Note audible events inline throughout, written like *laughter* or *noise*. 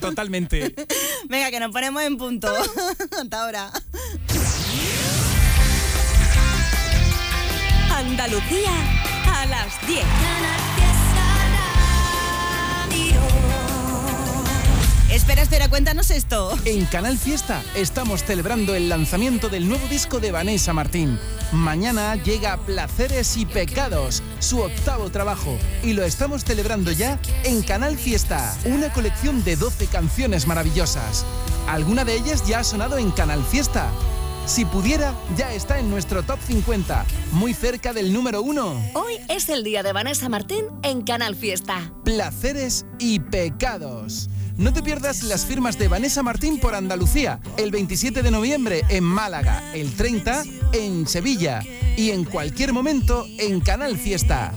Totalmente. *laughs* Venga, que nos ponemos en punto. *laughs* Hasta ahora. Andalucía a las 10. Espera, espera, cuéntanos esto. En Canal Fiesta estamos celebrando el lanzamiento del nuevo disco de Vanessa Martín. Mañana llega Placeres y Pecados, su octavo trabajo, y lo estamos celebrando ya en Canal Fiesta, una colección de 12 canciones maravillosas. Alguna de ellas ya ha sonado en Canal Fiesta. Si pudiera, ya está en nuestro top 50, muy cerca del número 1. Hoy es el día de Vanessa Martín en Canal Fiesta. Placeres y pecados. No te pierdas las firmas de Vanessa Martín por Andalucía, el 27 de noviembre en Málaga, el 30 en Sevilla y en cualquier momento en Canal Fiesta.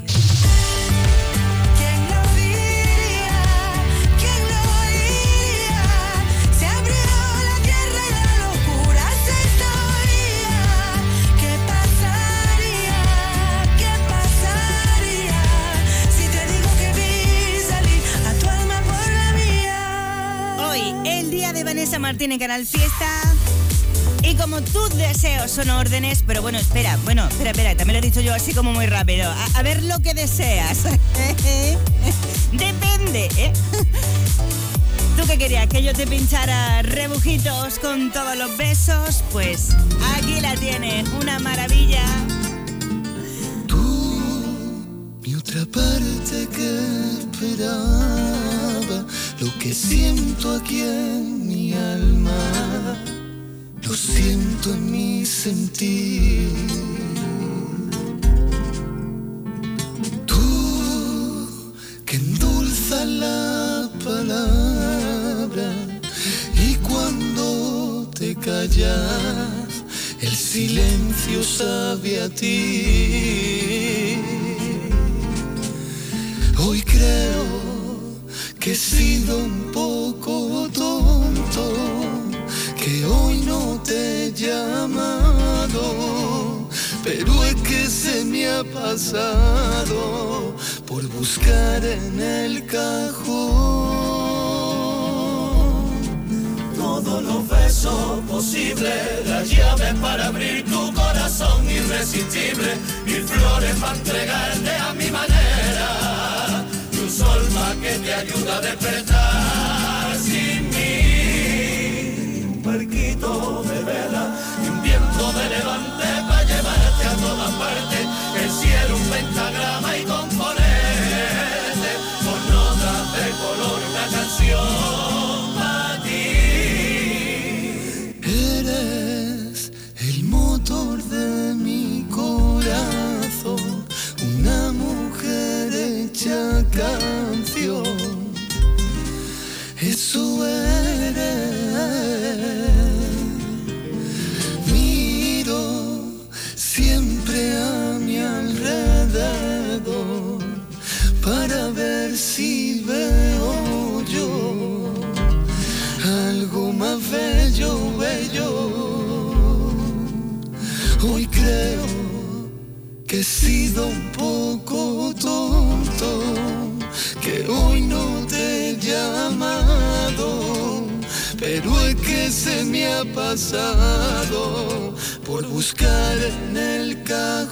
Martín en Canal Fiesta. Y como tus deseos son órdenes, pero bueno, espera, bueno, espera, espera, también lo he dicho yo así como muy rápido. A, ver lo que deseas. *laughs* Depende, ¿eh? *laughs* ¿Tú qué querías? ¿Que yo te pinchara rebujitos con todos los besos? Pues aquí la tienes, una maravilla. Tú, mi otra parte que lo que siento aquí en alma, lo siento en mi sentir. Tú que endulza la palabra y cuando te callas, el silencio sabe a ti. Hoy creo que he sido un poco tonto, que hoy no te he llamado, pero es que se me ha pasado por buscar en el cajón. Todos los besos posibles, las llaves para abrir tu corazón irresistible, mil flores para entregarte a mi manera sol que te ayuda a despertar sin mí. Un barquito de vela y un viento de levante para llevarte a todas partes. El cielo un pentagrama y componerte con notas de color una canción para ti. Eres el motor de mi corazón, canción. Eso eres. Miro siempre a mi alrededor para ver si veo yo algo más bello, bello. Hoy creo que he sido un poco tonto, que hoy no te he llamado, pero es que se me ha pasado por buscar en el cajón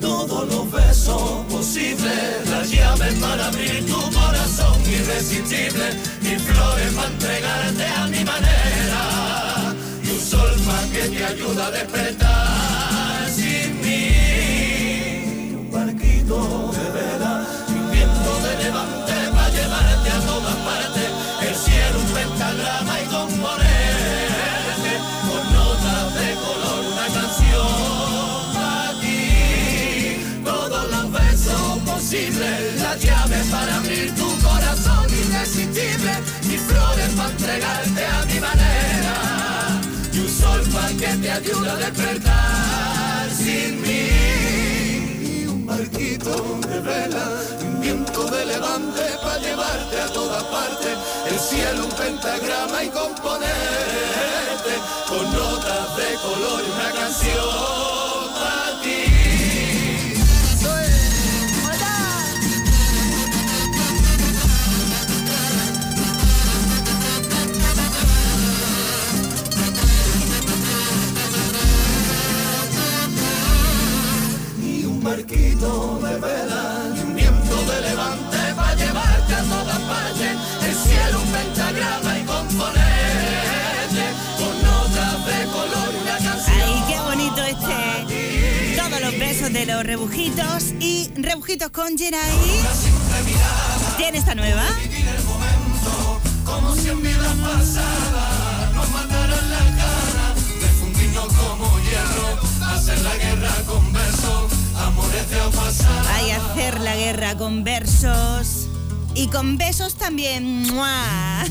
todos los besos posibles, las llaves para abrir tu corazón irresistible, y flores para entregarte a mi manera, sol más que te ayuda a despertar sin mí. Un barquito de vela un viento de levante para llevarte a todas partes, el cielo un pentagrama y componerte con notas de color una canción para ti. Todos los besos posibles, las llaves para abrir tu corazón irresistible, y flores para entregarte que te ayude a despertar sin mí. Y un barquito de vela, un viento de levante para llevarte a todas partes, el cielo un pentagrama y componerte con notas de color y una canción barquito de vela y un viento de levante para llevarte a todas partes. El cielo un pentagrama y componerte con notas de color una canción. Ay, qué bonito este. Todos los besos de los rebujitos y rebujitos con Geray. ¿Tiene esta nueva? como si en vidas pasadas nos mataran la cara de fundirnos con hacer la guerra con besos, amores de pasar. Hay hacer la guerra con versos y con besos también. ¡Mua!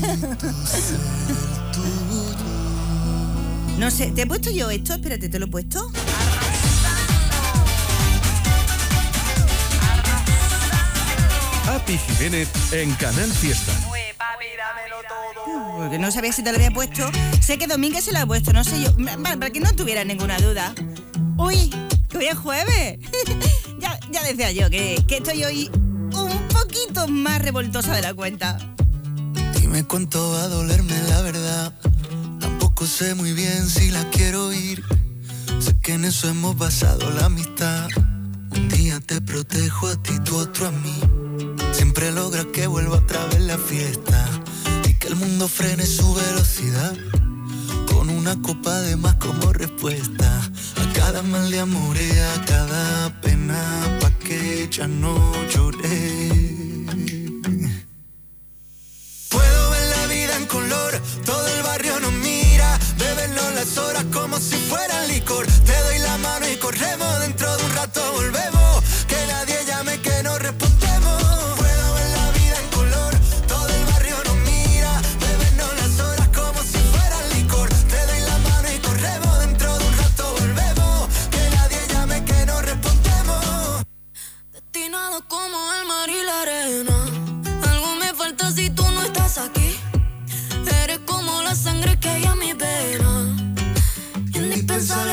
No sé, ¿te he puesto yo esto? Espérate, ¿te lo he puesto? Api Jiménez en Canal Fiesta. Porque no sabía si te lo había puesto. Sé que Domínguez se lo ha puesto, no sé yo. Para que no tuviera ninguna duda. Uy, que hoy es jueves. *laughs* ya, ya decía yo que, que estoy hoy un poquito más revoltosa de la cuenta. Dime cuánto va a dolerme la verdad. Tampoco sé muy bien si la quiero oír. Sé que en eso hemos basado la amistad. Un día te protejo a ti, tú otro a mí. Siempre logras que vuelva otra vez la fiesta y que el mundo frene su velocidad. Con una copa de más como respuesta a cada mal de amor y a cada pena pa' que ya no lloré. Puedo ver la vida en color, todo el barrio nos mira, bebernos las horas como si fuera licor. Te doy la mano y corremos, dentro de un rato volvemos,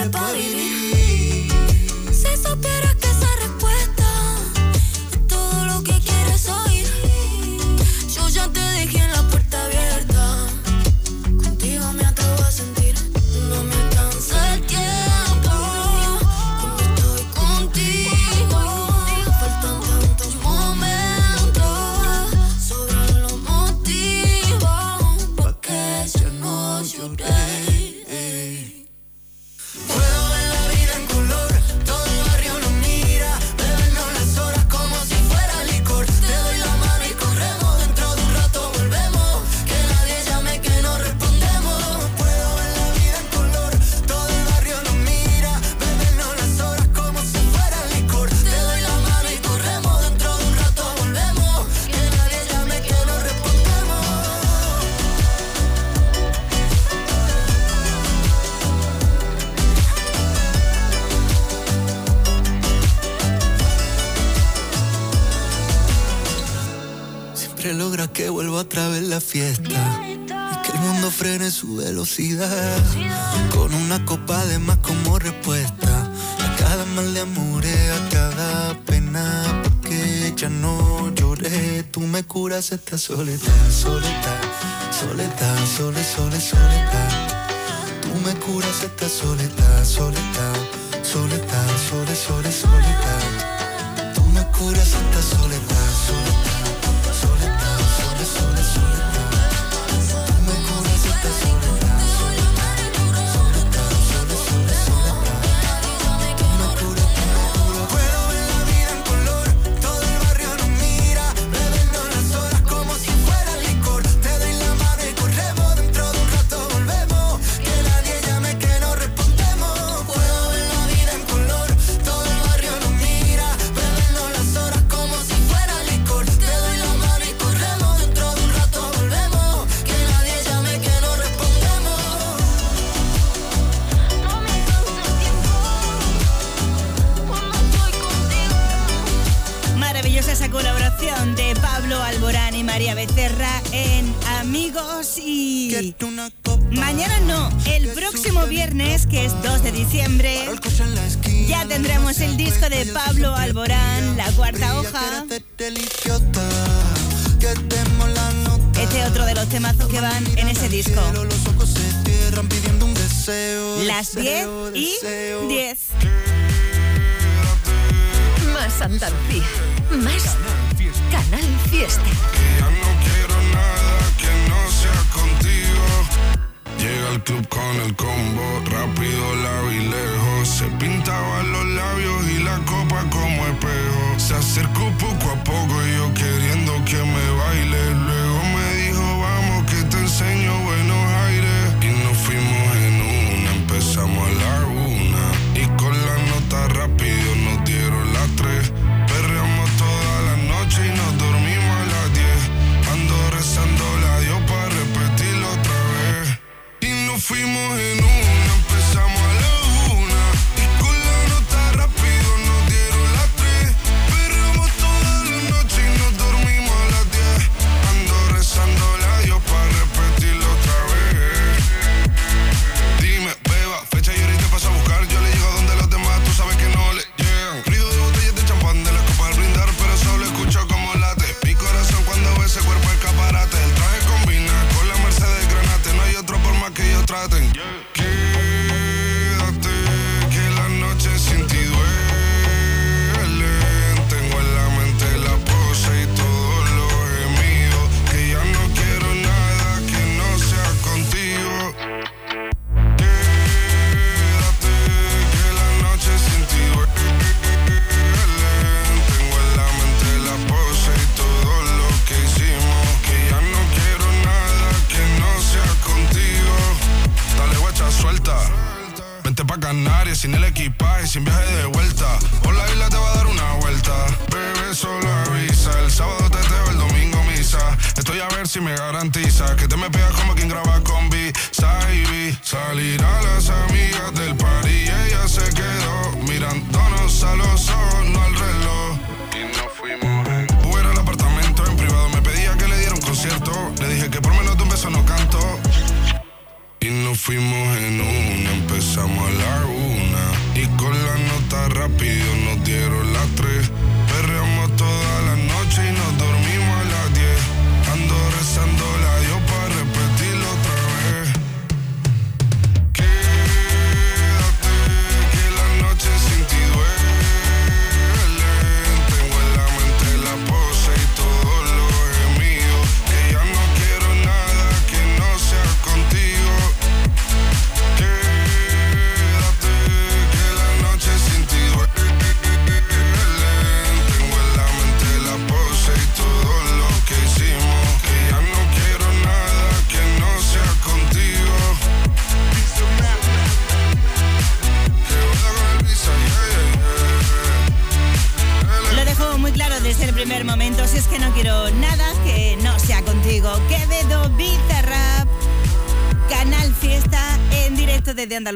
everybody fiesta. Y que el mundo frene su velocidad. Con una copa de más como respuesta. A cada mal de amor y a cada pena. Porque ya no lloré. Tú me curas esta soledad soledad soledad sole sole soledad tú me curas esta soledad soledad soledad sole sole soledad tú me curas esta soledad soledad Soledad, sole, sole, soledad.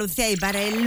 Andalucía y para el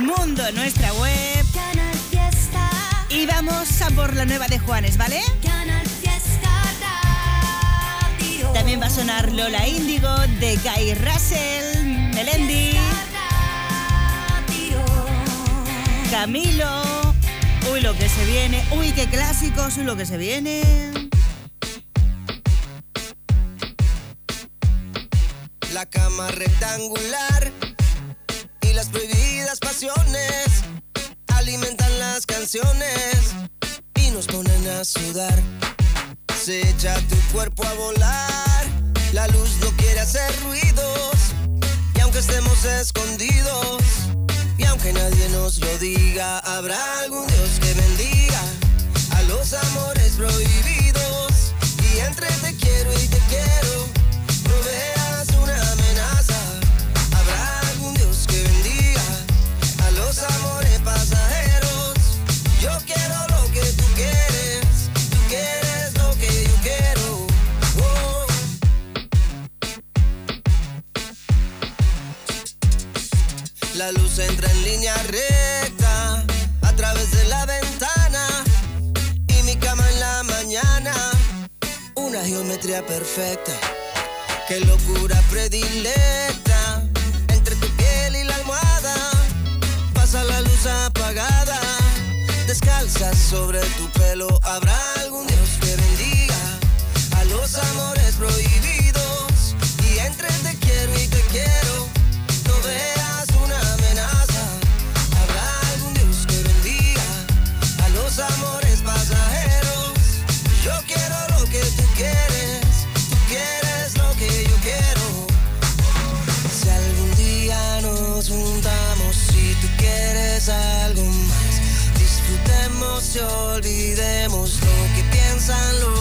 olvidemos lo que piensan los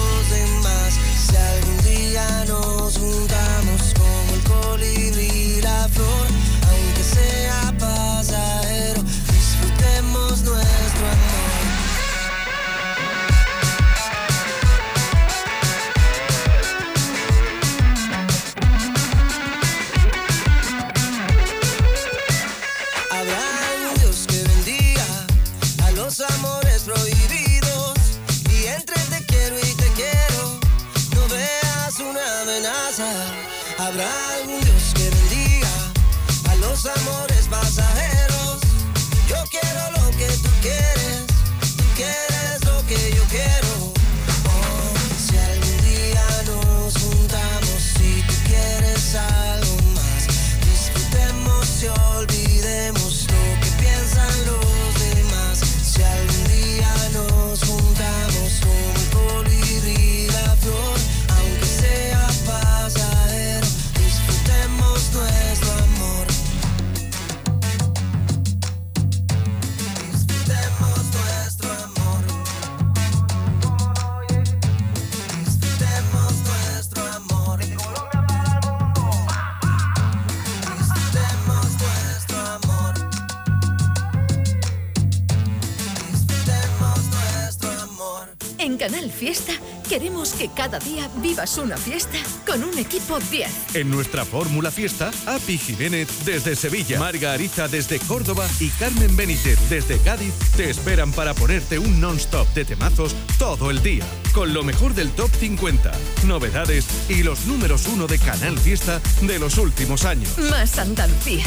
Canal Fiesta queremos que cada día vivas una fiesta con un equipo 10. En nuestra fórmula fiesta, Api Jiménez desde Sevilla, Marga Ariza desde Córdoba y Carmen Benítez desde Cádiz te esperan para ponerte un non-stop de temazos todo el día. Con lo mejor del top 50, novedades y los números uno de Canal Fiesta de los últimos años. Más Andalucía,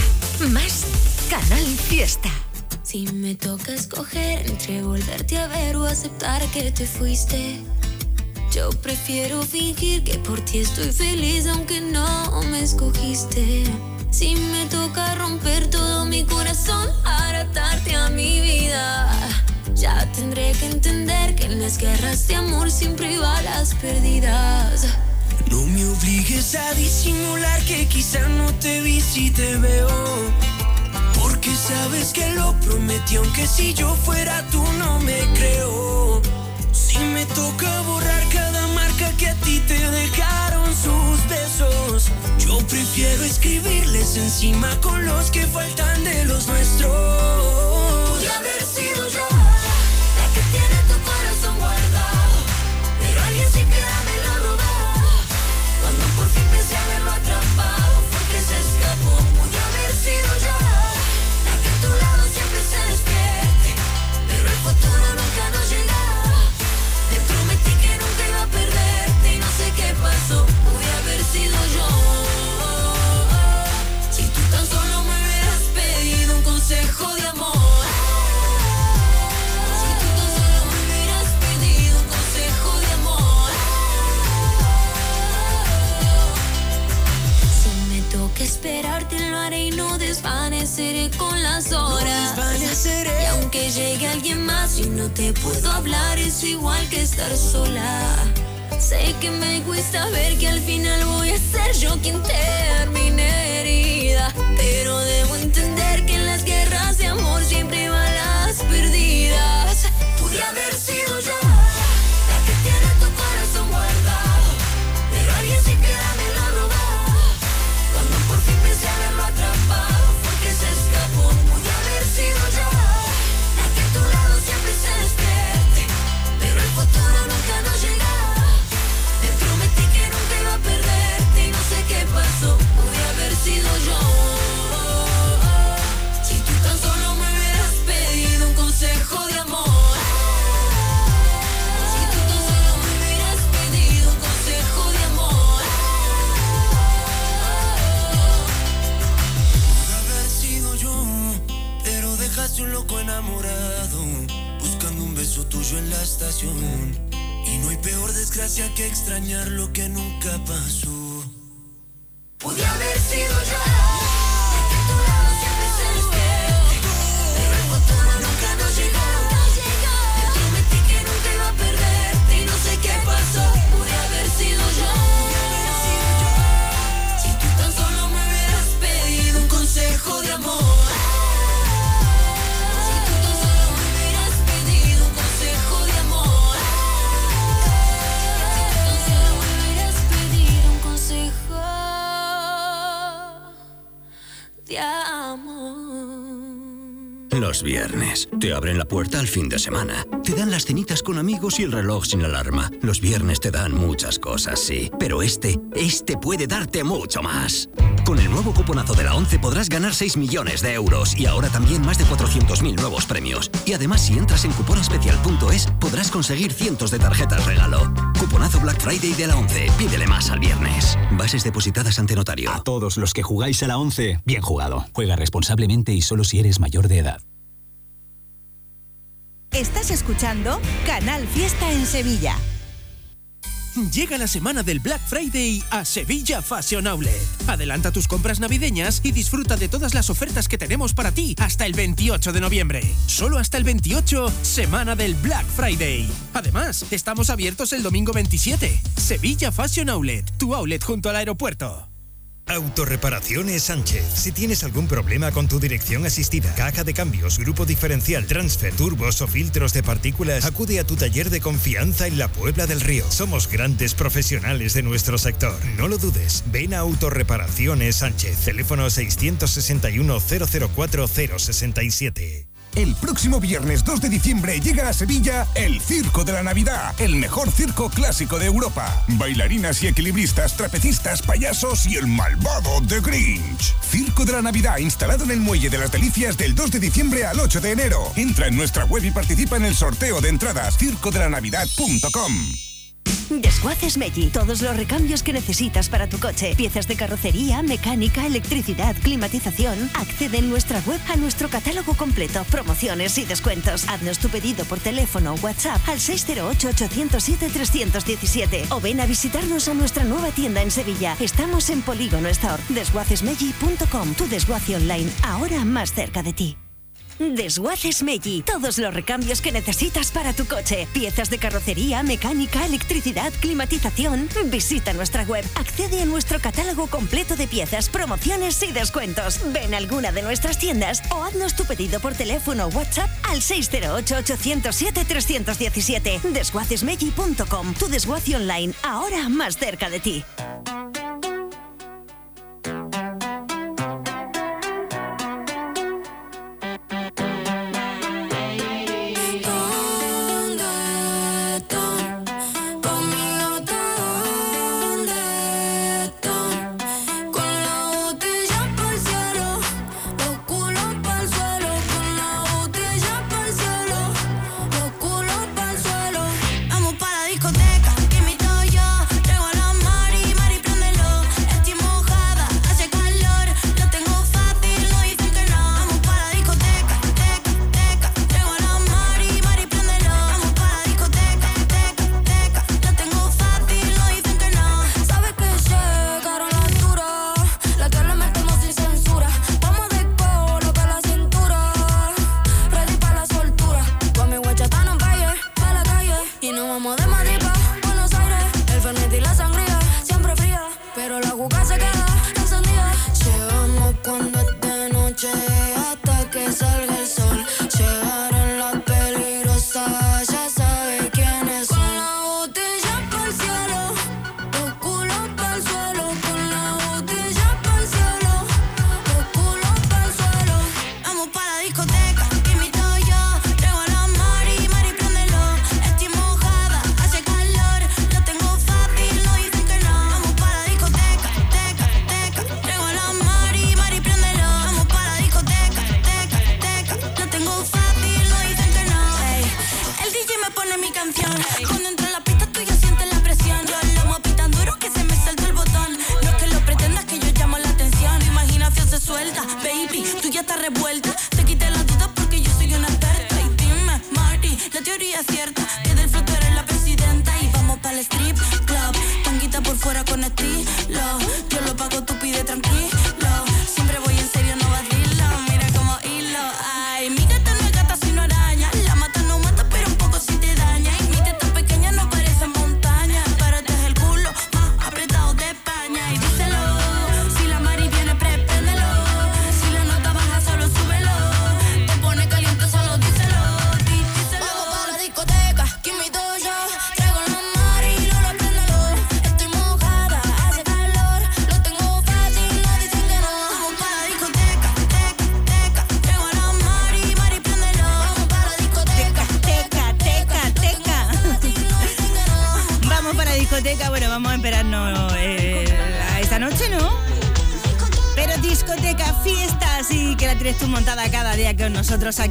más Canal Fiesta. Si me toca escoger entre volverte a ver o aceptar que te fuiste, yo prefiero fingir que por ti estoy feliz aunque no me escogiste. Si me toca romper todo mi corazón para atarte a mi vida, ya tendré que entender que en las guerras de amor siempre hay balas perdidas. No me obligues a disimular que quizá no te vi si te veo. Porque sabes que lo prometí, aunque si yo fuera tú no me creo. Si me toca borrar cada marca que a ti te dejaron sus besos, yo prefiero escribirles encima con los que faltan de los nuestros. Desvaneceré con las horas. Y aunque llegue alguien más y no te puedo hablar es igual que estar sola. Sé que me cuesta ver que al final voy a ser yo quien termine herida. Pero debo entender que en las guerras de amor siempre hay balas perdidas. Podría haber buscando un beso tuyo en la estación. Y no hay peor desgracia que extrañar lo que nunca pasó. Podría haber sido yo la que te amo. Los viernes. Te abren la puerta al fin de semana. Te dan las cenitas con amigos y el reloj sin alarma. Los viernes te dan muchas cosas, sí. Pero este, este puede darte mucho más. Con el nuevo cuponazo de la 11 podrás ganar 6 millones de euros y ahora también más de 400.000 nuevos premios. Y además si entras en cuponespecial.es podrás conseguir cientos de tarjetas regalo. Cuponazo Black Friday de la 11. Pídele más al viernes. Bases depositadas ante notario. A todos los que jugáis a la 11, bien jugado. Juega responsablemente y solo si eres mayor de edad. Estás escuchando Canal Fiesta en Sevilla. Llega la semana del Black Friday a Sevilla Fashion Outlet. Adelanta tus compras navideñas y disfruta de todas las ofertas que tenemos para ti hasta el 28 de noviembre. Solo hasta el 28, semana del Black Friday. Además, estamos abiertos el domingo 27. Sevilla Fashion Outlet, tu outlet junto al aeropuerto. Autorreparaciones Sánchez. Si tienes algún problema con tu dirección asistida, caja de cambios, grupo diferencial, transfer, turbos o filtros de partículas, acude a tu taller de confianza en la Puebla del Río. Somos grandes profesionales de nuestro sector. No lo dudes. Ven a Autorreparaciones Sánchez. Teléfono 661 004 067. El próximo viernes 2 de diciembre llega a Sevilla el Circo de la Navidad, el mejor circo clásico de Europa. Bailarinas y equilibristas, trapecistas, payasos y el malvado The Grinch. Circo de la Navidad instalado en el Muelle de las Delicias del 2 de diciembre al 8 de enero. Entra en nuestra web y participa en el sorteo de entradas circodelannavidad.com. Desguaces Meggi. Todos los recambios que necesitas para tu coche. Piezas de carrocería, mecánica, electricidad, climatización. Accede en nuestra web a nuestro catálogo completo, promociones y descuentos. Haznos tu pedido por teléfono o WhatsApp al 608-807-317 o ven a visitarnos a nuestra nueva tienda en Sevilla. Estamos en Polígono Store. Desguacesmeggi.com. Tu desguace online, ahora más cerca de ti. Desguaces Meggi. Todos los recambios que necesitas para tu coche. Piezas de carrocería, mecánica, electricidad, climatización. Visita nuestra web. Accede a nuestro catálogo completo de piezas, promociones y descuentos. Ven a alguna de nuestras tiendas o haznos tu pedido por teléfono o WhatsApp al 608-807-317. Desguacesmeggi.com. Tu desguace online, ahora más cerca de ti.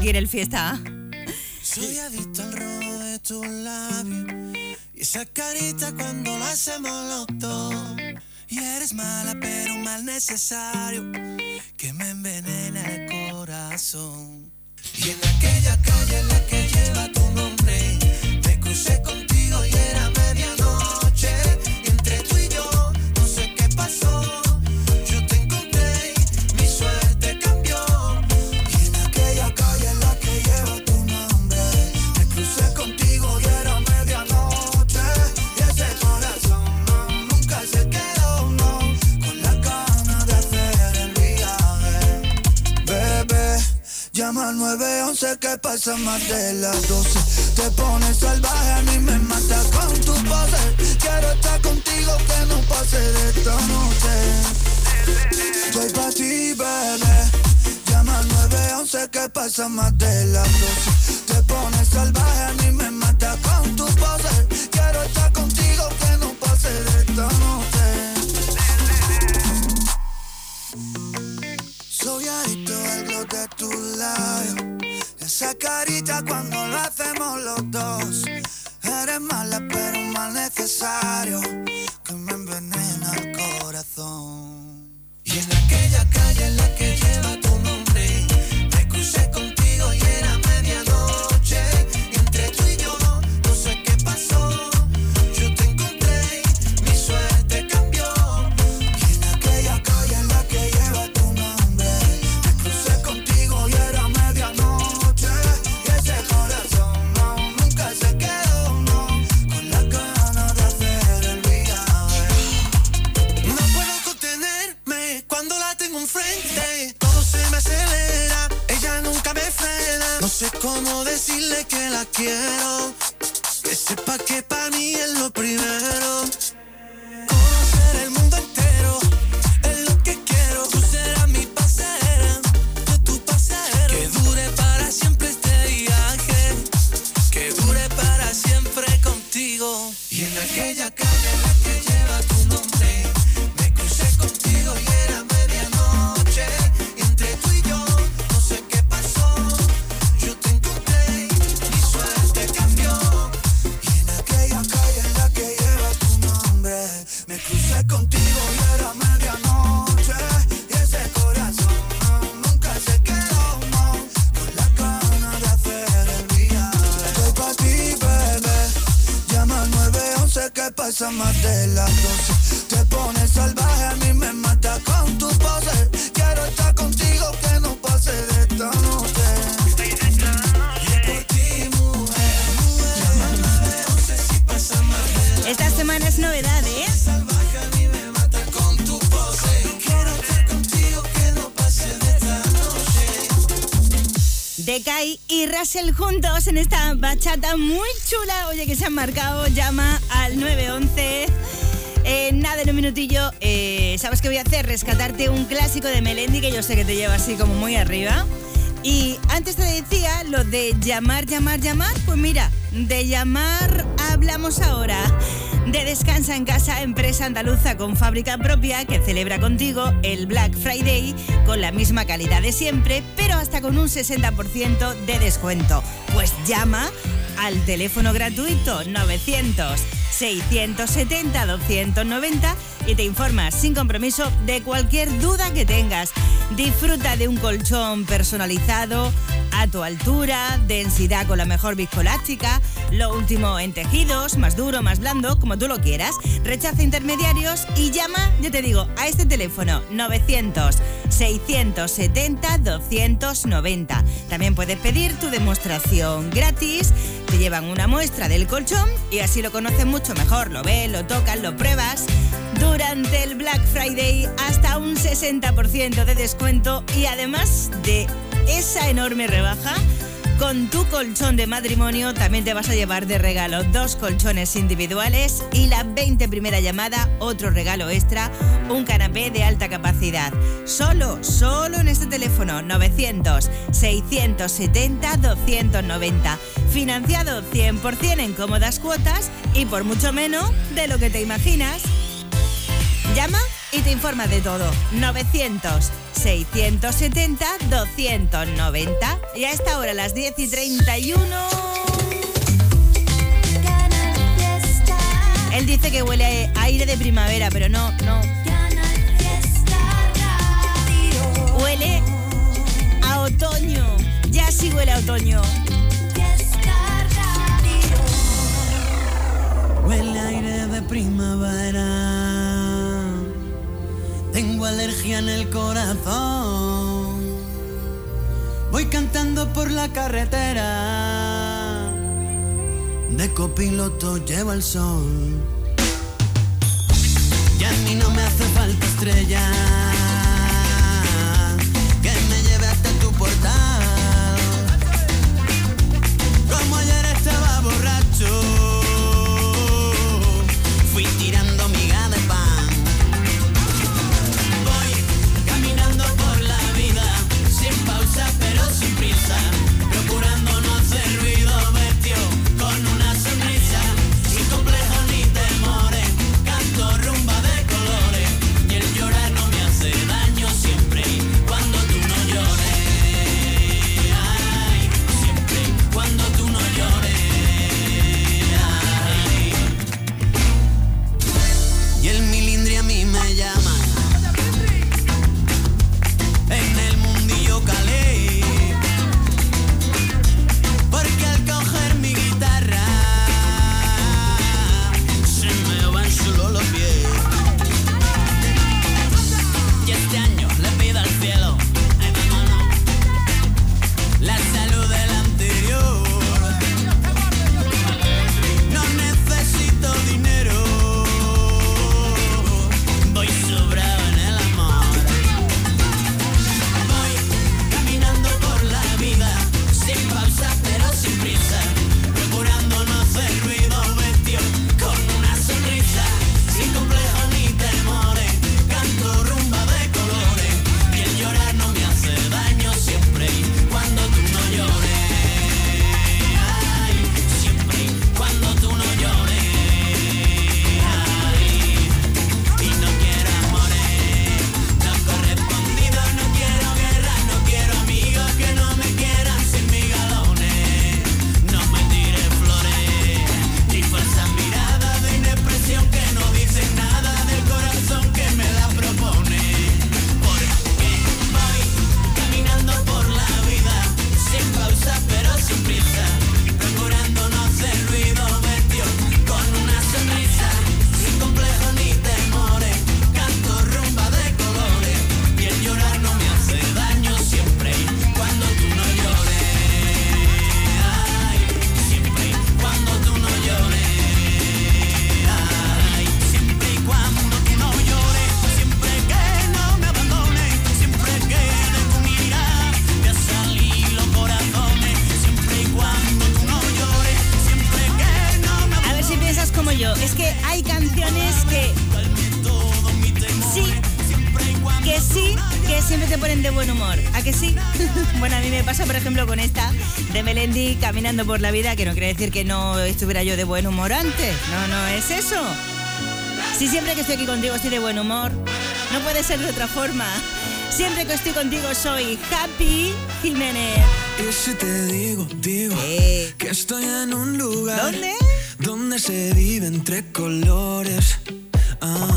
Aquí el fiesta. Más juntos en esta bachata muy chula. Oye, que se han marcado. Llama al 911. Eh, nada, en un minutillo, eh, ¿sabes qué voy a hacer? Rescatarte un clásico de Melendi que yo sé que te lleva así como muy arriba. Y antes te decía lo de llamar, llamar, llamar. Pues mira, de llamar hablamos ahora. De Descansa en Casa, empresa andaluza con fábrica propia que celebra contigo el Black Friday con la misma calidad de siempre, pero hasta con un 60% de descuento. Llama al teléfono gratuito 900 670 290 y te informas sin compromiso de cualquier duda que tengas. Disfruta de un colchón personalizado a tu altura, densidad con la mejor viscoelástica, lo último en tejidos, más duro, más blando, como tú lo quieras. Rechaza intermediarios y llama, yo te digo, a este teléfono 900 670 290. También puedes pedir tu demostración gratis. Te llevan una muestra del colchón y así lo conoces mucho mejor. Lo ves, lo tocas, lo pruebas. Durante el Black Friday hasta un 60% de descuento y además de esa enorme rebaja, con tu colchón de matrimonio también te vas a llevar de regalo dos colchones individuales y la 20 primera llamada, otro regalo extra, un canapé de alta capacidad. Solo, solo en este teléfono 900-670-290. Financiado 100% en cómodas cuotas y por mucho menos de lo que te imaginas. Llama y te informa de todo. 900 670-290. Y a esta hora, a las 10 y 31. Él dice que huele a aire de primavera, pero no, no. Huele a otoño. Ya sí huele a otoño. Huele a aire de primavera tengo alergia en el corazón. Voy cantando por la carretera, de copiloto llevo el sol. Y a mí no me hace falta estrella, que me lleve hasta tu portal. Como ayer estaba borracho. vida, que no quiere decir que no estuviera yo de buen humor antes. No, no es eso. Si siempre que estoy aquí contigo estoy de buen humor, no puede ser de otra forma. Siempre que estoy contigo soy Happy Jiménez. Y si te digo, digo eh. que estoy en un lugar ¿Dónde? donde se vive entre colores. Ah.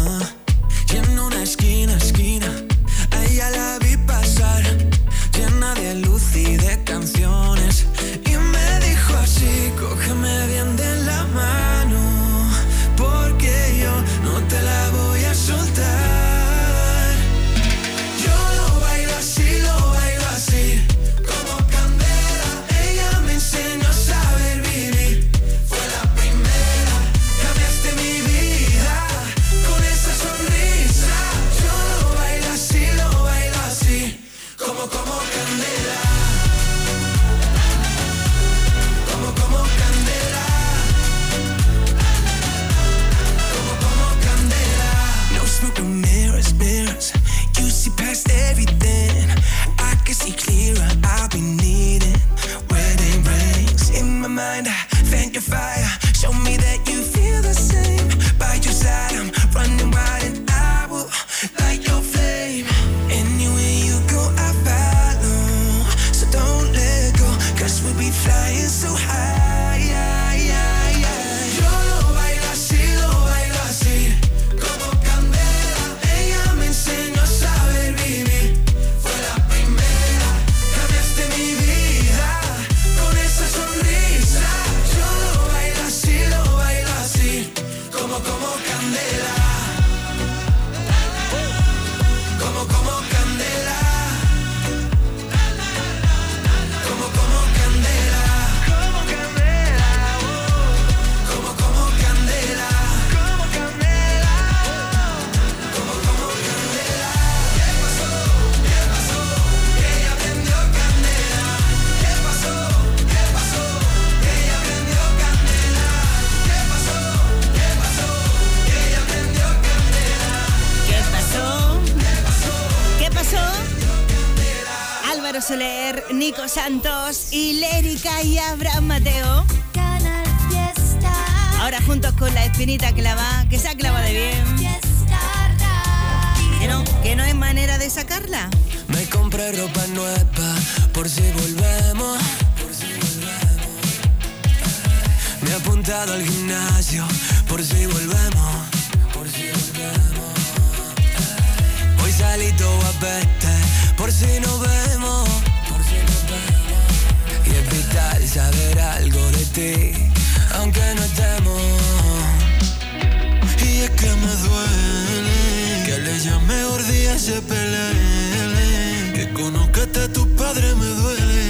Se pelee. Que conozcaste a tu padre me duele.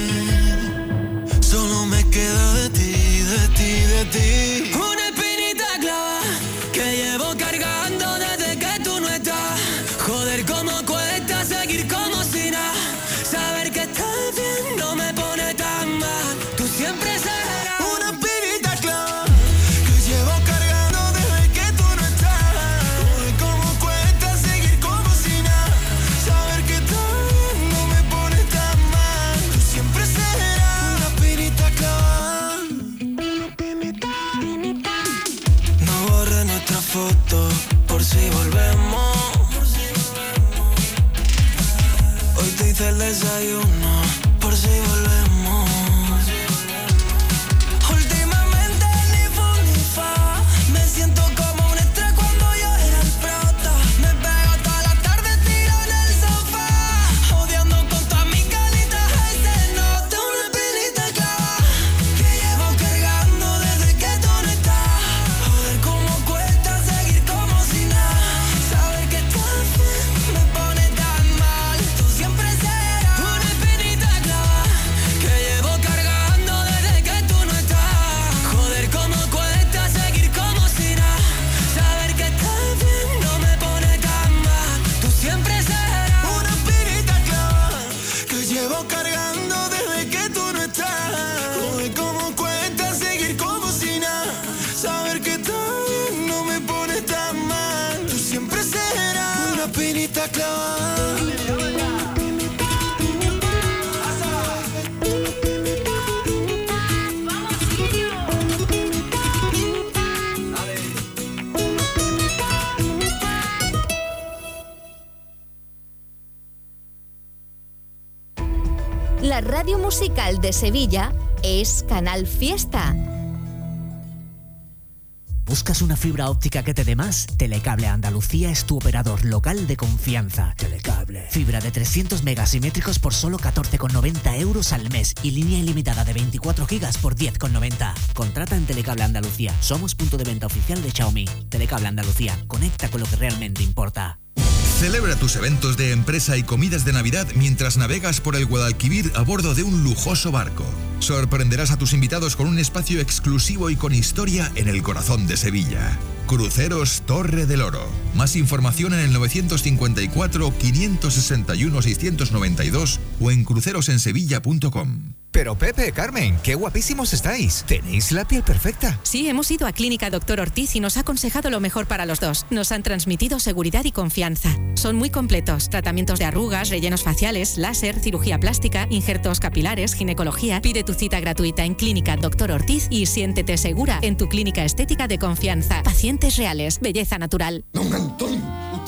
Solo me queda de ti, de ti, de ti. De Sevilla es Canal Fiesta. ¿Buscas una fibra óptica que te dé más? Telecable Andalucía es tu operador local de confianza. Telecable. Fibra de 300 megasimétricos por solo 14,90 euros al mes y línea ilimitada de 24 gigas por 10,90. Contrata en Telecable Andalucía. Somos punto de venta oficial de Xiaomi. Telecable Andalucía. Conecta con lo que realmente importa. Celebra tus eventos de empresa y comidas de Navidad mientras navegas por el Guadalquivir a bordo de un lujoso barco. Sorprenderás a tus invitados con un espacio exclusivo y con historia en el corazón de Sevilla. Cruceros Torre del Oro. Más información en el 954-561-692 o en crucerosensevilla.com. Pero Pepe, Carmen, qué guapísimos estáis. Tenéis la piel perfecta. Sí, hemos ido a Clínica Doctor Ortiz y nos ha aconsejado lo mejor para los dos. Nos han transmitido seguridad y confianza. Son muy completos. Tratamientos de arrugas, rellenos faciales, láser, cirugía plástica, injertos capilares, ginecología. Pide tu cita gratuita en Clínica Doctor Ortiz y siéntete segura en tu clínica estética de confianza. Pacientes reales, belleza natural. Don Antonio,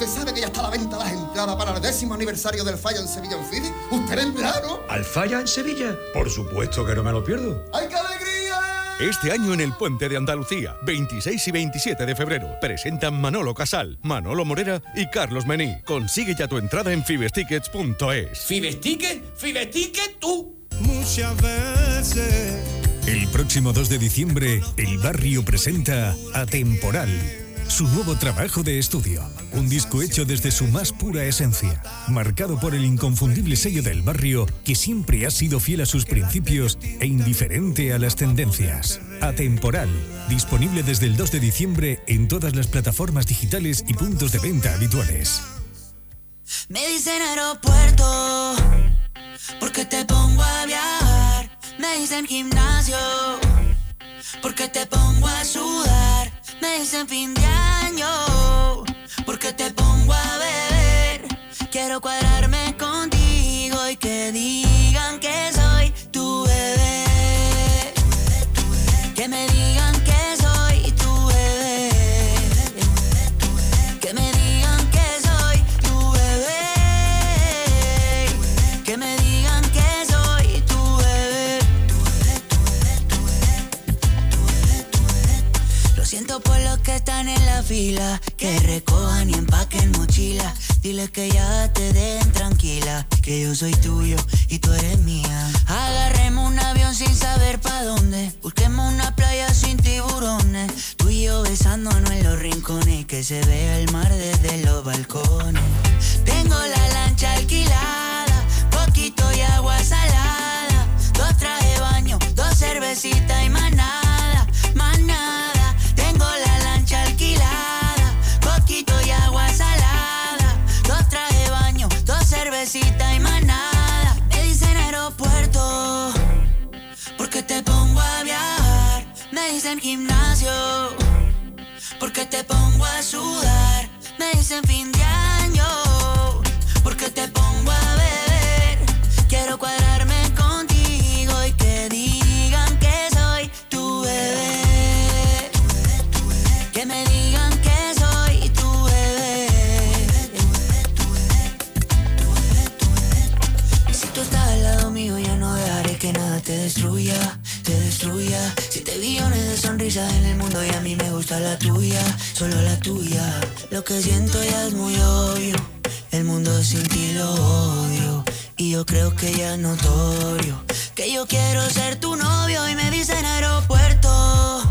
¿usted sabe que ya está a la venta las entradas para el décimo aniversario del Falla en Sevilla en Fidi? ¿Usted vendrá, no? ¿Al Falla en Sevilla? Por supuesto que no me lo pierdo. ¡Ay, qué alegría! Este año en el Puente de Andalucía, 26 y 27 de febrero, presentan Manolo Casal, Manolo Morera y Carlos Mení. Consigue ya tu entrada en fibestickets.es. ¿Fibesticket? ¿Fibesticket tú? Muchas veces. El próximo 2 de diciembre, el barrio presenta Atemporal, su nuevo trabajo de estudio. Un disco hecho desde su más pura esencia, marcado por el inconfundible sello del barrio que siempre ha sido fiel a sus principios e indiferente a las tendencias. Atemporal, disponible desde el 2 de diciembre en todas las plataformas digitales y puntos de venta habituales. Me dicen aeropuerto, porque te pongo a viajar. Me dicen gimnasio, porque te pongo a sudar. Me dicen fin de año, porque te pongo a beber. Quiero cuadrarme contigo y que digan tranquila, que recojan y empaquen mochila. Dile que ya te den tranquila, que yo soy tuyo y tú eres mía. Agarremos un avión sin saber pa' dónde. Busquemos una playa sin tiburones. Tú y yo besándonos en los rincones, que se vea el mar desde los balcones. Tengo la lancha alquilada, poquito y agua salada. Dos traje baño, dos cervecitas y más gimnasio, porque te pongo a sudar. Me dicen fin de año, porque te pongo a beber. Quiero cuadrarme contigo y que digan que soy tu bebé. Que me digan que soy tu bebé. Y si tú estás al lado mío, ya no dejaré que nada te destruya, te destruya. De sonrisas en el mundo y a mí me gusta la tuya, solo la tuya. Lo que siento ya es muy obvio, el mundo sin ti lo odio. Y yo creo que ya es notorio, que yo quiero ser tu novio y me dicen aeropuerto,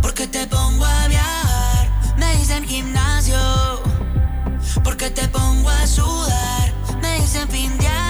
porque te pongo a viajar. Me dicen gimnasio, porque te pongo a sudar. Me dicen fin de año,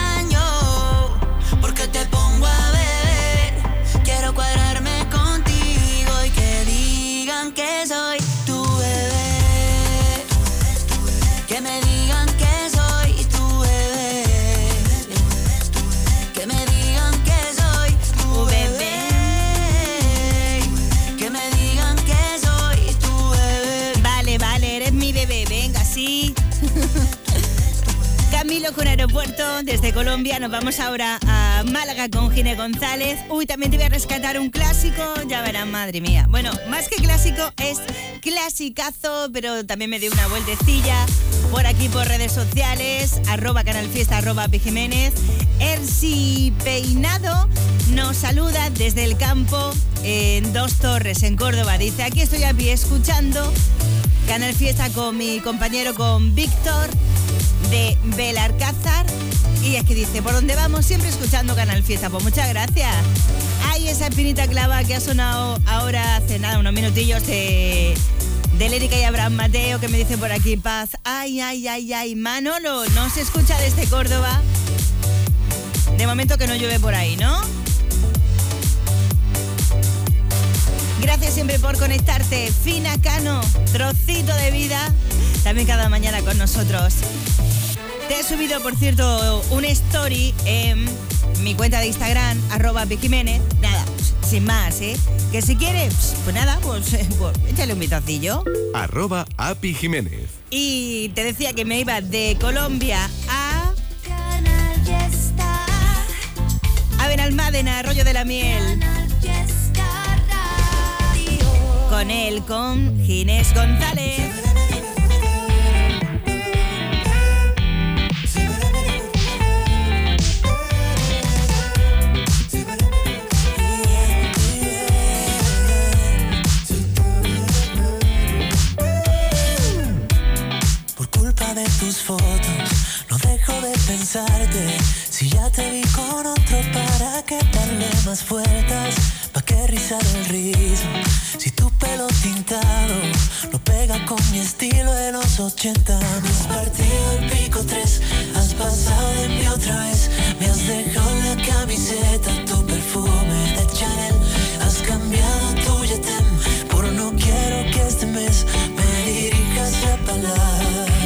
Con aeropuerto desde Colombia. Nos vamos ahora a Málaga con Gine González. Uy, también te voy a rescatar un clásico. Ya verán, madre mía. Bueno, más que clásico, es clasicazo, pero también me dio una vueltecilla por aquí por redes sociales. Arroba Canal Fiesta, arroba Jiménez. Ersi Peinado nos saluda desde el campo en Dos Torres, en Córdoba. Dice, aquí estoy a pie escuchando Canal Fiesta con mi compañero, con Víctor de Belarcázar. Y es que dice, ¿por dónde vamos? Siempre escuchando Canal Fiesta. Pues muchas gracias. Hay esa espinita clava que ha sonado ahora hace nada, unos minutillos de, de Lérica y Abraham Mateo, que me dice por aquí paz. Ay, ay, ay, ay, Manolo, no se escucha desde Córdoba. De momento que no llueve por ahí, ¿no? Gracias siempre por conectarte. Fina Cano, trocito de vida, también cada mañana con nosotros. Te he subido, por cierto, un story en mi cuenta de Instagram, arroba Jiménez. Nada, sin más, ¿eh? Que si quieres, pues nada, pues, pues échale un vistacillo. Arroba Api Jiménez. Y te decía que me iba de Colombia a... A Benalmádena, Arroyo de la Miel. Con él, con Ginés González. Tus fotos, no dejo de pensarte. Si ya te vi con otro, ¿para qué darle más vueltas? ¿Pa' qué rizar el rizo? Si tu pelo tintado no pega con mi estilo de los 80. Me has partido el pico tres, has pasado de mí otra vez. Me has dejado la camiseta, tu perfume de Chanel. Has cambiado tu yetem por no quiero que este mes me dirijas la palabra.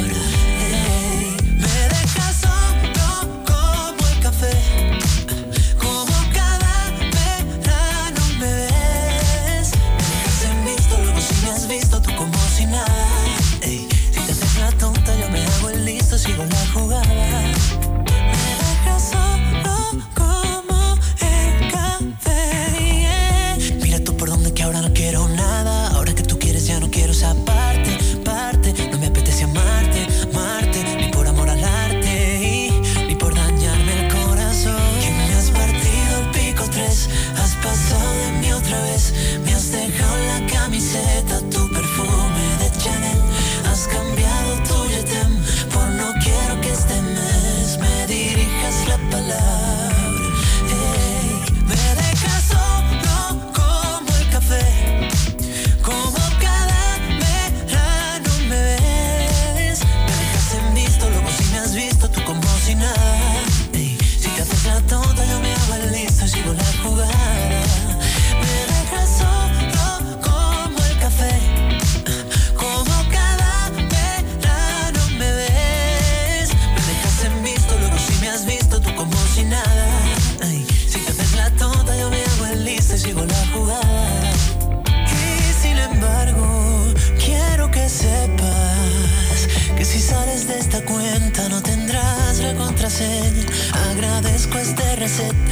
innocent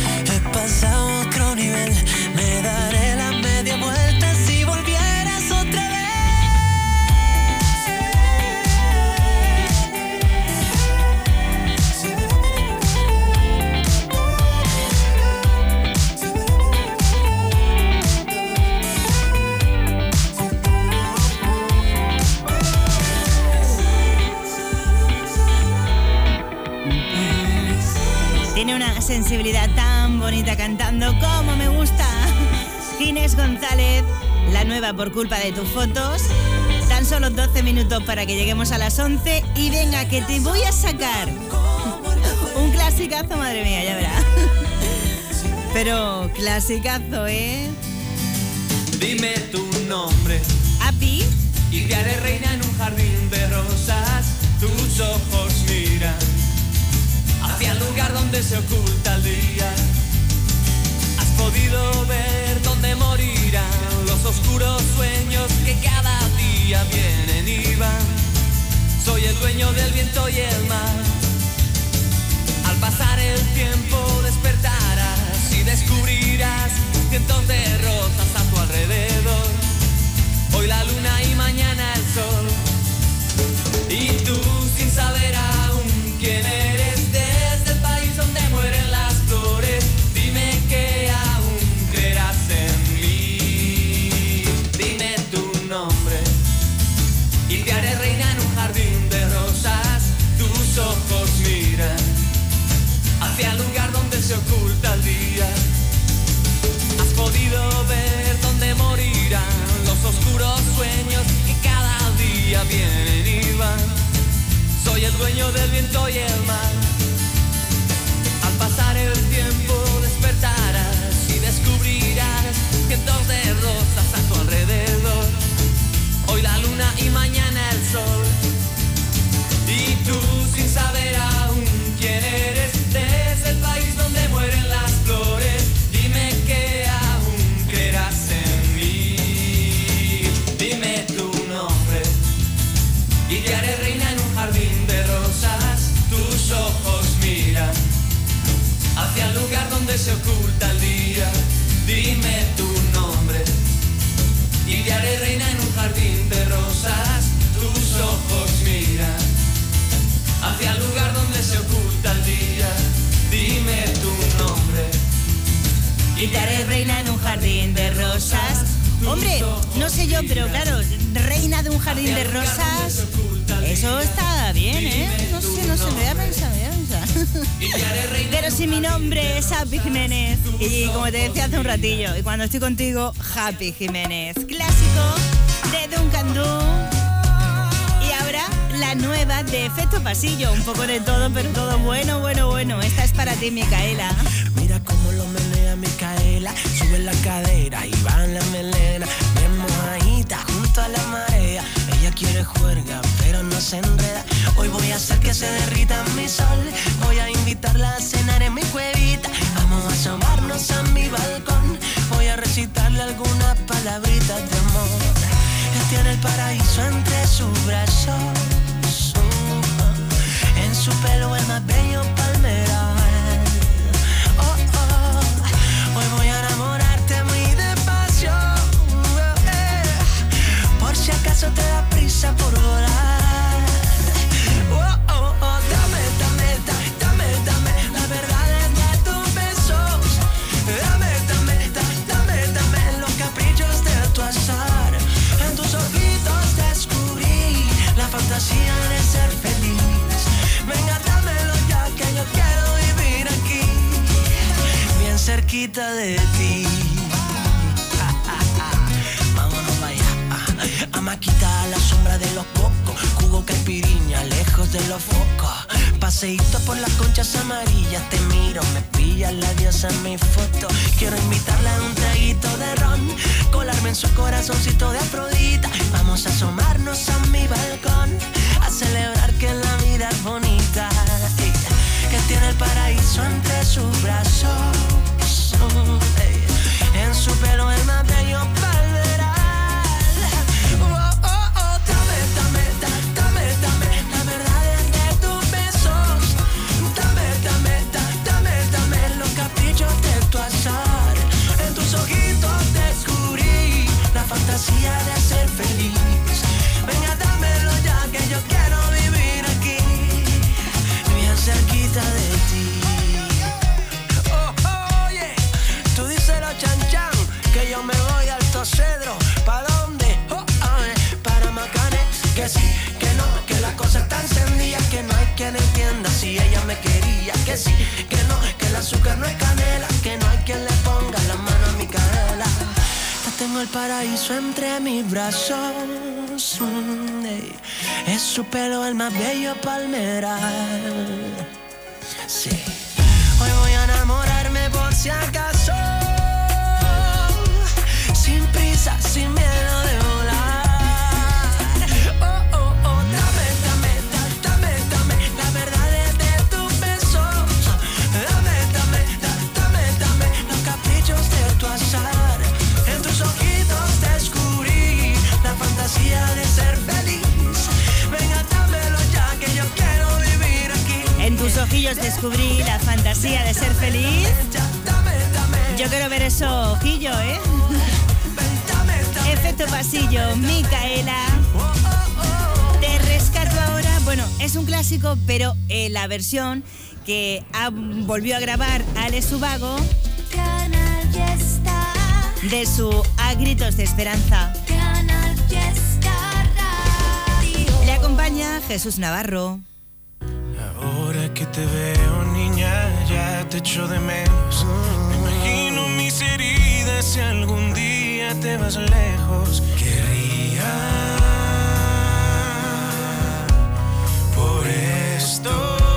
cantando como me gusta. *laughs* Inés González, la nueva por culpa de tus fotos. Tan solo 12 minutos para que lleguemos a las 11 y venga que te voy a sacar *laughs* un clasicazo, madre mía, ya verás. *laughs* Pero clasicazo, ¿eh? Dime tu nombre. ¿Api? Y te haré reina en un jardín de rosas. Tus ojos miran hacia el lugar donde se oculta el día. Podido ver dónde morirán los oscuros sueños que cada día vienen y van. Soy el dueño del viento y el mar. Al pasar el tiempo despertarás y descubrirás cientos de rosas a tu alrededor. Hoy la luna y mañana el sol. Y tú sin saber aún quién eres dueño del viento y el mar. Se oculta el día. Dime tu nombre y te haré reina en un jardín de rosas. Tus ojos miran hacia el lugar donde se oculta el día. Dime tu nombre Y te haré reina en un jardín de rosas. Hombre, no sé yo, pero claro, reina de un jardín de rosas, eso está bien, ¿eh? No sé, no sé, me voy a pensar, Pero si mi nombre es Happy Jiménez, y como te decía hace un ratillo, y cuando estoy contigo, Happy Jiménez. Clásico de Duncan Du. Y ahora la nueva de Efecto Pasillo, un poco de todo, pero todo bueno, bueno, bueno. Esta es para ti, Micaela. Mira cómo lo menea Micaela, sube la cadera y va en la melena, bien mojadita junto a la marea. Ella quiere juerga, pero no se enreda. Hoy voy a hacer que se derrita mi sol. Voy a invitarla a cenar en mi cuevita. Vamos a asomarnos a mi balcón. Voy a recitarle algunas palabritas de amor. Él tiene el paraíso entre sus brazos. En su pelo el más bello palmeral. Acaso te da prisa por volar. Oh, oh, oh, dame, dame, da- dame, dame la verdad de tus besos. Dame, dame, da- dame, dame los caprichos de tu azar. En tus ojitos descubrí la fantasía de ser feliz. Venga, dámelo ya que yo quiero vivir aquí, bien cerquita de ti. Allá. Amaquita a la sombra de los cocos. Jugo caipiriña, lejos de los focos. Paseíto por las conchas amarillas. Te miro, me pilla la diosa en mi foto. Quiero invitarla a un traguito de ron. Colarme en su corazoncito de Afrodita. Vamos a asomarnos a mi balcón. A celebrar que la vida es bonita. Que tiene el paraíso entre sus brazos. En su pelo el más bello palmeral. Que sí, que no, que el azúcar no es canela, que no hay quien le ponga la mano a mi cadera. Ya tengo el paraíso entre mis brazos. mm. Es su pelo el más bello palmeral. Sí. Hoy voy a enamorarme por si acaso. Sin prisa, sin miedo ojillos descubrí la fantasía de ser feliz. Yo quiero ver esos ojillos, ¿eh? Efecto pasillo, Micaela. Te rescato ahora. Bueno, es un clásico, pero en la versión que volvió a grabar Alex Subago de su A Gritos de Esperanza. Le acompaña Jesús Navarro. Ahora que te veo, niña, ya te echo de menos. Me imagino mis heridas si algún día te vas lejos. Querría por esto.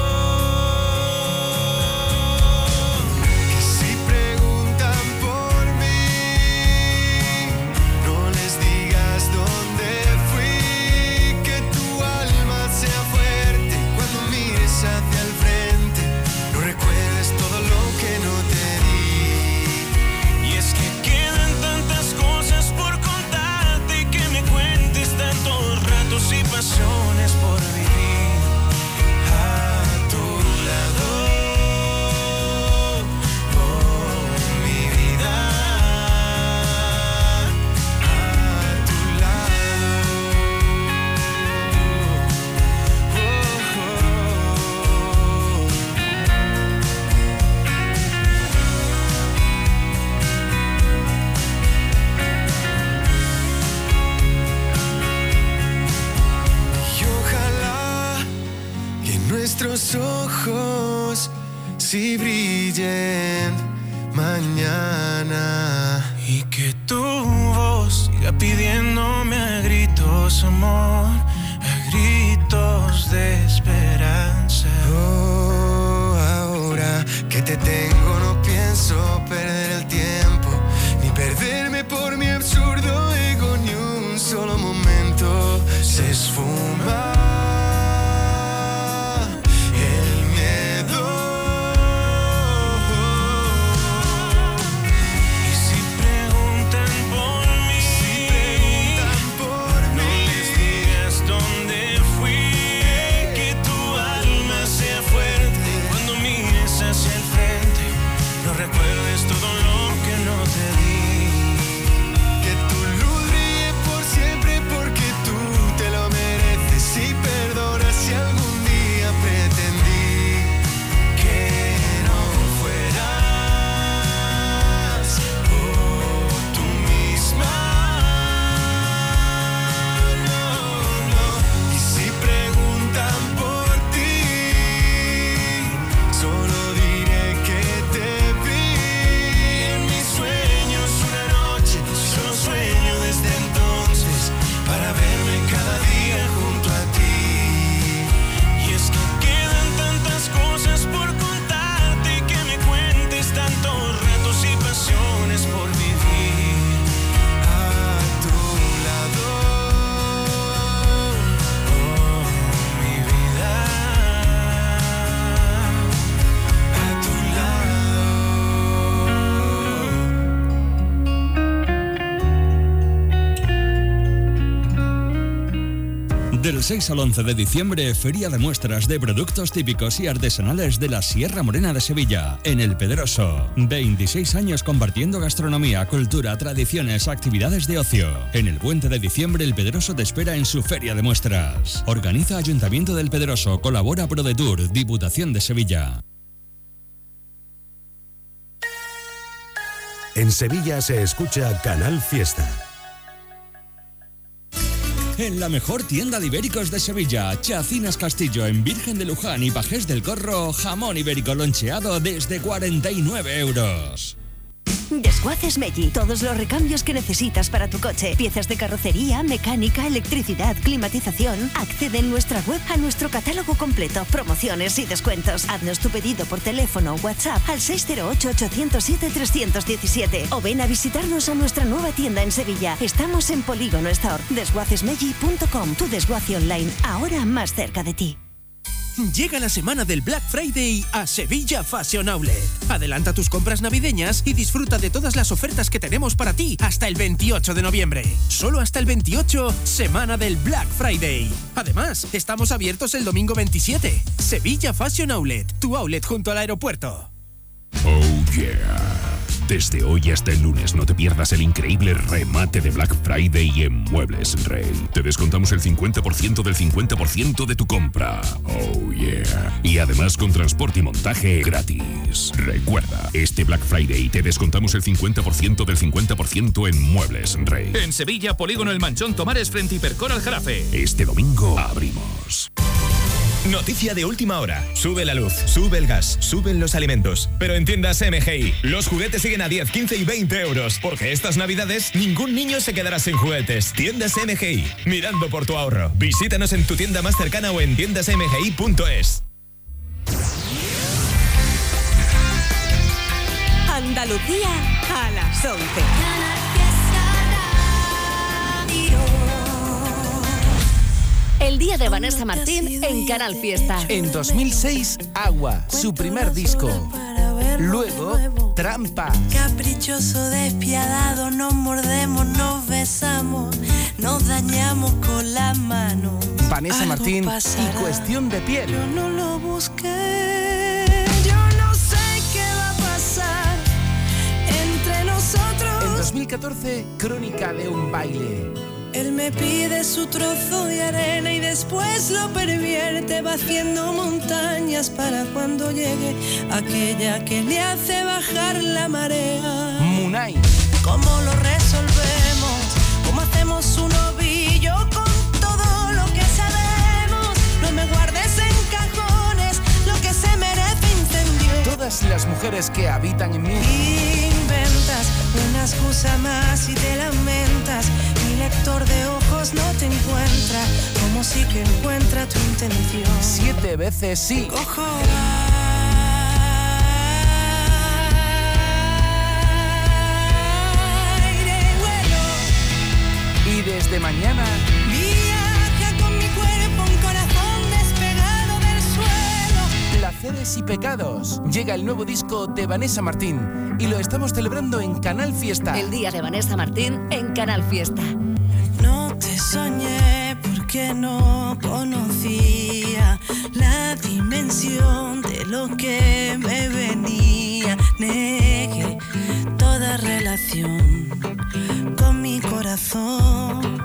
Sí brillen mañana. Y que tu voz siga pidiéndome a gritos amor, a gritos de 6 al 11 de diciembre, Feria de Muestras de Productos Típicos y Artesanales de la Sierra Morena de Sevilla, en El Pedroso. 26 años compartiendo gastronomía, cultura, tradiciones, actividades de ocio. En el puente de diciembre, El Pedroso te espera en su Feria de Muestras. Organiza Ayuntamiento del Pedroso, colabora ProDetour, Diputación de Sevilla. En Sevilla se escucha Canal Fiesta. En la mejor tienda de ibéricos de Sevilla, Chacinas Castillo en Virgen de Luján y Pajés del Corro, jamón ibérico loncheado desde 49 euros. Desguaces Meggi. Todos los recambios que necesitas para tu coche. Piezas de carrocería, mecánica, electricidad, climatización. Accede en nuestra web a nuestro catálogo completo, promociones y descuentos. Haznos tu pedido por teléfono o WhatsApp al 608-807-317 o ven a visitarnos a nuestra nueva tienda en Sevilla. Estamos en Polígono Store. Desguacesmeggi.com, tu desguace online, ahora más cerca de ti. Llega la semana del Black Friday a Sevilla Fashion Outlet. Adelanta tus compras navideñas y disfruta de todas las ofertas que tenemos para ti hasta el 28 de noviembre. Solo hasta el 28, semana del Black Friday. Además, estamos abiertos el domingo 27. Sevilla Fashion Outlet, tu outlet junto al aeropuerto. Oh yeah. Desde hoy hasta el lunes no te pierdas el increíble remate de Black Friday en Muebles Rey. Te descontamos el 50% del 50% de tu compra. Oh yeah. Y además con transporte y montaje gratis. Recuerda, este Black Friday te descontamos el 50% del 50% en Muebles Rey. En Sevilla, Polígono El Manchón Tomares frente Hipercor al Jarafe. Este domingo abrimos. Noticia de última hora. Sube la luz, sube el gas, suben los alimentos. Pero en tiendas MGI, los juguetes siguen a 10, 15 y 20 euros. Porque estas navidades ningún niño se quedará sin juguetes. Tiendas MGI, mirando por tu ahorro. Visítanos en tu tienda más cercana o en tiendasmgi.es. Andalucía a las 11. El día de Vanessa Martín en Canal Fiesta. En 2006, Agua, su primer disco. Luego, Trampa. Caprichoso, despiadado, nos mordemos, nos besamos, nos dañamos con las manos. Vanessa Algo Martín pasará. y Cuestión de Piel. Yo no lo busqué. Yo no sé qué va a pasar entre nosotros. En 2014, Crónica de un baile. Él me pide su trozo de arena y después lo pervierte, va haciendo montañas para cuando llegue aquella que le hace bajar la marea. Munay. ¿Cómo lo resolvemos? ¿Cómo hacemos un ovillo con todo lo que sabemos? No me guardes en cajones lo que se merece incendio. Todas las mujeres que habitan en mí. Inventas una excusa más y te lamentas. Lector de ojos no te encuentra, como si que encuentra tu intención. Siete veces sí. Cojo aire, vuelo. Y desde mañana, Viaja con mi cuerpo, un corazón despegado del suelo. Placeres y Pecados. Llega el nuevo disco de Vanessa Martín y lo estamos celebrando en Canal Fiesta. El día de Vanessa Martín en Canal Fiesta. Porque no conocía la dimensión de lo que me venía. Negué toda relación con mi corazón.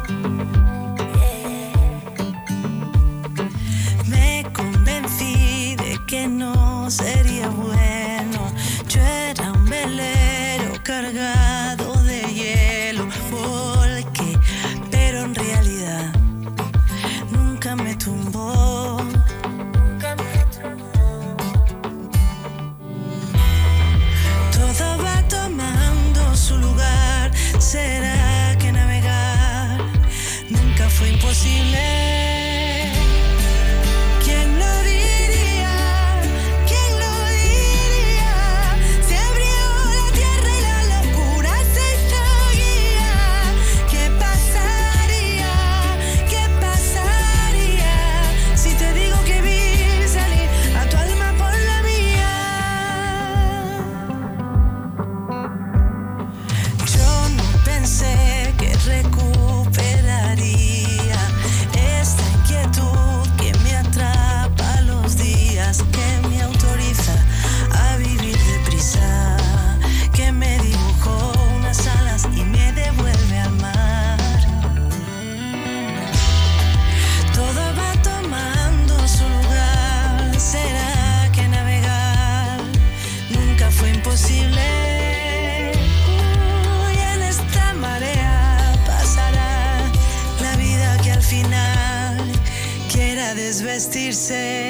Me convencí de que no sería sentirse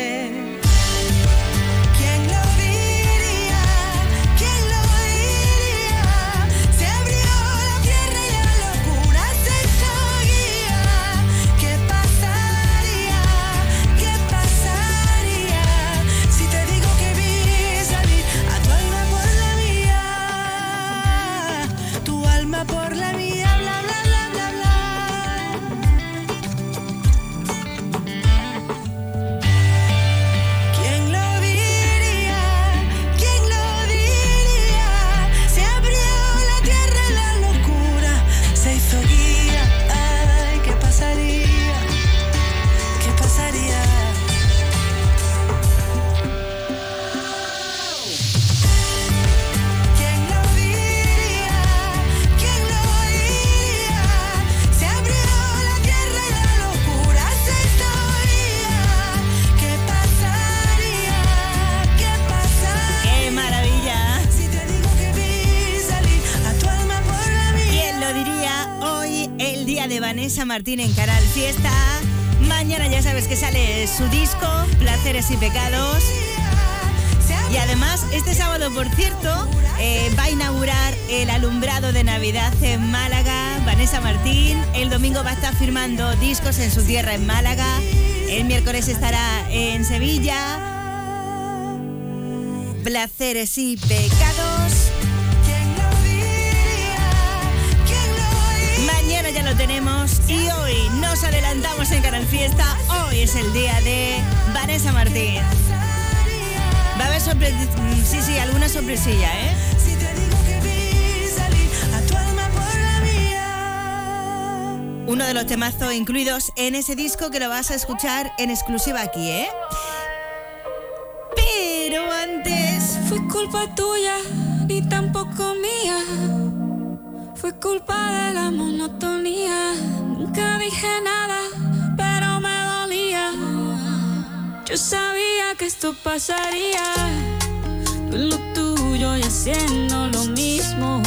Martín en Canal Fiesta. Mañana ya sabes que sale su disco, Placeres y Pecados. Y además, este sábado, por cierto, eh, va a inaugurar el alumbrado de Navidad en Málaga, Vanessa Martín. El domingo va a estar firmando discos en su tierra en Málaga. El miércoles estará en Sevilla. Placeres y Pecados. y hoy nos adelantamos en Canal Fiesta. Hoy es el día de Vanessa Martín. Va a haber sorpresa. Mm, sí, sí, alguna sorpresilla, ¿eh? Uno de los temazos incluidos en ese disco que lo vas a escuchar en exclusiva aquí, ¿eh? Pero antes fue culpa tuya, ni tampoco mía fue culpa de la monotonía. Nunca dije nada, pero me dolía. Yo sabía que esto pasaría. Tú en lo tuyo y haciendo lo mismo.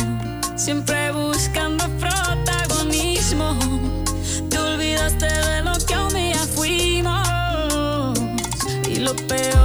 Siempre buscando protagonismo. Te olvidaste de lo que un día fuimos. Y lo peor.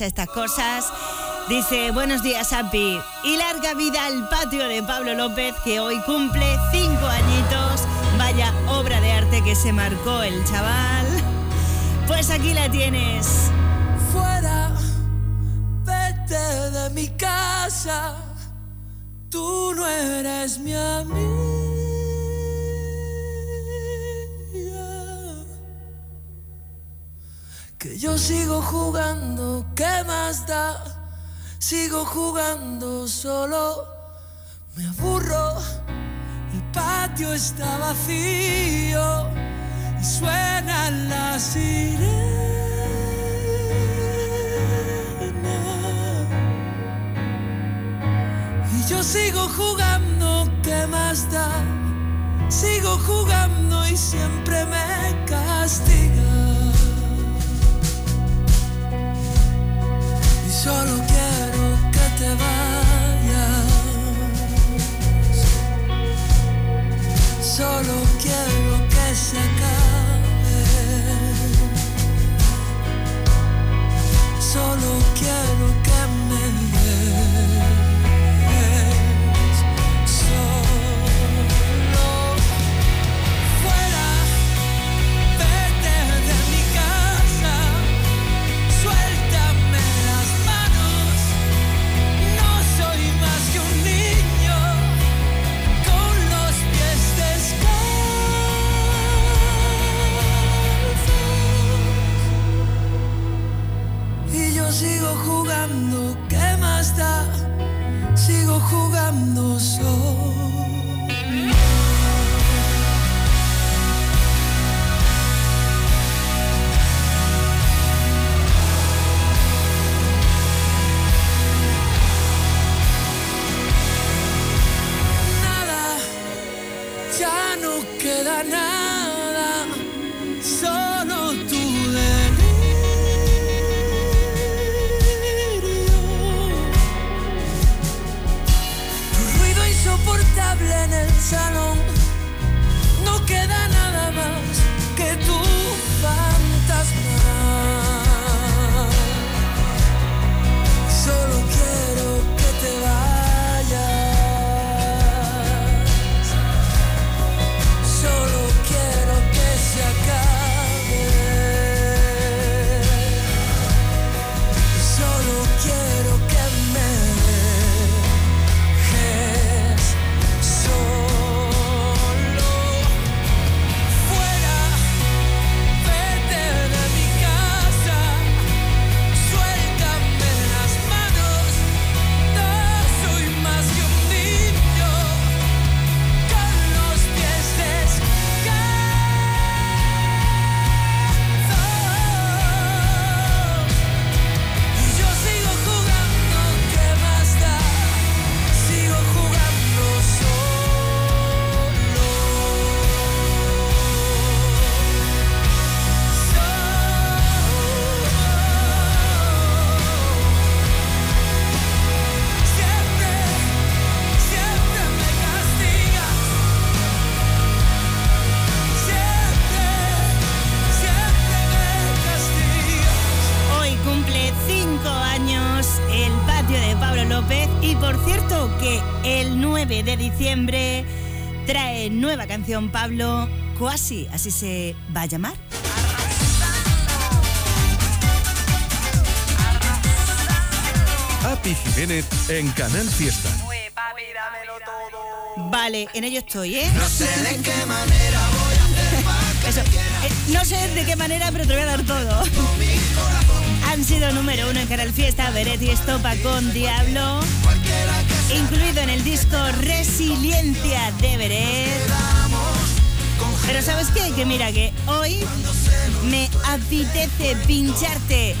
a estas cosas. Dice, buenos días, Ampi. Y larga vida al patio de Pablo López, que hoy cumple cinco añitos. Vaya obra de arte que se marcó el chaval. Pues aquí la tienes. Fuera, vete de mi casa. Tú no eres mi amigo. Yo sigo jugando, ¿qué más da? Sigo jugando solo, me aburro, el patio está vacío y suenan las sirenas. Y yo sigo jugando, ¿qué más da? Sigo jugando y siempre me castiga. Solo quiero que te vayas. Solo quiero que se acabe. Solo quiero que me des. Jugando, ¿qué más da? Sigo jugando solo. Canción Pablo, Quasi, así se va a llamar. Api Jiménez en Canal Fiesta. Vale, en ello estoy, ¿eh? No sé de qué manera voy a hacer *laughs* Eso, eh, no sé de qué manera, pero te voy a dar todo. *laughs* Han sido número uno en Canal Fiesta, Beret y Estopa con Diablo. Incluido en el disco Resiliencia de Beret. Pero ¿sabes qué? Que mira que hoy me apetece pincharte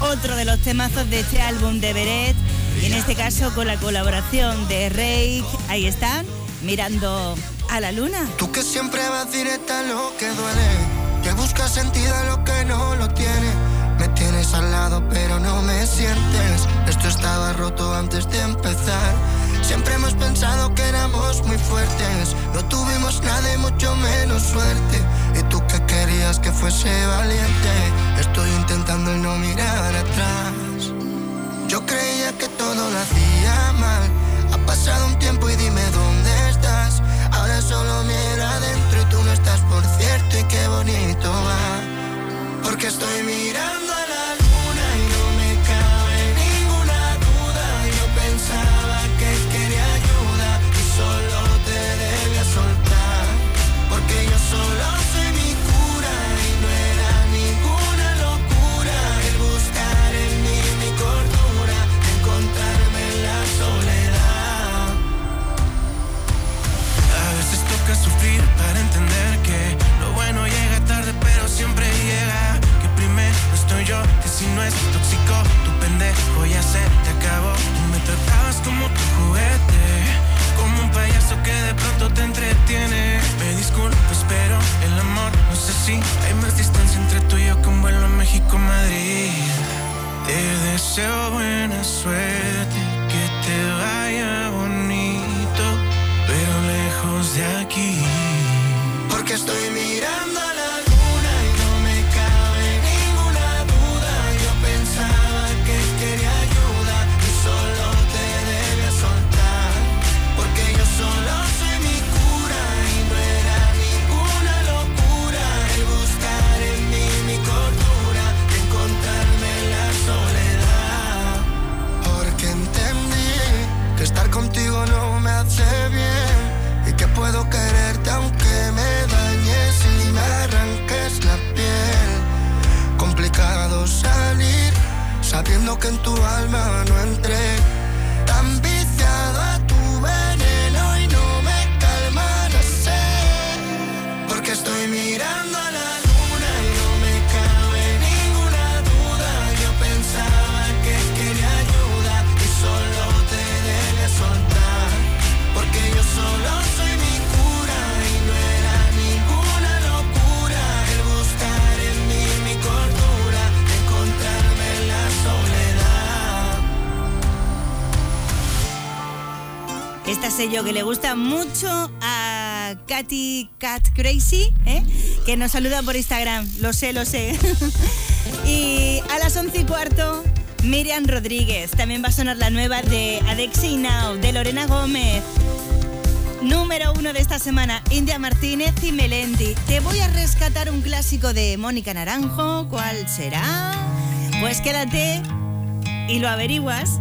otro de los temazos de este álbum de Beret. Y en este caso con la colaboración de Rake. Ahí están, mirando a la luna. Tú que siempre vas directa a lo que duele, que buscas sentido a lo que no lo tiene. Me tienes al lado pero no me sientes. Esto estaba roto antes de empezar. Siempre hemos pensado que éramos muy fuertes. No tuvimos nada y mucho menos suerte. Y tú que querías que fuese valiente. Estoy intentando no mirar atrás. Yo creía que todo lo hacía mal. Ha pasado un tiempo y dime dónde estás. Ahora solo miro adentro y tú no estás, por cierto, y qué bonito va. Porque estoy mirando si no es tóxico, tu pendejo ya se te acabó. Me tratabas como tu juguete, como un payaso que de pronto te entretiene. Me disculpas, pero el amor no sé si hay más distancia entre tú y yo que un vuelo a México-Madrid. Te deseo buena suerte, que te vaya bonito, pero lejos de aquí. Porque estoy mirando que en tu alma no entré. Sé yo que le gusta mucho a Katy Cat Crazy, ¿eh? que nos saluda por Instagram. Lo sé, lo sé. *laughs* y a las once y cuarto, Miriam Rodríguez. También va a sonar la nueva de Adexi Now, de Lorena Gómez. Número uno de esta semana, India Martínez y Melendi. Te voy a rescatar un clásico de Mónica Naranjo. ¿Cuál será? Pues quédate y lo averiguas.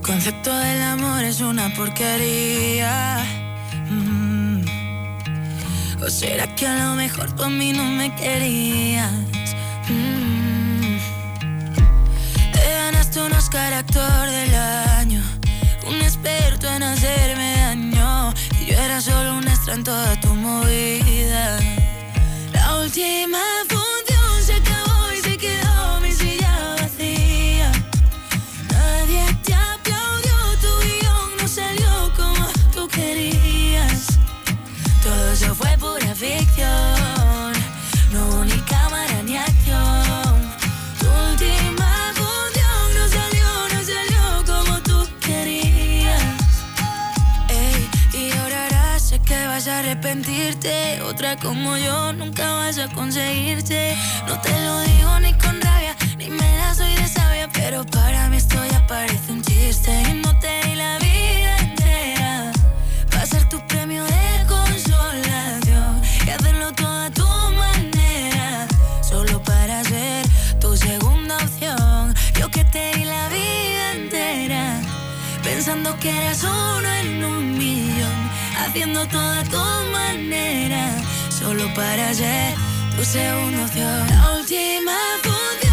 Tu concepto del amor es una porquería. Mm. ¿O será que a lo mejor tú mí no me querías? Mm. Te ganaste un Oscar actor del año, un experto en hacerme daño. Y yo era solo un extra en toda tu movida. La última función eso fue pura ficción, no hubo ni cámara ni acción. Tu última función no salió, no salió como tú querías. Ey, y ahora sé que vas a arrepentirte. Otra como yo nunca vas a conseguirte. No te lo digo ni con rabia, ni me la soy de sabia. Pero para mí esto ya parece un chiste. Y no te di la vida Que eras uno en un millón. Haciendo todo a tu manera. Solo para ser tu segunda opción. La última función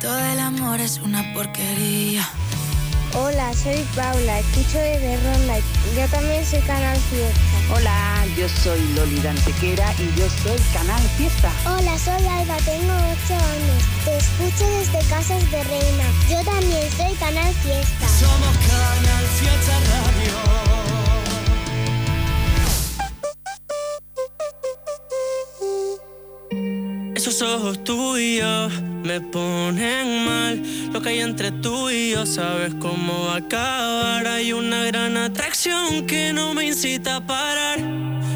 Concepto del amor es una porquería. Hola, soy Paula, escucho desde Ronda. Yo también soy Canal Fiesta. Hola, yo soy Loli Dantequera y yo soy Canal Fiesta. Hola, soy Alba, tengo 8 años. Te escucho desde Casas de Reina. Yo también soy Canal Fiesta. Somos Canal Fiesta Radio. Esos ojos tuyos me ponen mal. Lo que hay entre tú y yo, sabes cómo va a acabar. Hay una gran atracción que no me incita a parar.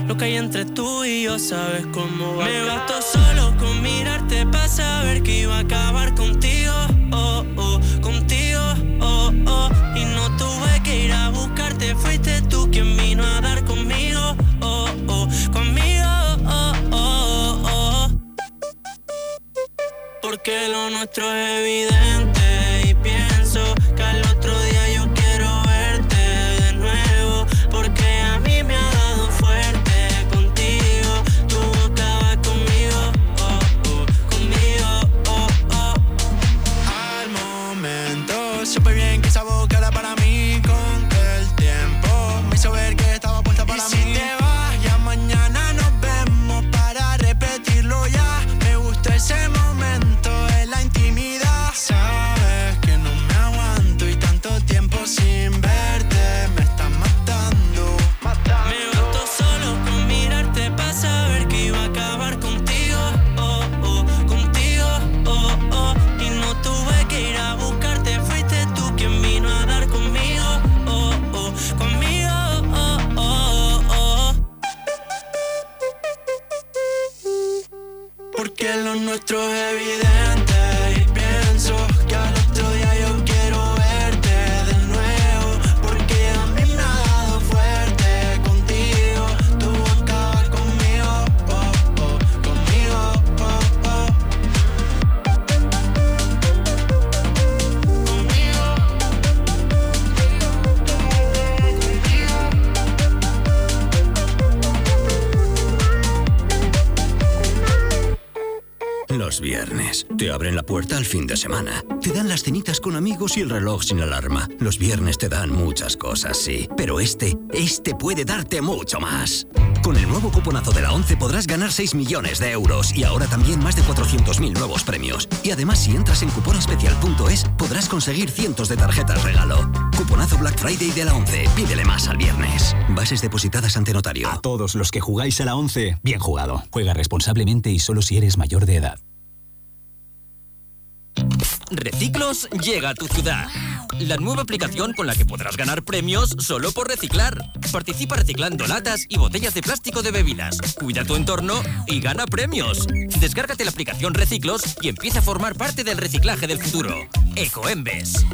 Lo que hay entre tú y yo, sabes cómo va a Me bastó solo con mirarte para saber que iba a acabar contigo. Porque lo nuestro es evidente. Y pienso que al otro día Te abren la puerta al fin de semana. Te dan las cenitas con amigos y el reloj sin alarma. Los viernes te dan muchas cosas, sí. Pero este, este puede darte mucho más. Con el nuevo cuponazo de la 11 podrás ganar 6 millones de euros y ahora también más de 400.000 nuevos premios. Y además, si entras en cuponespecial.es, podrás conseguir cientos de tarjetas regalo. Cuponazo Black Friday de la 11. Pídele más al viernes. Bases depositadas ante notario. A todos los que jugáis a la 11, bien jugado. Juega responsablemente y solo si eres mayor de edad. Reciclos llega a tu ciudad. La nueva aplicación con la que podrás ganar premios solo por reciclar. Participa reciclando latas y botellas de plástico de bebidas. Cuida tu entorno y gana premios. Descárgate la aplicación Reciclos y empieza a formar parte del reciclaje del futuro. Ecoembes.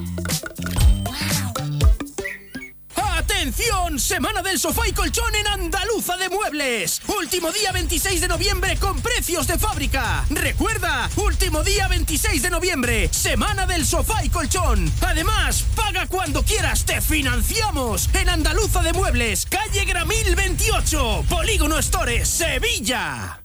Semana del sofá y colchón en Andaluza de Muebles. Último día 26 de noviembre con precios de fábrica. Recuerda, último día 26 de noviembre, semana del sofá y colchón. Además, paga cuando quieras, te financiamos. En Andaluza de Muebles, calle Gramil 28, Polígono Stores, Sevilla.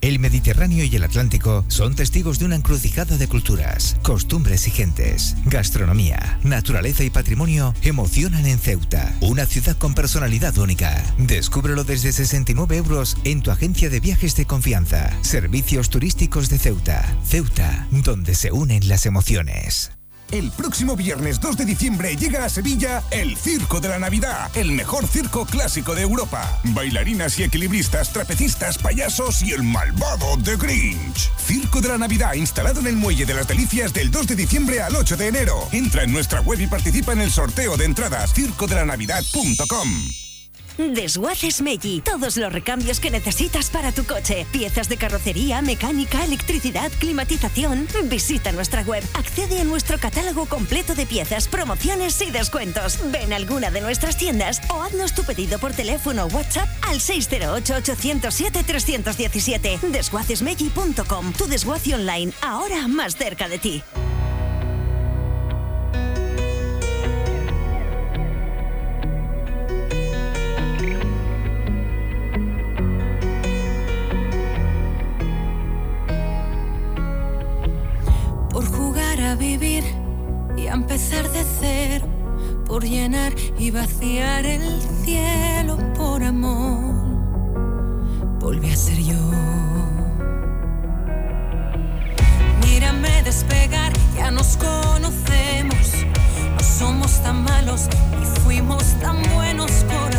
El Mediterráneo y el Atlántico son testigos de una encrucijada de culturas, costumbres y gentes. Gastronomía, naturaleza y patrimonio emocionan en Ceuta, una ciudad con personalidad única. Descúbrelo desde 69 euros en tu agencia de viajes de confianza. Servicios turísticos de Ceuta. Ceuta, donde se unen las emociones. El próximo viernes 2 de diciembre llega a Sevilla el Circo de la Navidad, el mejor circo clásico de Europa. Bailarinas y equilibristas, trapecistas, payasos y el malvado The Grinch. Circo de la Navidad instalado en el Muelle de las Delicias del 2 de diciembre al 8 de enero. Entra en nuestra web y participa en el sorteo de entradas circodelannavidad.com. Desguaces Meggi. Todos los recambios que necesitas para tu coche. Piezas de carrocería, mecánica, electricidad, climatización. Visita nuestra web. Accede a nuestro catálogo completo de piezas, promociones y descuentos. Ven a alguna de nuestras tiendas o haznos tu pedido por teléfono o WhatsApp al 608-807-317. Desguacesmeggi.com. Tu desguace online, ahora más cerca de ti. Y vaciar el cielo por amor. Volví a ser yo. Mírame despegar, ya nos conocemos. No somos tan malos y fuimos tan buenos, corazón.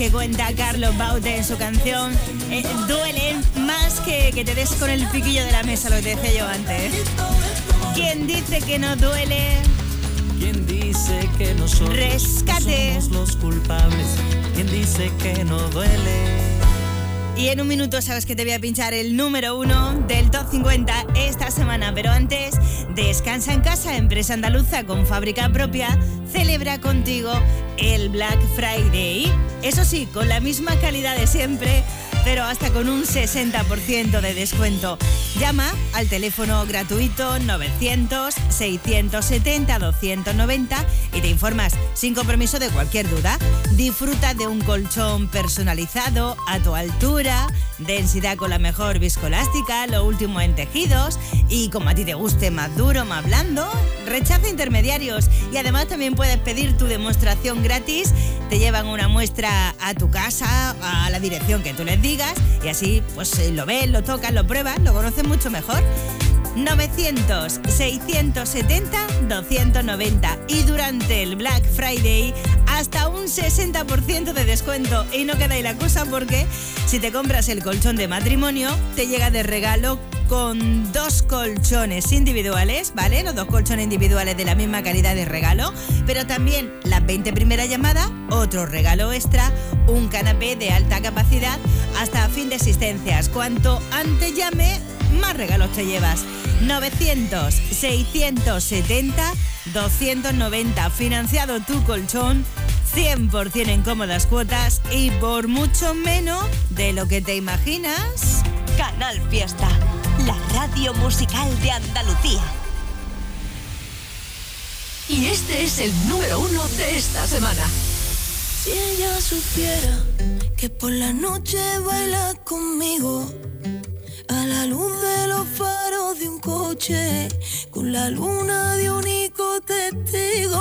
que cuenta Carlos Baute en su canción eh, duelen más que que te des con el piquillo de la mesa, lo que te decía yo antes. ¿Quién dice que no duele? ¿Quién dice que nosotros Rescate. somos los culpables? ¿Quién dice que no duele? Y en un minuto sabes que te voy a pinchar el número uno del top 50 esta semana, pero antes, descansa en casa, empresa andaluza con fábrica propia, celebra contigo el Black Friday. Eso sí, con la misma calidad de siempre, pero hasta con un 60% de descuento. Llama al teléfono gratuito 900-670-290 y te informas sin compromiso de cualquier duda. Disfruta de un colchón personalizado a tu altura densidad con la mejor viscolástica, lo último en tejidos. Y como a ti te guste más duro, más blando, rechaza intermediarios. Y además también puedes pedir tu demostración gratis, te llevan una muestra a tu casa, a la dirección que tú les digas. Y así pues eh, lo ves, lo tocas, lo pruebas, lo conoces mucho mejor. 900 670 290 y durante el Black Friday hasta un 60% de descuento y no queda ahí la cosa porque si te compras el colchón de matrimonio te llega de regalo con dos colchones individuales, ¿vale? Los dos colchones individuales de la misma calidad de regalo, pero también las 20 primeras llamadas, otro regalo extra, un canapé de alta capacidad hasta fin de existencias. Cuanto antes llame, más regalos te llevas. 900 670 290 financiado tu colchón 100% en cómodas cuotas y por mucho menos de lo que te imaginas. Canal Fiesta, la radio musical de Andalucía. Y este es el número uno de esta semana. Si ella supiera que por la noche baila conmigo, a la luz de los faros de un coche, con la luna de único testigo,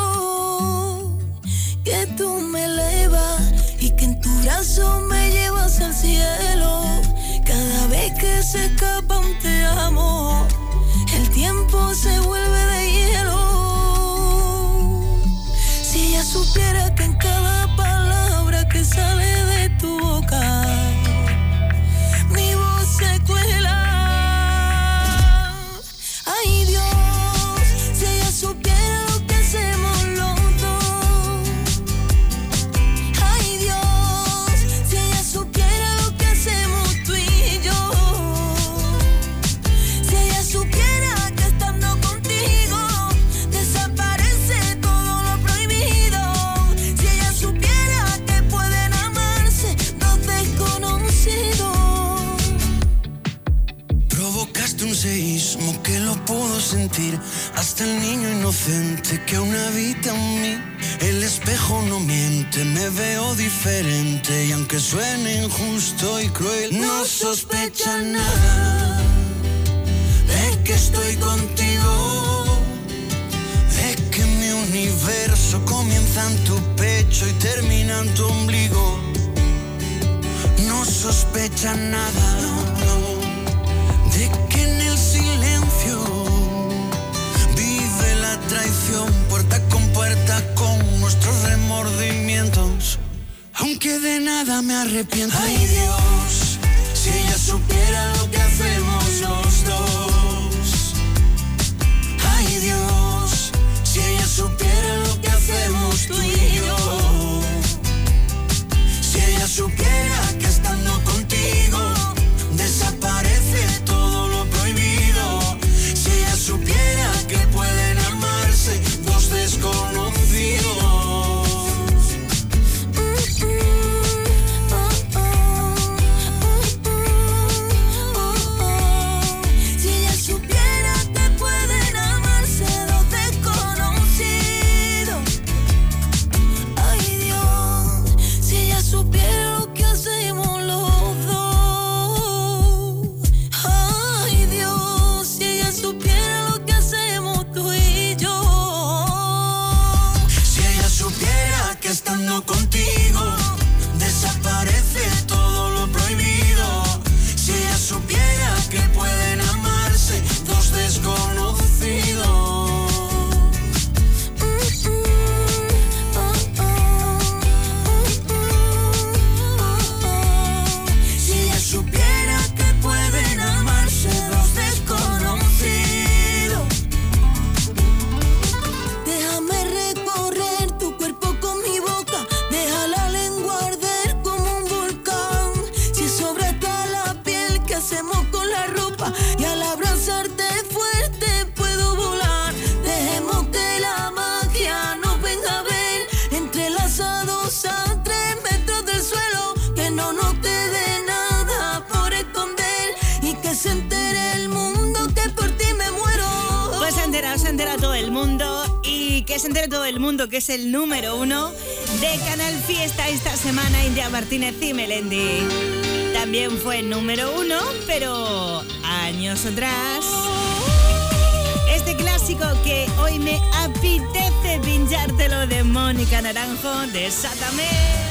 que tú me elevas y que en tu brazo me llevas al cielo. Cada vez que se escapa un te amo, el tiempo se vuelve de hielo. Si ella supiera que en cada palabra que sale de tu boca, hasta el niño inocente que aún habita en mí. El espejo no miente, me veo diferente y aunque suene injusto y cruel, no sospecha nada de que estoy contigo, de que mi universo comienza en tu pecho y termina en tu ombligo. No sospecha nada de que en el traición puerta con puerta con nuestros remordimientos. Aunque de nada me arrepiento. Ay Dios, si ella supiera lo que hacemos los dos. Ay Dios, si ella supiera lo que hacemos tú y yo. Si ella supiera que es el número uno de Canal Fiesta esta semana, India Martínez y Melendi. También fue número uno, pero años atrás. Este clásico que hoy me apetece pinchártelo de Mónica Naranjo de Satamé.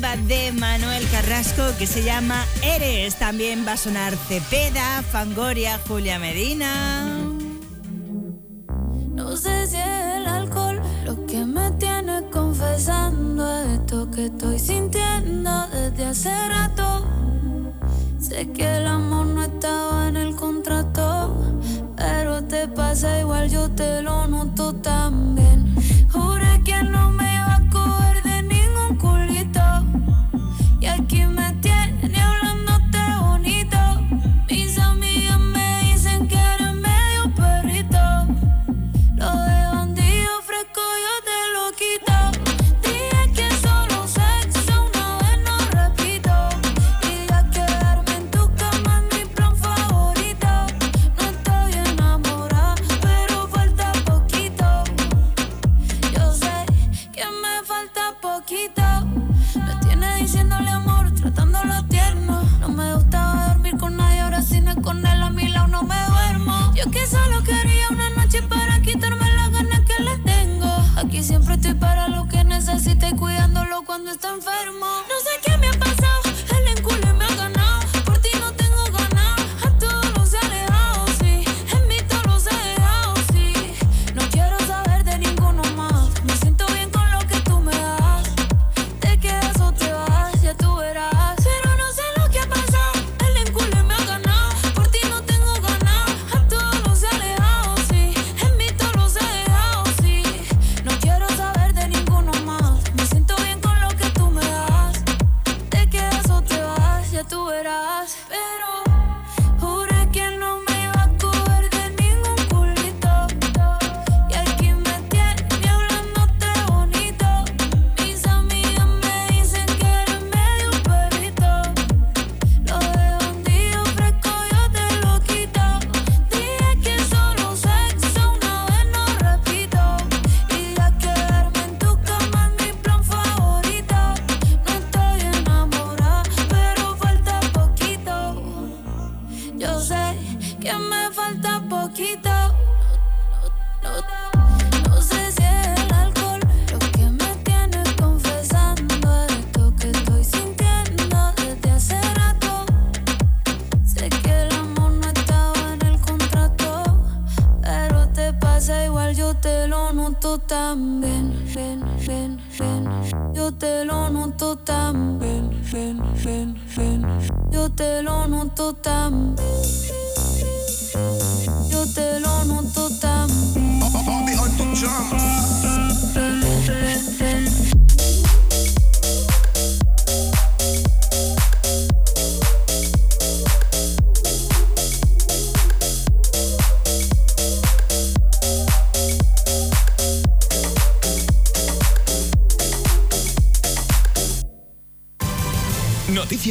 de Manuel Carrasco que se llama Eres. También va a sonar Cepeda, Fangoria, Julia Medina.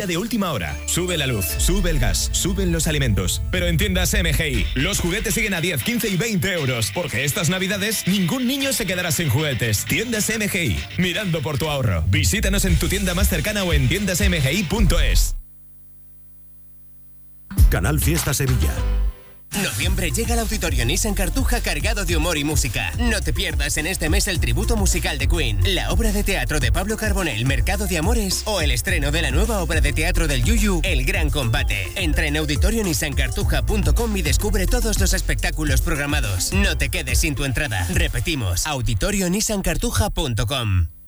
De última hora. Sube la luz, sube el gas, suben los alimentos. Pero en tiendas MGI, los juguetes siguen a 10, 15 y 20 euros. Porque estas navidades ningún niño se quedará sin juguetes. Tiendas MGI, mirando por tu ahorro. Visítanos en tu tienda más cercana o en tiendasmgi.es. Canal Fiesta Sevilla. Llega el Auditorio Nissan Cartuja cargado de humor y música. No te pierdas en este mes el tributo musical de Queen, la obra de teatro de Pablo Carbonell, Mercado de Amores, o el estreno de la nueva obra de teatro del Yuyu, El Gran Combate. Entra en auditorionissancartuja.com y descubre todos los espectáculos programados. No te quedes sin tu entrada. Repetimos, auditorionissancartuja.com.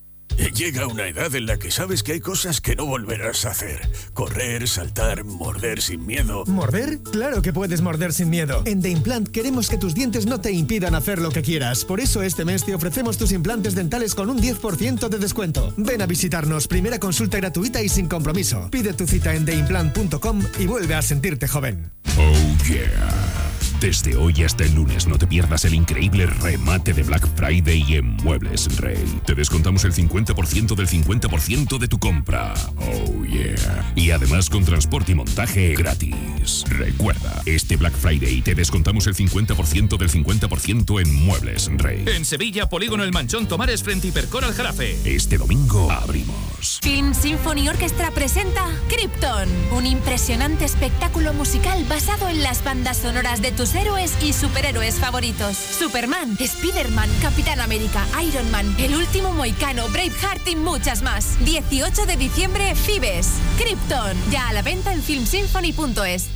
Llega una edad en la que sabes que hay cosas que no volverás a hacer. Correr, saltar, morder sin miedo. ¿Morder? Claro que puedes morder sin miedo. En The Implant queremos que tus dientes no te impidan hacer lo que quieras. Por eso este mes te ofrecemos tus implantes dentales con un 10% de descuento. Ven a visitarnos, primera consulta gratuita y sin compromiso. Pide tu cita en theimplant.com y vuelve a sentirte joven. Oh yeah. Desde hoy hasta el lunes no te pierdas el increíble remate de Black Friday en Muebles Rey. Te descontamos el 50% del 50% de tu compra. Oh yeah. Y además con transporte y montaje gratis. Recuerda, este Black Friday te descontamos el 50% del 50% en Muebles Rey. En Sevilla, Polígono El Manchón Tomares frente Hipercor al Jarafe. Este domingo abrimos. Film Symphony Orchestra presenta Krypton, un impresionante espectáculo musical basado en las bandas sonoras de tus héroes y superhéroes favoritos. Superman, Spider-Man, Capitán América, Iron Man, El Último Moicano, Braveheart y muchas más. 18 de diciembre, Fibes. Krypton, ya a la venta en filmsymphony.es.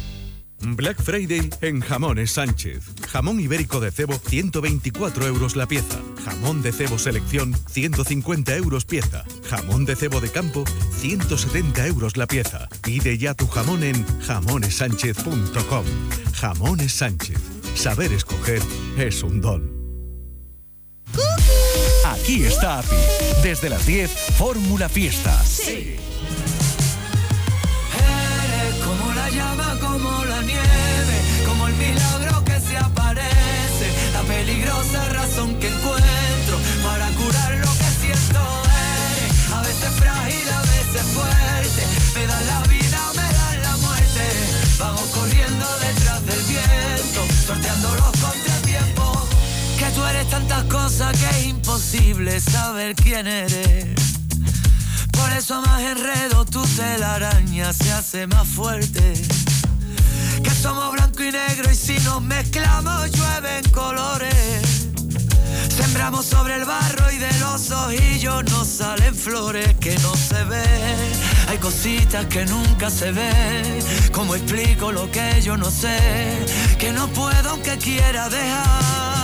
Black Friday en Jamones Sánchez. Jamón ibérico de cebo, 124 euros la pieza. Jamón de cebo selección, 150 euros pieza. Jamón de cebo de campo, 170 euros la pieza. Pide ya tu jamón en jamonesánchez.com. Jamones Sánchez. Saber escoger es un don. Aquí está API. Desde las 10, Fórmula Fiesta. Sí. Cosas que es imposible saber quién eres. Por eso más enredo tu telaraña se hace más fuerte. Que somos blanco y negro y si nos mezclamos llueven colores. Sembramos sobre el barro y de los ojillos nos salen flores que no se ven. Hay cositas que nunca se ven. ¿Cómo explico lo que yo no sé? Que no puedo aunque quiera dejarlo.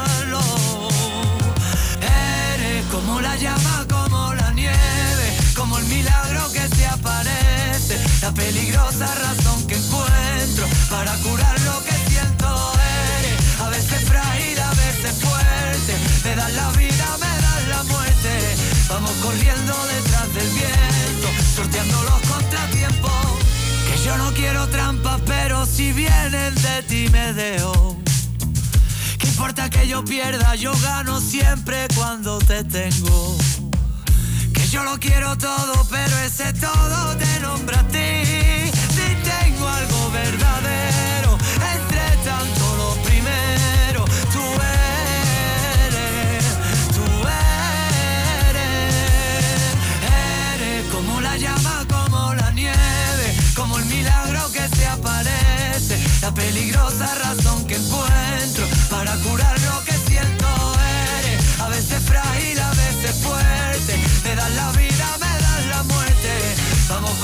Como la llama, como la nieve, como el milagro que se aparece. La peligrosa razón que encuentro para curar lo que siento eres. A veces frágil, a veces fuerte. Me das la vida, me das la muerte. Vamos corriendo detrás del viento, sorteando los contratiempos. Que yo no quiero trampas, pero si vienen de ti me dejo. ¿Qué importa que yo pierda? Yo gano siempre cuando te tengo. Que yo lo quiero todo, pero ese todo te nombra a ti. Si tengo algo verdadero, entre tanto lo primero, tú eres, tú eres, eres como la llama, como la nieve, como el milagro que se aparece, la peligrosa razón que encuentro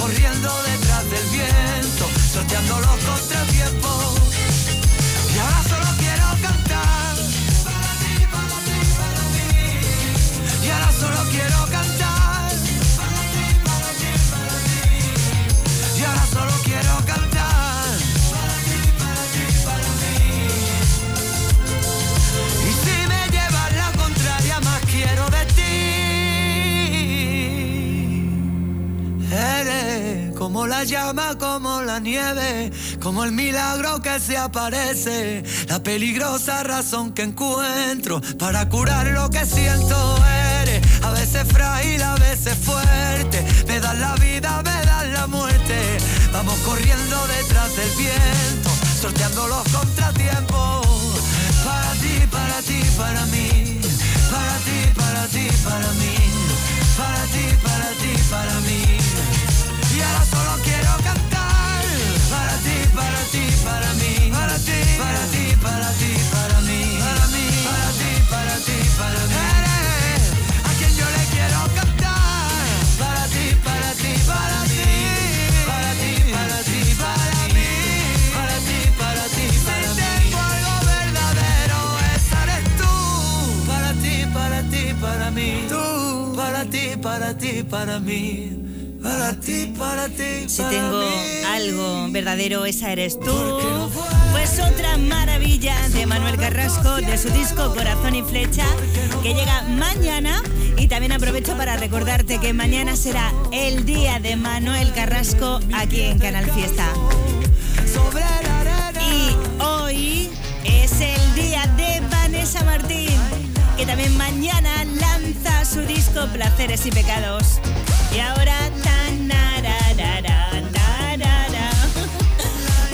corriendo detrás del viento, sorteando los contratiempos, como la llama, como la nieve, como el milagro que se aparece, la peligrosa razón que encuentro para curar lo que siento. Eres a veces frágil, a veces fuerte, me das la vida, me das la muerte. Vamos corriendo detrás del viento, sorteando los contratiempos. Para ti, para ti, para mí. Para ti, para ti, para mí. Para ti, para ti, para mí. Solo quiero cantar. Para ti, para ti, para mí. Para ti, para ti, para ti, para mí. Para mí, para ti, para ti, para mí. Eres a quien yo le quiero cantar. Para ti, para ti, para ti. Para ti, para ti, para mí. Para ti, para ti, para mí. Tengo algo verdadero, esa eres tú. Para ti, para ti, para mí. Tú, para ti, para ti, para mí. Para ti, para ti, Si tengo algo verdadero, esa eres tú. Pues otra maravilla de Manuel Carrasco, de su disco Corazón y Flecha, que llega mañana. Y también aprovecho para recordarte que mañana será el día de Manuel Carrasco aquí en Canal Fiesta. Y hoy es el día de Vanessa Martín, que también mañana lanza su disco Placeres y Pecados. Y ahora...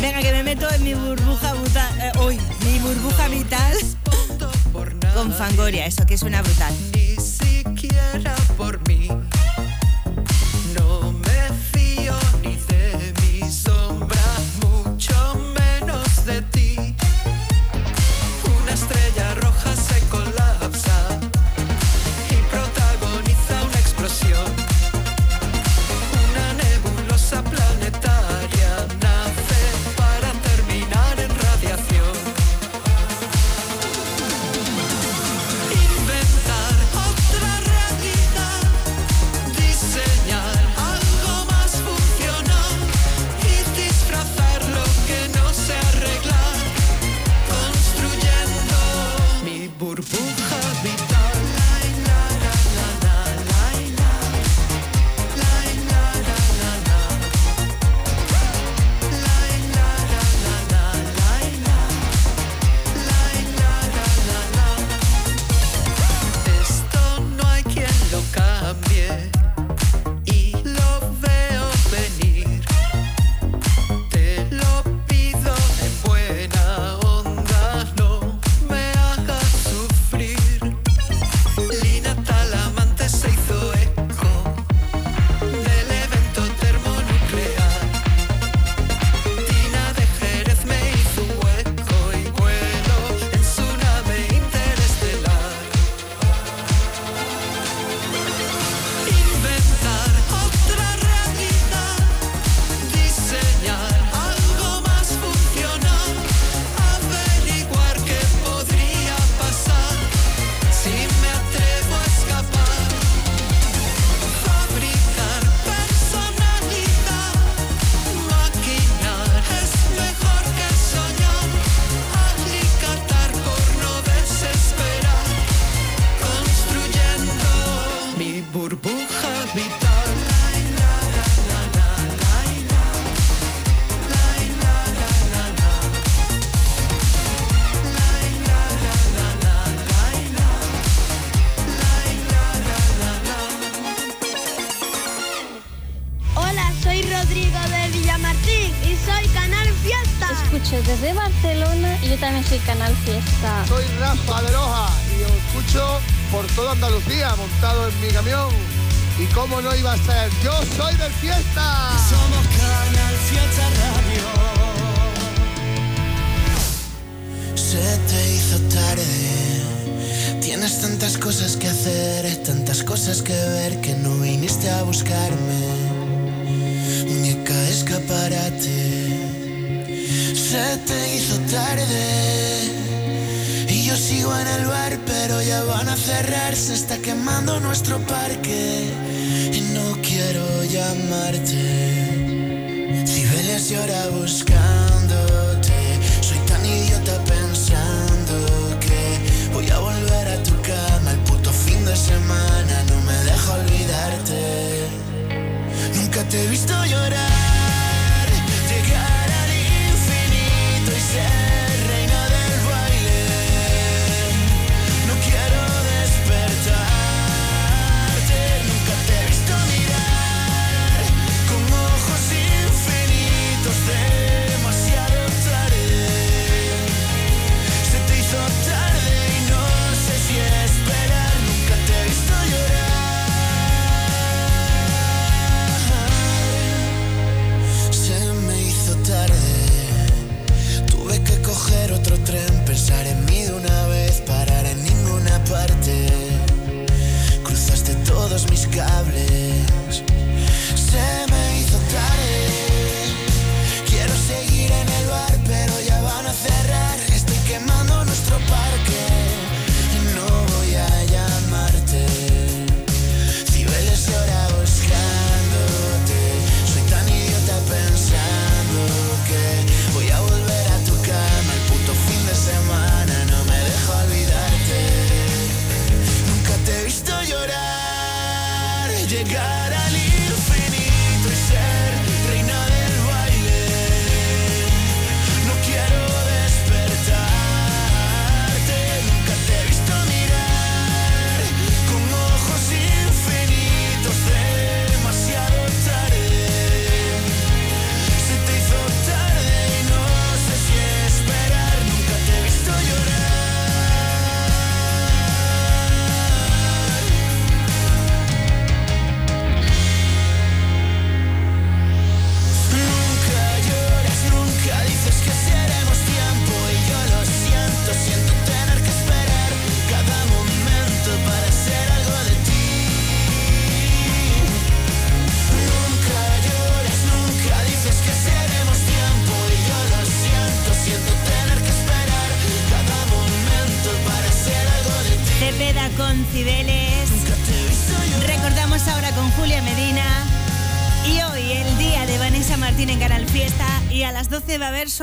Venga, que me meto en mi burbuja vital. eh, uy, mi burbuja vital. Con Fangoria, eso que suena brutal. Ni siquiera por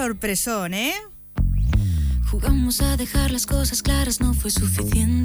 sorpresón, ¿eh? Jugamos a dejar las cosas claras, no fue suficiente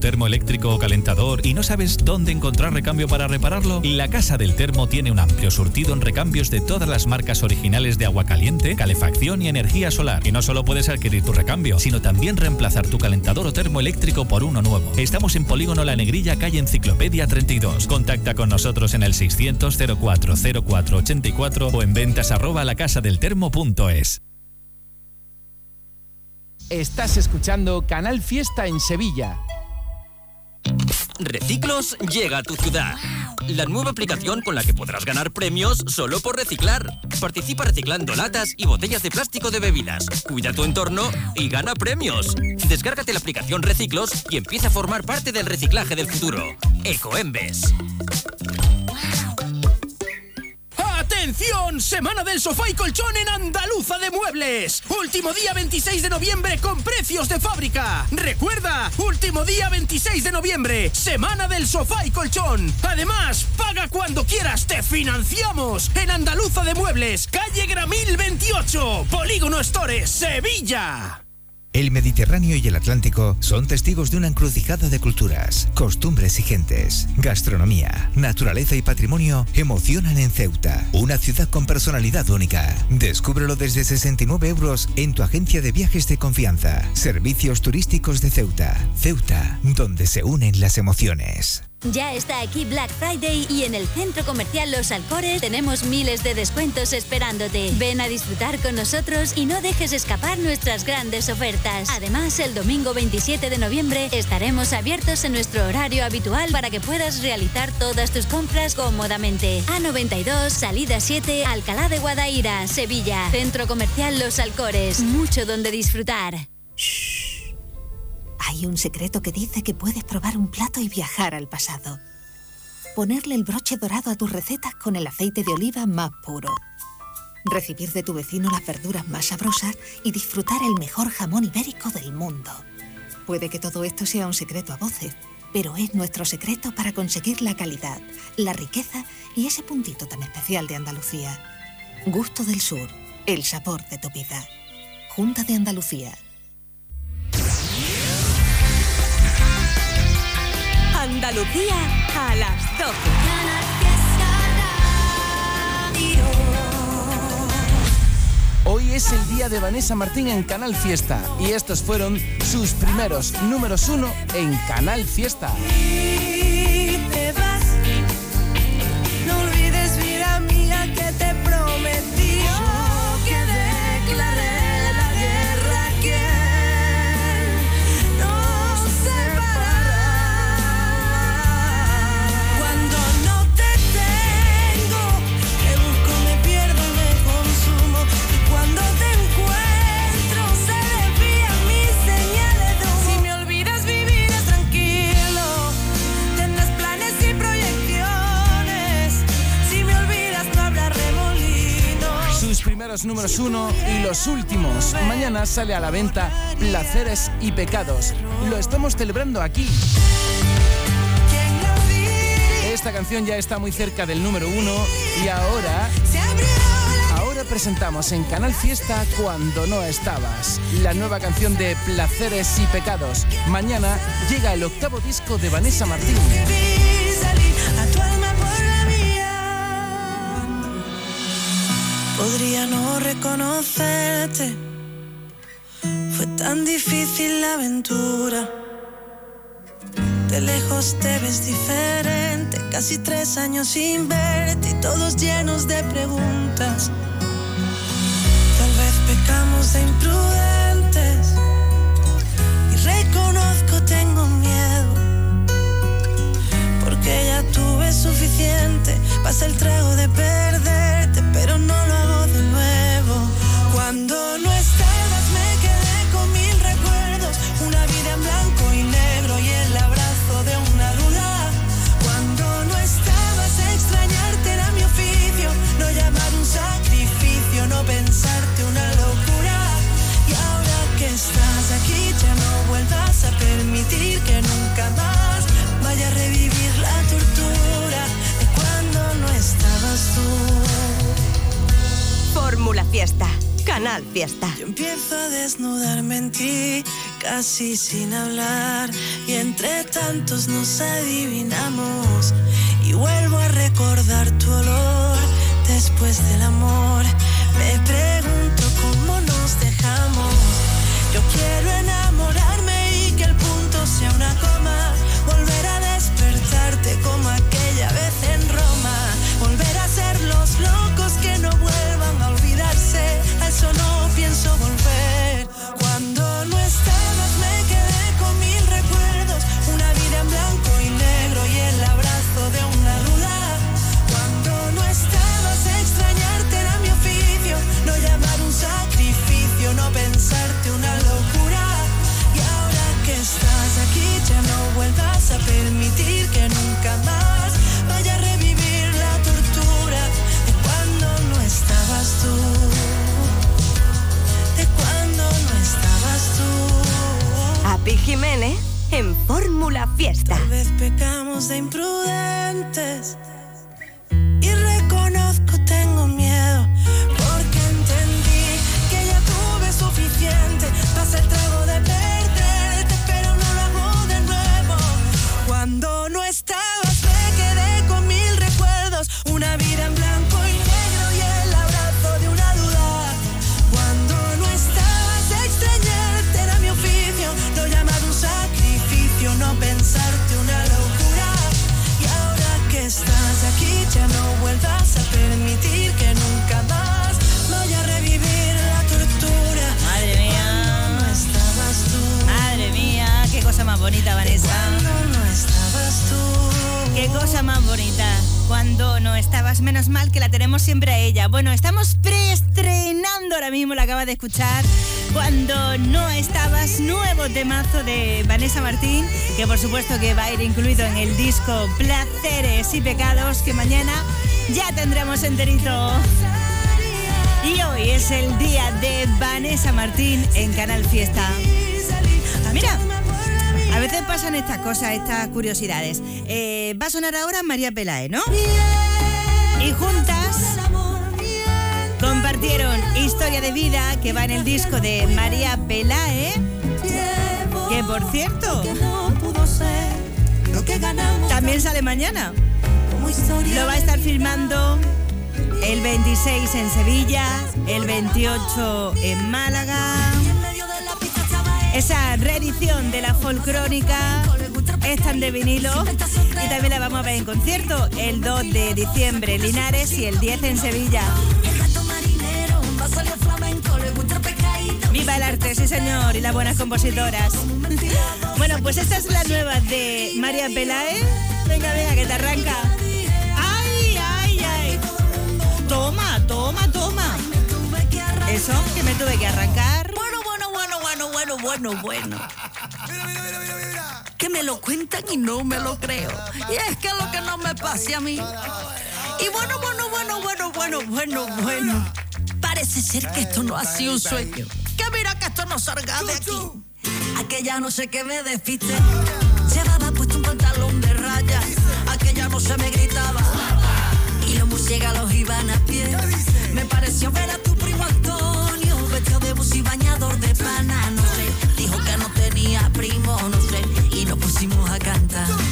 termo eléctrico o calentador y no sabes dónde encontrar recambio para repararlo? La Casa del Termo tiene un amplio surtido en recambios de todas las marcas originales de agua caliente, calefacción y energía solar. Y no solo puedes adquirir tu recambio, sino también reemplazar tu calentador o termo eléctrico por uno nuevo. Estamos en Polígono La Negrilla, calle Enciclopedia 32. Contacta con nosotros en el 600 04 04 84 o en ventas arroba lacasadeltermo.es. Estás escuchando Canal Fiesta en Sevilla. Reciclos llega a tu ciudad. La nueva aplicación con la que podrás ganar premios solo por reciclar. Participa reciclando latas y botellas de plástico de bebidas. Cuida tu entorno y gana premios. Descárgate la aplicación Reciclos y empieza a formar parte del reciclaje del futuro. Ecoembes. Semana del sofá y colchón en Andaluza de Muebles. Último día 26 de noviembre con precios de fábrica. Recuerda, último día 26 de noviembre, Semana del sofá y colchón. Además, paga cuando quieras, te financiamos. En Andaluza de Muebles, calle Gramil 28, Polígono Stores, Sevilla. El Mediterráneo y el Atlántico son testigos de una encrucijada de culturas, costumbres y gentes. Gastronomía, naturaleza y patrimonio emocionan en Ceuta, una ciudad con personalidad única. Descúbrelo desde 69 euros en tu agencia de viajes de confianza. Servicios turísticos de Ceuta. Ceuta, donde se unen las emociones. Ya está aquí Black Friday y en el centro comercial Los Alcores tenemos miles de descuentos esperándote. Ven a disfrutar con nosotros y no dejes escapar nuestras grandes ofertas. Además, el domingo 27 de noviembre estaremos abiertos en nuestro horario habitual para que puedas realizar todas tus compras cómodamente. A92, salida 7, Alcalá de Guadaira, Sevilla. Centro comercial Los Alcores. Mucho donde disfrutar. Un secreto que dice que puedes probar un plato y viajar al pasado. Ponerle el broche dorado a tus recetas con el aceite de oliva más puro. Recibir de tu vecino las verduras más sabrosas y disfrutar el mejor jamón ibérico del mundo. Puede que todo esto sea un secreto a voces, pero es nuestro secreto para conseguir la calidad, la riqueza y ese puntito tan especial de Andalucía. Gusto del Sur, el sabor de tu vida. Junta de Andalucía. Andalucía a las 12. Hoy es el día de Vanessa Martín en Canal Fiesta y estos fueron sus primeros números uno en Canal Fiesta. Números uno y los últimos. Mañana sale a la venta Placeres y Pecados. Lo estamos celebrando aquí. Esta canción ya está muy cerca del número uno y ahora... Ahora presentamos en Canal Fiesta Cuando no estabas, la nueva canción de Placeres y Pecados. Mañana llega el octavo disco de Vanessa Martín. Podría no reconocerte. Fue tan difícil la aventura. De lejos te ves diferente, casi tres años sin verte y todos llenos de preguntas. Tal vez pecamos de imprudentes y reconozco tengo miedo porque ya tuve suficiente. Pasa el trago de perderte, pero no lo. Cuando no estabas me quedé con mil recuerdos, una vida en blanco y negro y el abrazo de una duda. Cuando no estabas extrañarte era mi oficio, no llamar un sacrificio, no pensarte una locura. Y ahora que estás aquí ya no vuelvas a permitir que nunca más vaya a revivir la tortura de cuando no estabas tú. Fórmula Fiesta. Canal Fiesta. Yo empiezo a desnudarme en ti, casi sin hablar, y entre tantos nos adivinamos. Y vuelvo a recordar tu olor después del amor. Me pregunto cómo nos dejamos. Yo quiero enamorarme y que el punto sea una coma. Volver a despertarte como aquella vuelvas a permitir que nunca más vaya a revivir la tortura de cuando no estabas tú. De cuando no estabas tú. Api Jiménez en Fórmula Fiesta. Tal vez pecamos de imprudentes Qué cosa más bonita. Cuando no estabas, menos mal que la tenemos siempre a ella. Bueno, estamos preestrenando ahora mismo, la acaba de escuchar. Cuando no estabas, nuevo temazo de Vanessa Martín, que por supuesto que va a ir incluido en el disco Placeres y Pecados, que mañana ya tendremos enterito. Y hoy es el día de Vanessa Martín en Canal Fiesta. Mira, a veces pasan estas cosas, estas curiosidades. Eh, va a sonar ahora María Pelae, ¿no? Y juntas compartieron Historia de Vida, que va en el disco de María Pelae. Que por cierto, también sale mañana. Lo va a estar filmando el 26 en Sevilla, el 28 en Málaga. Esa reedición de la folcrónica están de vinilo y también la vamos a ver en concierto el 2 de diciembre en Linares y el 10 en Sevilla. Viva el arte, sí señor, y las buenas compositoras. Bueno, pues esta es la nueva de María Pelae. Venga, venga, que te arranca. ¡Ay, ay, ay! Toma, toma, toma. Eso, que me tuve que arrancar. Bueno, bueno, bueno, bueno, bueno, bueno, bueno. Que me lo cuentan y no me lo creo. Y es que lo que no me pase a mí. Y bueno, bueno, bueno, bueno, bueno, bueno, bueno. Parece ser que esto no ha sido un sueño. Que mira que esto no salga de aquí. Aquella noche que me despiste. Llevaba puesto un pantalón de rayas. Aquella noche me gritaba. Y los murciélagos iban a pie. Me pareció ver a tu primo Antonio. Vestido de bus y bañador de pana. Primo. No sé. Y nos pusimos a cantar.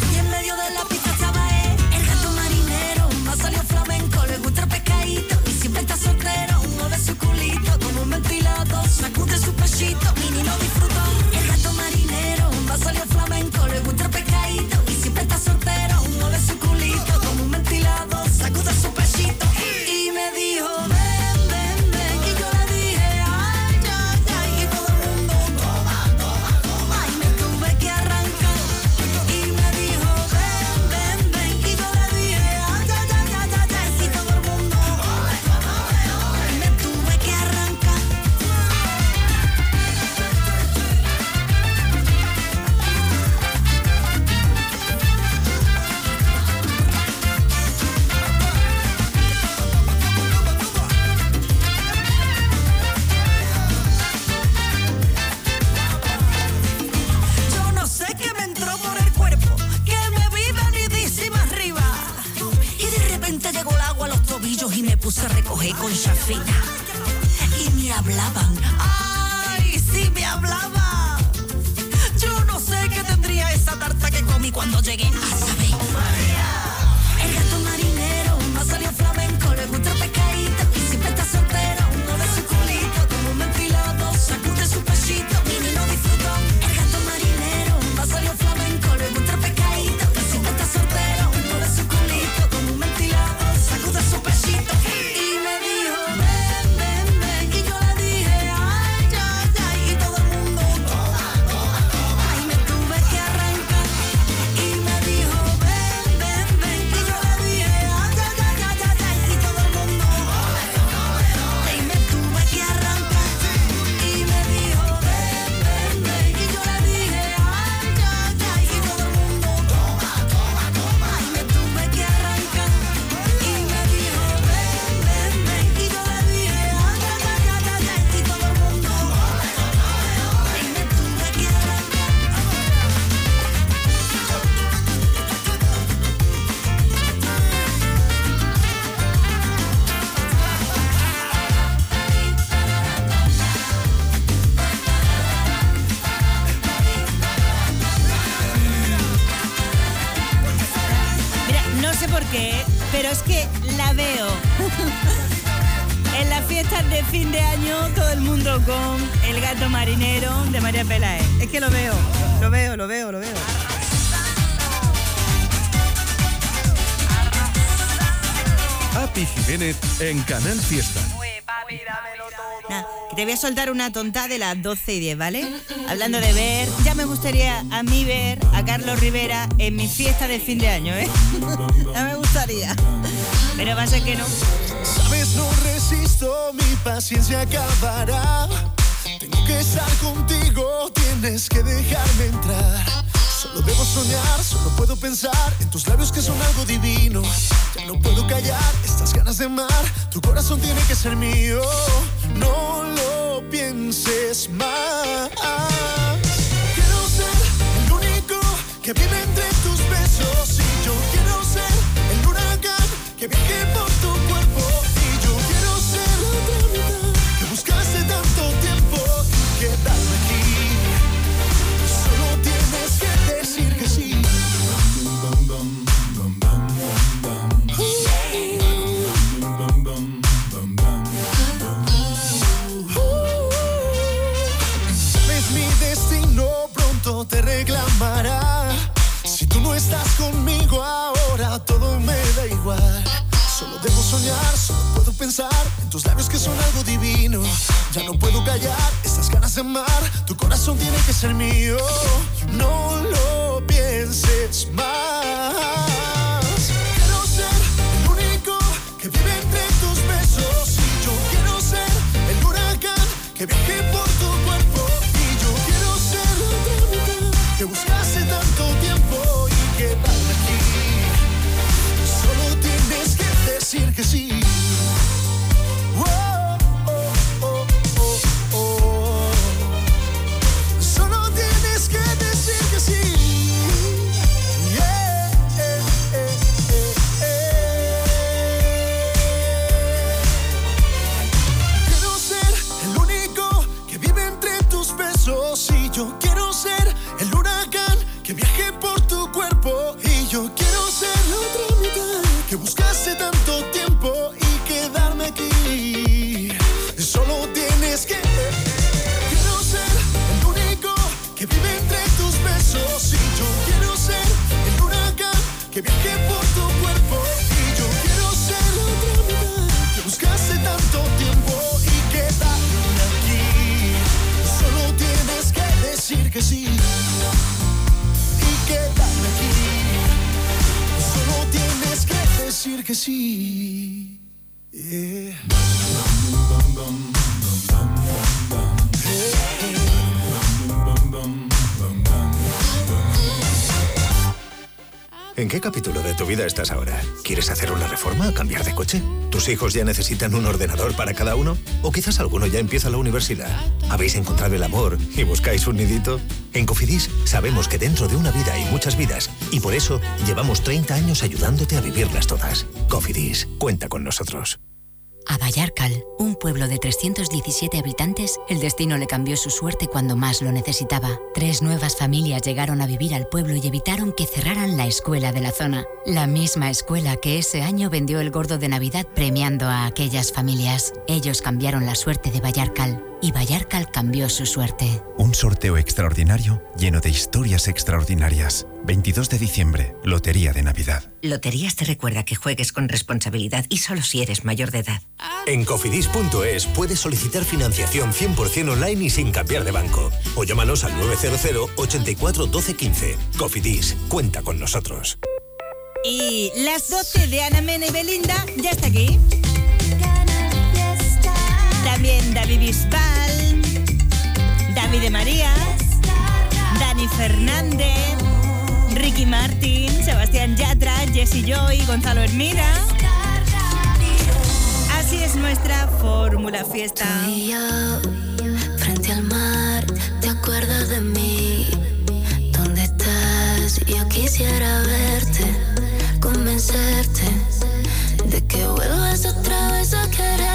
A recoger Canal Fiesta. Nah, que te voy a soltar una tonta de las 12 y 10, ¿vale? Hablando de ver, ya me gustaría a mí ver a Carlos Rivera en mi fiesta de fin de año, ¿eh? *laughs* ya me gustaría. Pero va a ser que no. Sabes, no resisto, mi paciencia acabará. Tengo que estar contigo, tienes que dejarme entrar. Solo debo soñar, solo puedo pensar en tus labios que son algo divino. Ya no puedo callar estas ganas de amar, tu corazón tiene que ser mío. No lo pienses más. Quiero ser el único que vive entre tus besos y yo quiero ser el huracán que viaje por tu corazón tiene que ser mío. No lo tu vida estás ahora? ¿Quieres hacer una reforma o cambiar de coche? ¿Tus hijos ya necesitan un ordenador para cada uno? ¿O quizás alguno ya empieza la universidad? ¿Habéis encontrado el amor y buscáis un nidito? En Cofidis sabemos que dentro de una vida hay muchas vidas y por eso llevamos 30 años ayudándote a vivirlas todas. Cofidis, cuenta con nosotros. A Vallarcal, un pueblo de 317 habitantes, el destino le cambió su suerte cuando más lo necesitaba. Tres nuevas familias llegaron a vivir al pueblo y evitaron que cerraran la escuela de la zona. La misma escuela que ese año vendió el gordo de Navidad premiando a aquellas familias. Ellos cambiaron la suerte de Vallarcal y Vallarcal cambió su suerte. Un sorteo extraordinario lleno de historias extraordinarias. 22 de diciembre, Lotería de Navidad. Loterías te recuerda que juegues con responsabilidad y solo si eres mayor de edad. En cofidis.es puedes solicitar financiación 100% online y sin cambiar de banco. O llámanos al 900 84 12 15. Cofidis, cuenta con nosotros. Y las 12 de Ana Mena y Belinda ya está aquí. También David Bisbal, David de María, Dani Fernández, Ricky Martin, Sebastián Yatra, Jesse Joy, Gonzalo Hermida. Así es nuestra fórmula fiesta. Y yo, frente al mar, ¿te acuerdas de mí? ¿Dónde estás? Yo quisiera verte, convencerte de que vuelvas otra vez a quererme.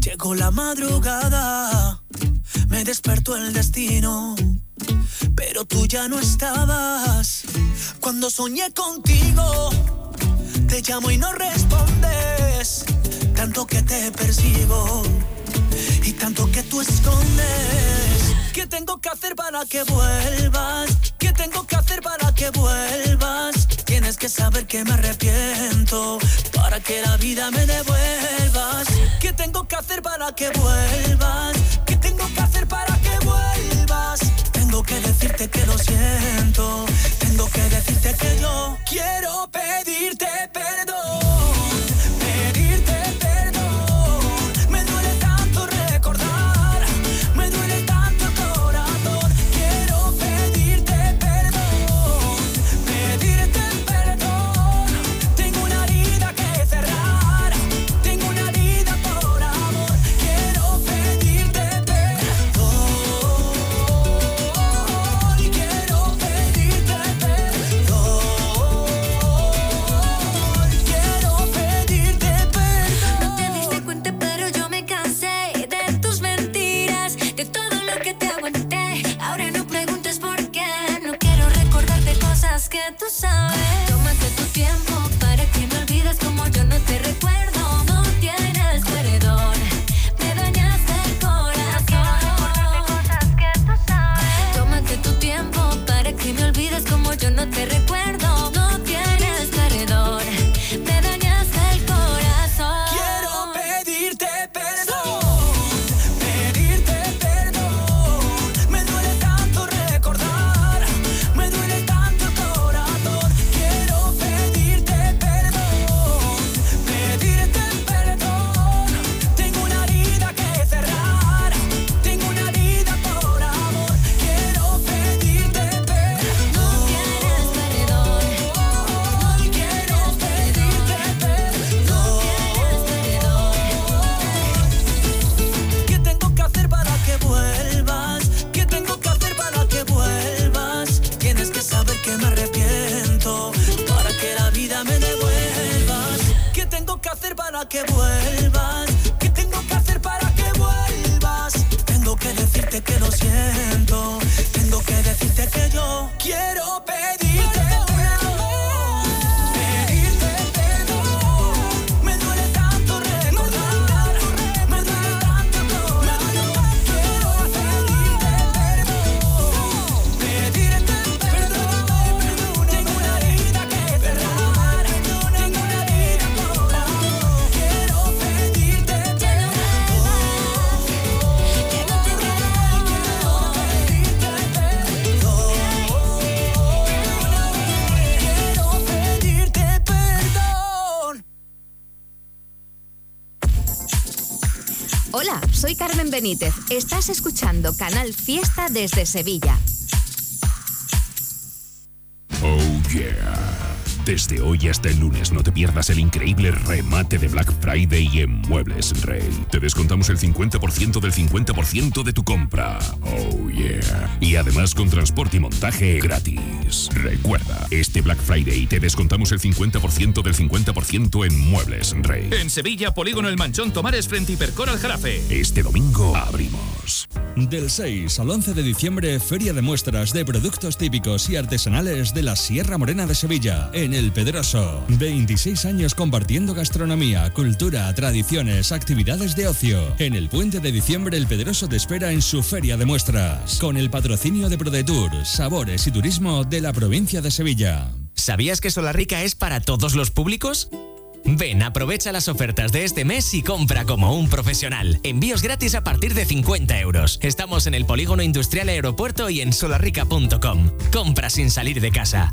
Llegó la madrugada, me despertó el destino, pero tú ya no estabas. Cuando soñé contigo, te llamo y no respondes, tanto que te persigo y tanto que tú escondes. ¿Qué tengo que hacer para que vuelvas? ¿Qué tengo que hacer para que vuelvas? Tienes que saber que me arrepiento para que la vida me devuelvas. ¿Qué tengo que hacer para que vuelvas? ¿Qué tengo que hacer para que vuelvas? Tengo que decirte que lo siento. Tengo que decirte que yo quiero pedirte Benítez. Estás escuchando Canal Fiesta desde Sevilla. Oh yeah. Desde hoy hasta el lunes no te pierdas el increíble remate de Black Friday en Muebles Rey. Te descontamos el 50% del 50% de tu compra. Oh yeah. Y además con transporte y montaje gratis. Recuerda, este Black Friday te descontamos el 50% del 50% en Muebles Rey. En Sevilla, Polígono El Manchón Tomares frente Hipercor al Jarafe. Este domingo abrimos. Del 6 al 11 de diciembre, Feria de Muestras de Productos Típicos y Artesanales de la Sierra Morena de Sevilla, en El Pedroso. 26 años compartiendo gastronomía, cultura, tradiciones, actividades de ocio. En el puente de diciembre, El Pedroso te espera en su Feria de Muestras, con el patrocinio de ProDetour, Sabores y Turismo de la provincia de Sevilla. ¿Sabías que Solarrica es para todos los públicos? Ven, aprovecha las ofertas de este mes y compra como un profesional. Envíos gratis a partir de 50 euros. Estamos en el Polígono Industrial Aeropuerto y en solarrica.com. Compra sin salir de casa.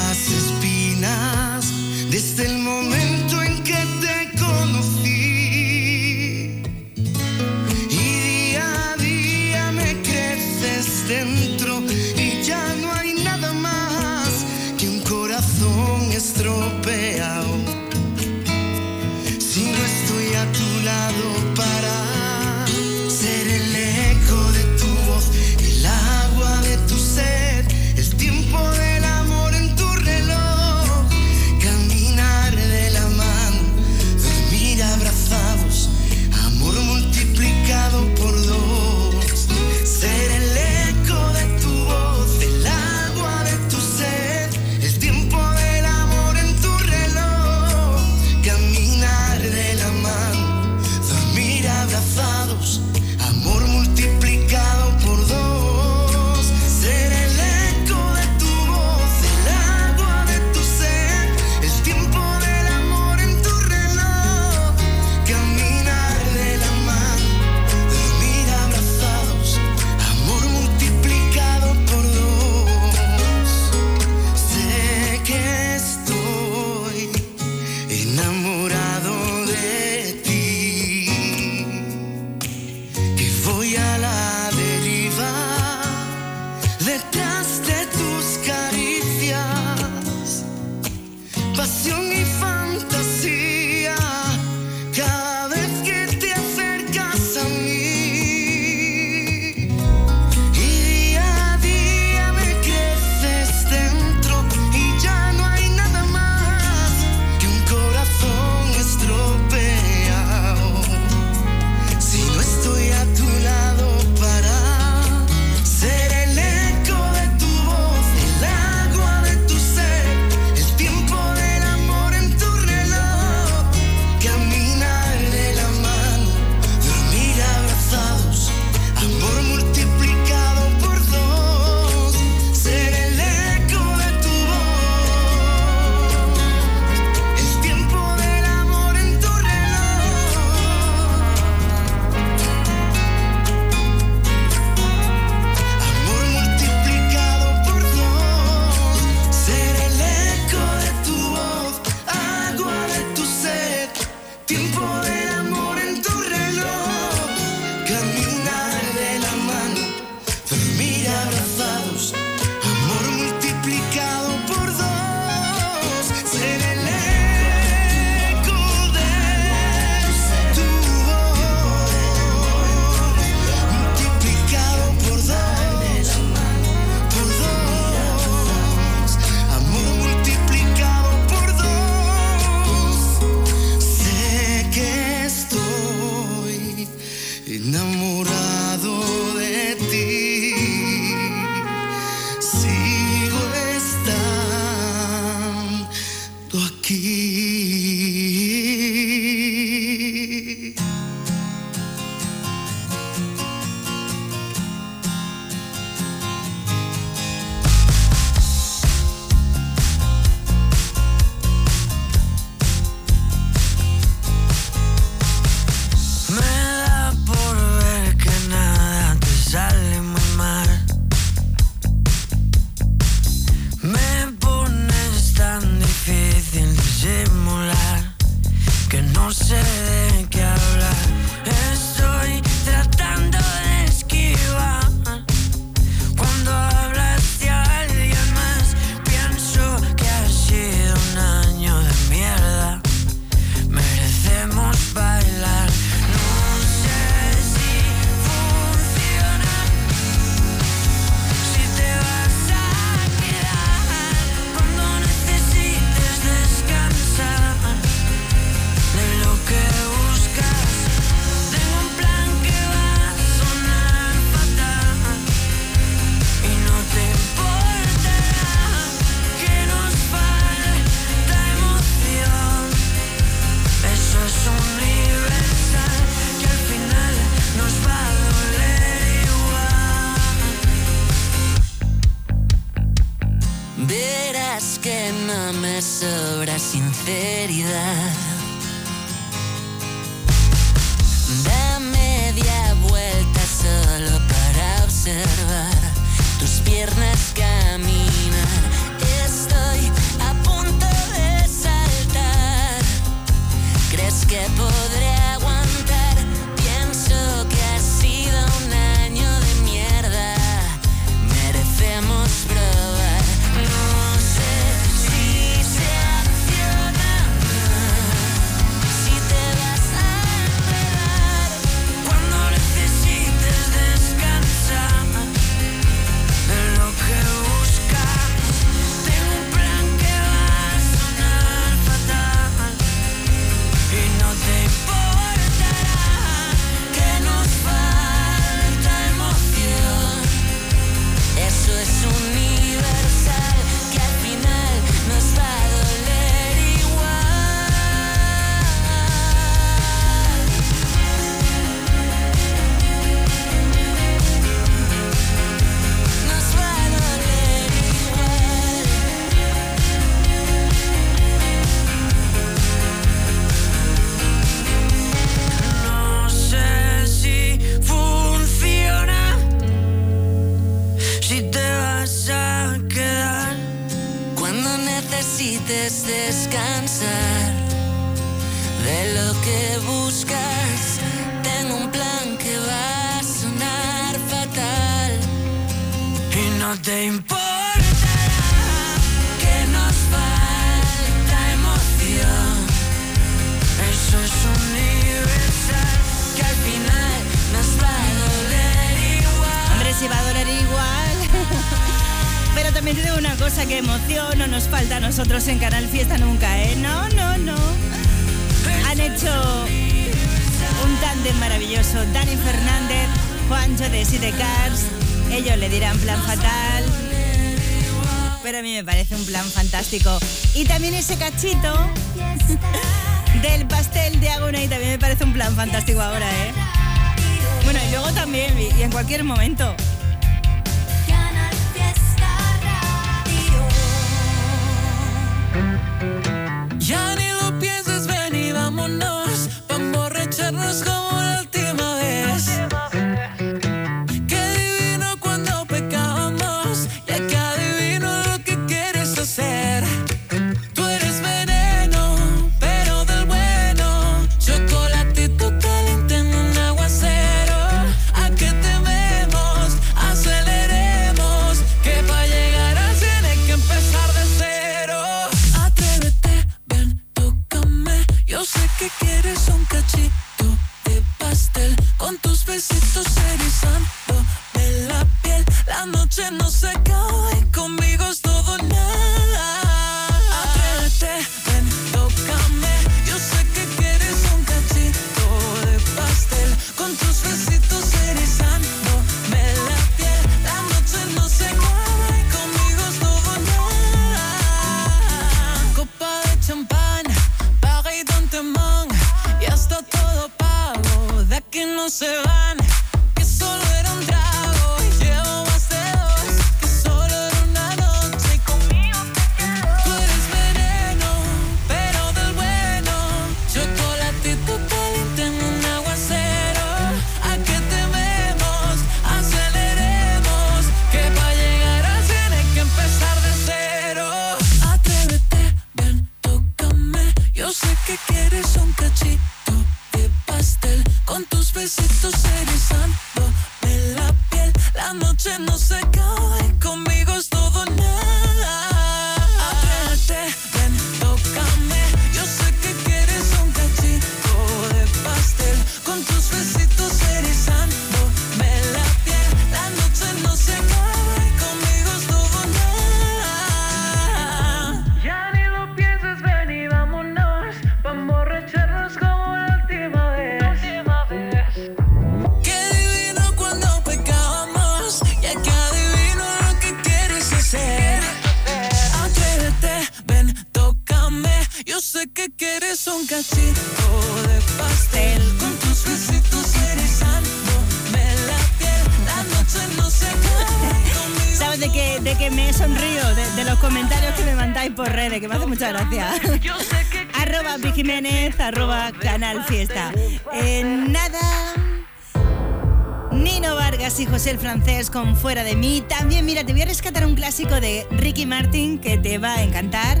francés con Fuera de mí. También, mira, te voy a rescatar un clásico de Ricky Martin que te va a encantar.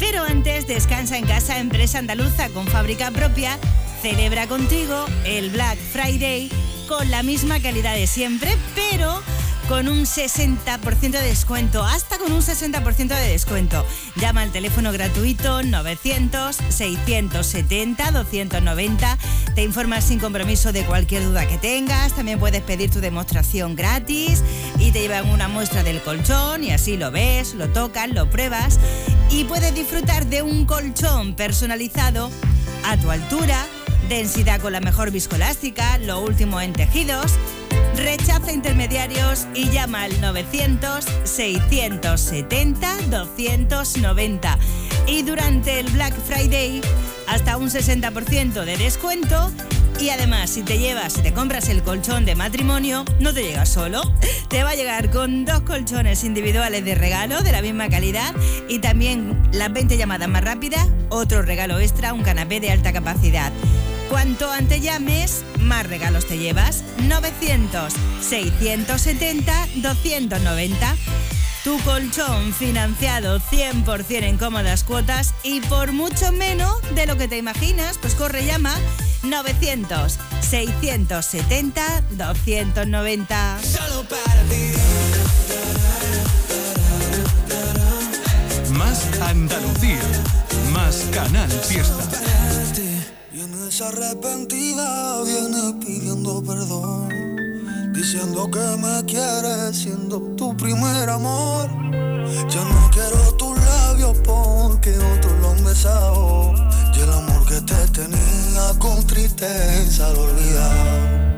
Pero antes, descansa en casa, empresa andaluza con fábrica propia. Celebra contigo el Black Friday con la misma calidad de siempre, pero con un 60% de descuento, hasta con un 60% de descuento. Llama al teléfono gratuito 900 670 290 te informas sin compromiso de cualquier duda que tengas. También puedes pedir tu demostración gratis y te llevan una muestra del colchón y así lo ves, lo tocas, lo pruebas y puedes disfrutar de un colchón personalizado a tu altura, densidad con la mejor viscolástica, lo último en tejidos. Rechaza intermediarios y llama al 900-670-290. Y durante el Black Friday hasta un 60% de descuento y además, si te llevas, si te compras el colchón de matrimonio, no te llega solo. *laughs* Te va a llegar con dos colchones individuales de regalo de la misma calidad y también las 20 llamadas más rápidas, otro regalo extra, un canapé de alta capacidad. Cuanto antes llames, más regalos te llevas. 900 670 290. Tu colchón financiado 100% en cómodas cuotas y por mucho menos de lo que te imaginas, pues corre llama 900 670 290. Solo para ti. Más Andalucía, más Canal Fiesta. Diciendo que me quieres, siendo tu primer amor. Ya no quiero tus labios porque otros lo han besado. Y el amor que te tenía con tristeza lo olvidaba.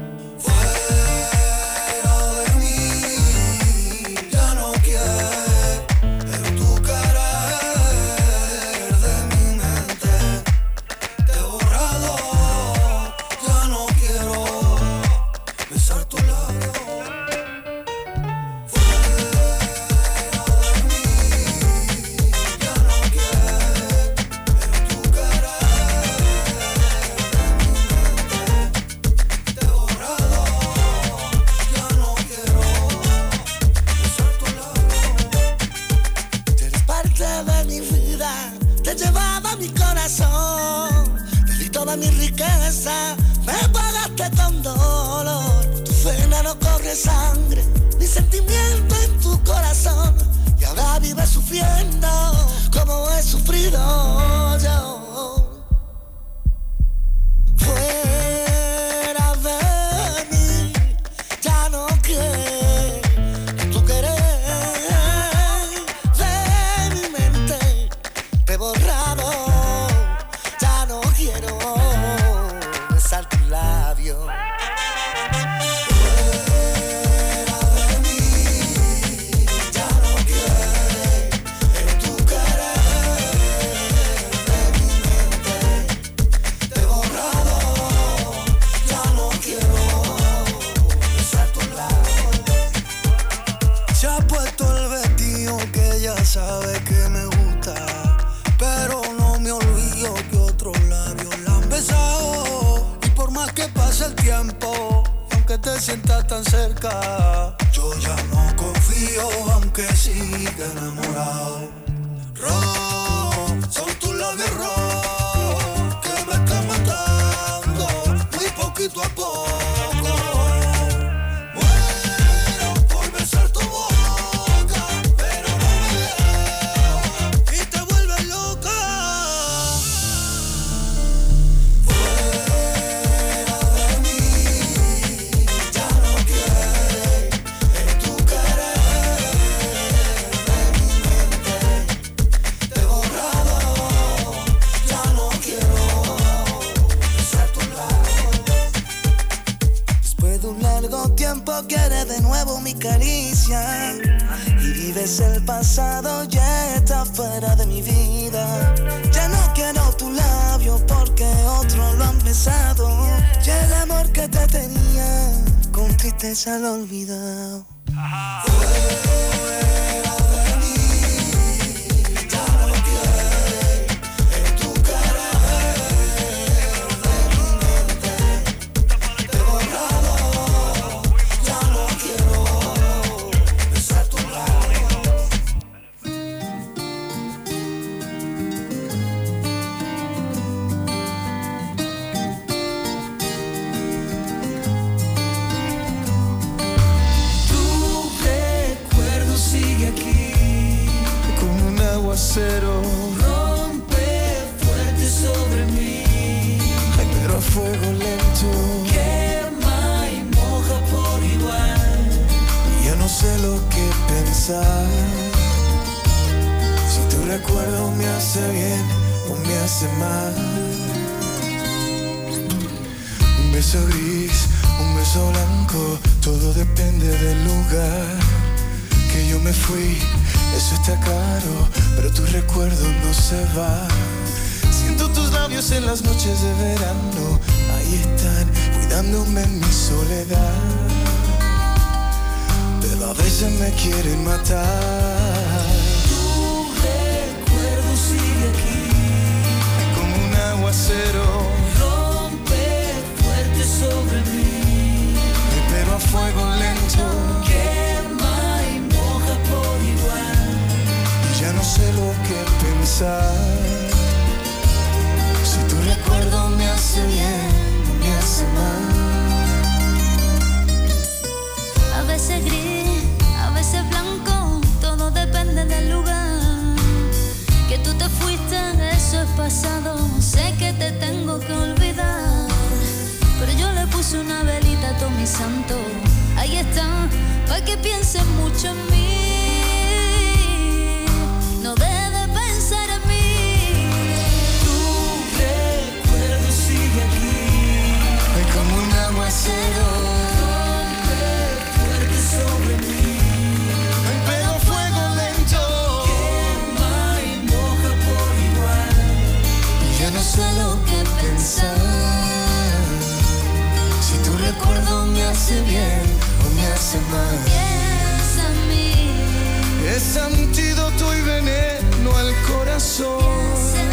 recuerdo no se va. Siento tus labios en las noches de verano, ahí están, cuidándome en mi soledad. Pero a veces me quieren matar. Tu recuerdo sigue aquí, como un aguacero. Rompe fuerte sobre mí, pero a fuego lento. sé lo que pensar. Si tu recuerdo me hace bien, me hace mal. A veces gris, a veces blanco, todo depende del lugar. Que tú te fuiste, eso es pasado. Sé que te tengo que olvidar. Pero yo le puse una velita a todo mi santo. Ahí está, para que piensen mucho en mí. Es antídoto y veneno al corazón.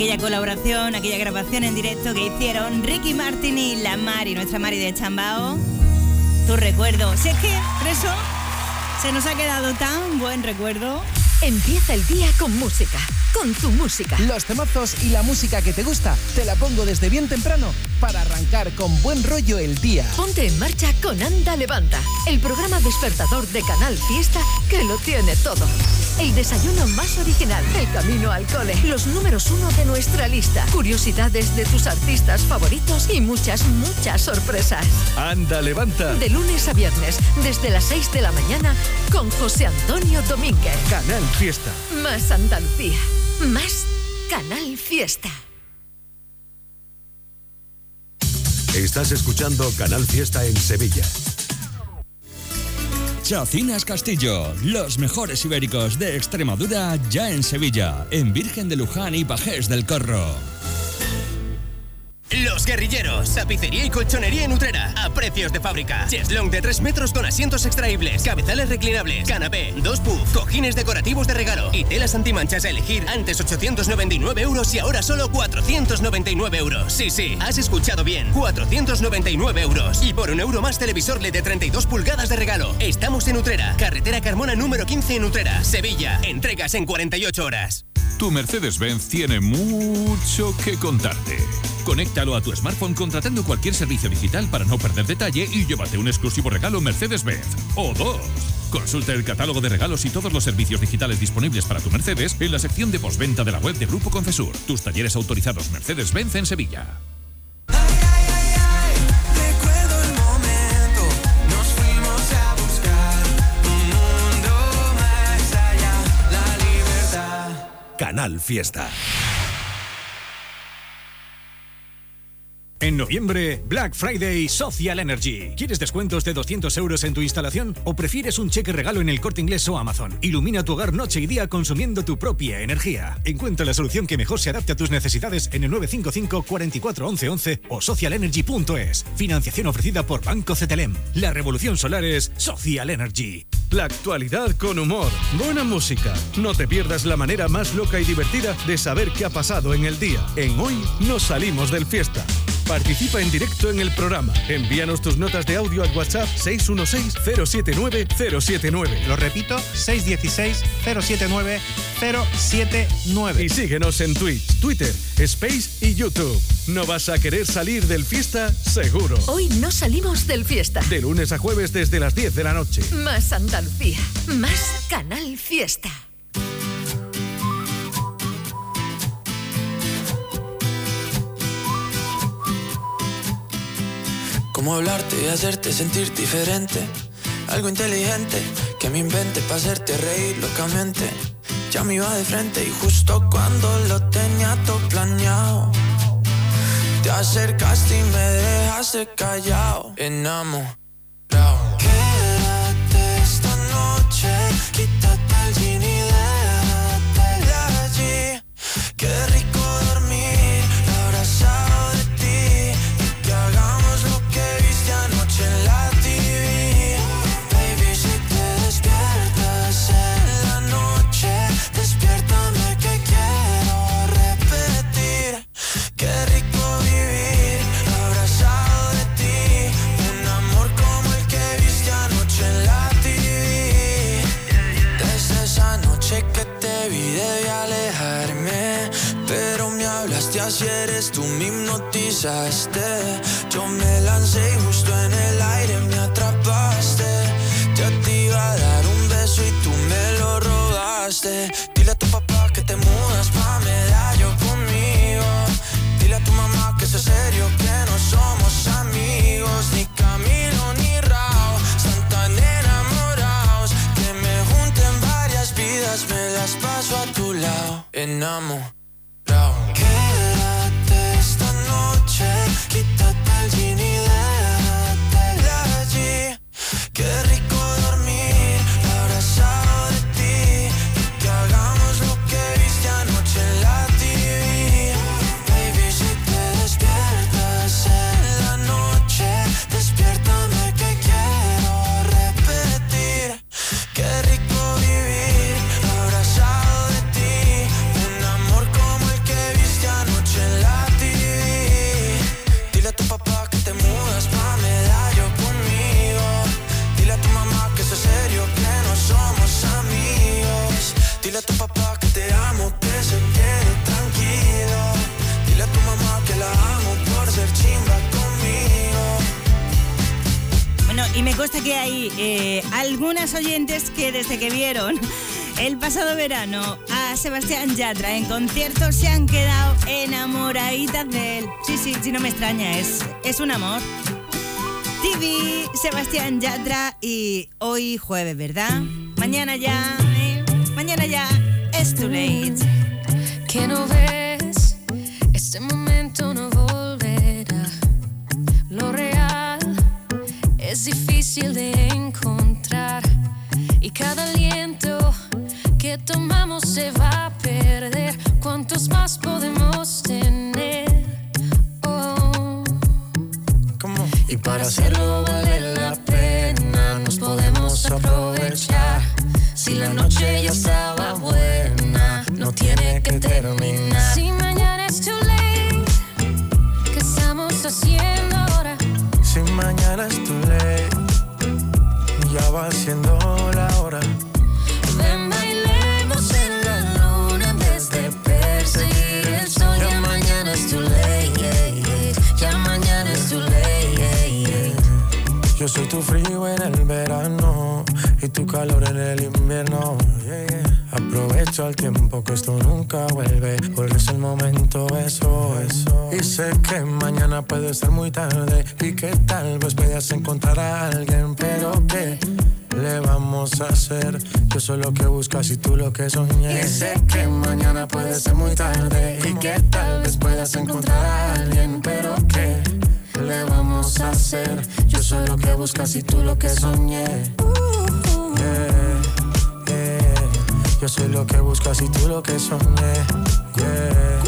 Aquella colaboración, aquella grabación en directo que hicieron Ricky Martin y la Mari, nuestra Mari de Chambao. Tu recuerdo. Si es que, por eso, se nos ha quedado tan buen recuerdo. Empieza el día con música, con tu música. Los temazos y la música que te gusta te la pongo desde bien temprano para arrancar con buen rollo el día. Ponte en marcha con Anda Levanta, el programa despertador de Canal Fiesta que lo tiene todo. El desayuno más original, el camino al cole, los números uno de nuestra lista, curiosidades de tus artistas favoritos y muchas, muchas sorpresas. Anda, levanta. De lunes a viernes, desde las 6 de la mañana, con José Antonio Domínguez. Canal Fiesta. Más Andalucía, más Canal Fiesta. Estás escuchando Canal Fiesta en Sevilla. Chacinas Castillo, los mejores ibéricos de Extremadura ya en Sevilla, en Virgen de Luján y Pajés del Corro. Los guerrilleros, tapicería y colchonería en Utrera, a precios de fábrica. Cheslong de 3 metros con asientos extraíbles, cabezales reclinables, canapé, dos puff, cojines decorativos de regalo y telas antimanchas a elegir. Antes 899 euros y ahora solo 499 euros. Sí, sí, has escuchado bien, 499 euros. Y por un euro más televisor LED de 32 pulgadas de regalo. Estamos en Utrera, carretera Carmona número 15 en Utrera, Sevilla. Entregas en 48 horas. Tu Mercedes-Benz tiene mucho que contarte. Conéctalo a tu smartphone contratando cualquier servicio digital para no perder detalle y llévate un exclusivo regalo Mercedes-Benz. O dos. Consulta el catálogo de regalos y todos los servicios digitales disponibles para tu Mercedes en la sección de postventa de la web de Grupo Concesur. Tus talleres autorizados Mercedes-Benz en Sevilla. Recuerdo el En noviembre, Black Friday Social Energy. ¿Quieres descuentos de 200 euros en tu instalación o prefieres un cheque regalo en el corte inglés o Amazon? Ilumina tu hogar noche y día consumiendo tu propia energía. Encuentra la solución que mejor se adapte a tus necesidades en el 955 44 11 11 o socialenergy.es. Financiación ofrecida por Banco CTLM. La revolución solar es Social Energy. La actualidad con humor, buena música. No te pierdas la manera más loca y divertida de saber qué ha pasado en el día. En Hoy nos salimos del fiesta. Participa en directo en el programa. Envíanos tus notas de audio al WhatsApp 616-079-079. Lo repito, 616-079-079. Y síguenos en Twitch, Twitter, Space y YouTube. No vas a querer salir del fiesta seguro. Hoy no salimos del fiesta. De lunes a jueves desde las 10 de la noche. Más Andalucía, más Canal Fiesta. Cómo hablarte y hacerte sentir diferente. Algo inteligente que me invente para hacerte reír locamente. Ya me iba de frente y justo cuando lo tenía todo planeado. Te acercaste y me dejaste callado. Enamorado. Quédate esta noche, quítate el así eres tú me hipnotizaste. Yo me lancé y justo en el aire me atrapaste. Ya te iba a dar un beso y tú me lo robaste. Dile a tu papá que te mudas pa' medallo conmigo. Dile a tu mamá que es serio que no somos amigos. Ni Camilo ni Rao Están tan enamorados. Que me junten varias vidas Me las paso a tu lado. Enamorado noche Quítate el jean y déjate el pasado verano a Sebastián Yatra en concierto se han quedado enamoraditas de él. Sí, sí, sí, no me extraña, es, es un amor. TV, Sebastián Yatra y hoy jueves, ¿verdad? Mañana ya, ¿eh? mañana ya, es too late. Se va a perder. ¿Cuántos más podemos tener? Oh. Y para hacerlo vale la pena, nos podemos aprovechar. Si la noche ya estaba buena, no tiene que terminar. Si mañana es too late, ¿qué estamos haciendo ahora? Si mañana es too late, ya va siendo tu frío en el verano y tu calor en el invierno. Aprovecho el tiempo que esto nunca vuelve, porque es el momento eso, eso. Y sé que mañana puede ser muy tarde y que tal vez puedas encontrar a alguien, pero ¿qué le vamos a hacer? Yo soy lo que buscas y tú lo que soñé. Y sé que mañana puede ser muy tarde y que tal vez puedas encontrar a alguien, pero ¿qué le vamos a hacer? Yo soy lo que buscas y tú lo que soñé. Yeah, yeah. Yo soy lo que buscas y tú lo que soñé. Yeah.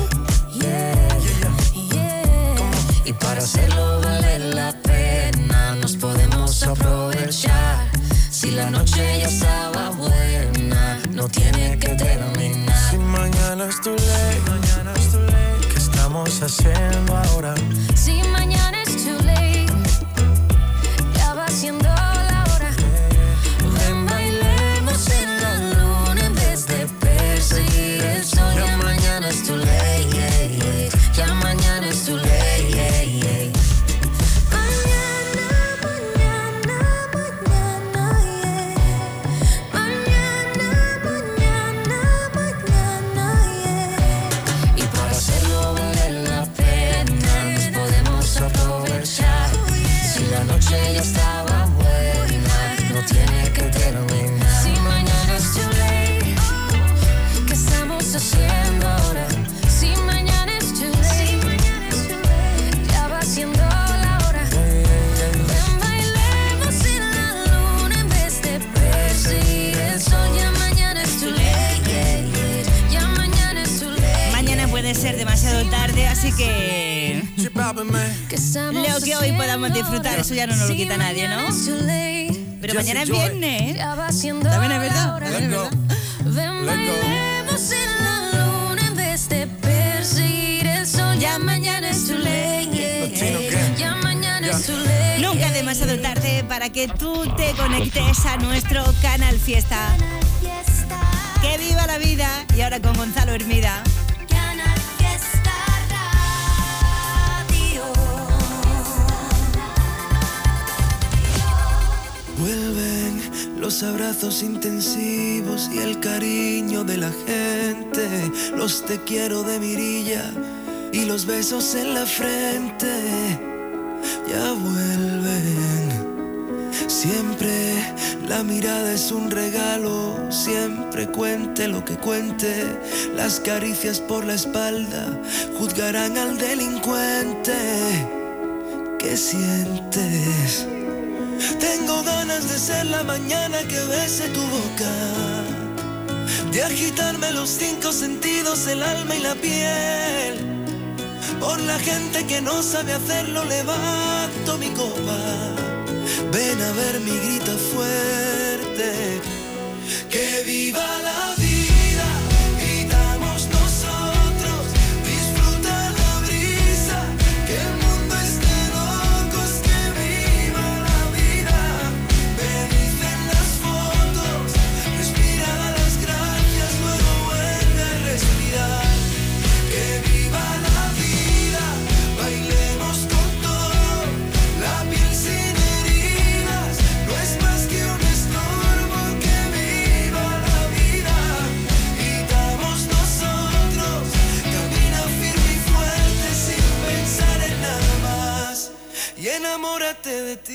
Y para hacerlo vale la pena, nos podemos aprovechar. Si la noche ya estaba buena, no tiene que terminar. Si mañana es tu ley, mañana es estamos haciendo ahora? Si mañana tiene que terminar. Si mañana es too late, ¿qué estamos haciendo ahora? Si mañana es too late, ya va siendo la hora. Ven, bailemos en la luna en vez de perseguir el sol. Ya mañana es too late, ya mañana es too late. Mañana puede ser demasiado tarde, así que. Lo que hoy podamos disfrutar, eso ya no nos lo quita nadie, ¿no? Pero mañana es viernes, ¿eh? También es verdad. también es verdad. Ven, bailemos en la luna en vez de perseguir el sol. Ya mañana es late. yeah. Ya mañana es too late. Nunca demasiado tarde para que tú te conectes a nuestro canal Fiesta. Que viva la vida. Y ahora con Gonzalo Hermida. Vuelven los abrazos intensivos y el cariño de la gente, los te quiero de mirilla y los besos en la frente. Ya vuelven. Siempre la mirada es un regalo, siempre cuente lo que cuente. Las caricias por la espalda juzgarán al delincuente. ¿Qué sientes? Tengo ganas de ser la mañana que bese tu boca, de agitarme los cinco sentidos, el alma y la piel. Por la gente que no sabe hacerlo, levanto mi copa. Ven a ver mi grita fuerte. Que viva la vida, de ti.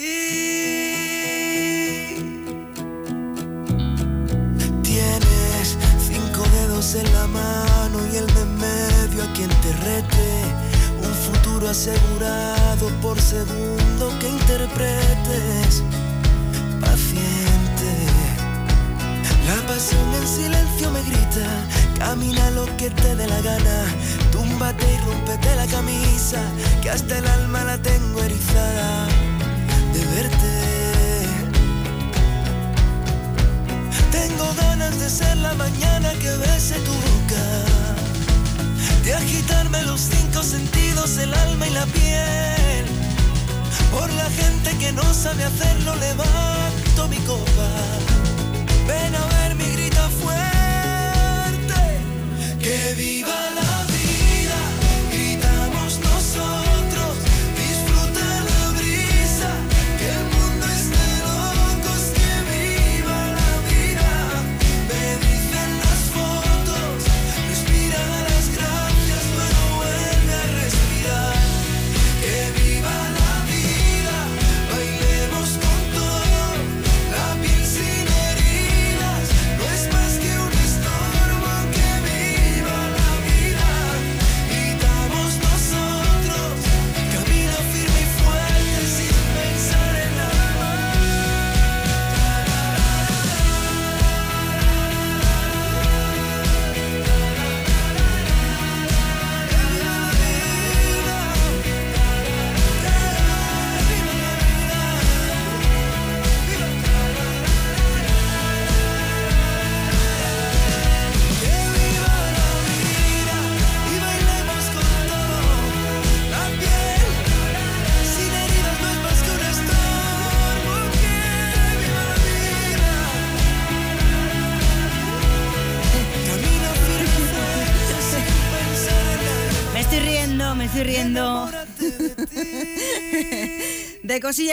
Tienes cinco dedos en la mano y el de medio a quien te rete. Un futuro asegurado por segundo que interpretes. Paciente. La pasión en silencio me grita. Camina lo que te dé la gana. Túmbate y rómpete la camisa. Que hasta el alma la tengo erizada Tengo ganas de ser la mañana que bese tu boca, de agitarme los cinco sentidos, el alma y la piel. Por la gente que no sabe hacerlo, levanto mi copa. Ven a ver mi grita fuerte, que viva la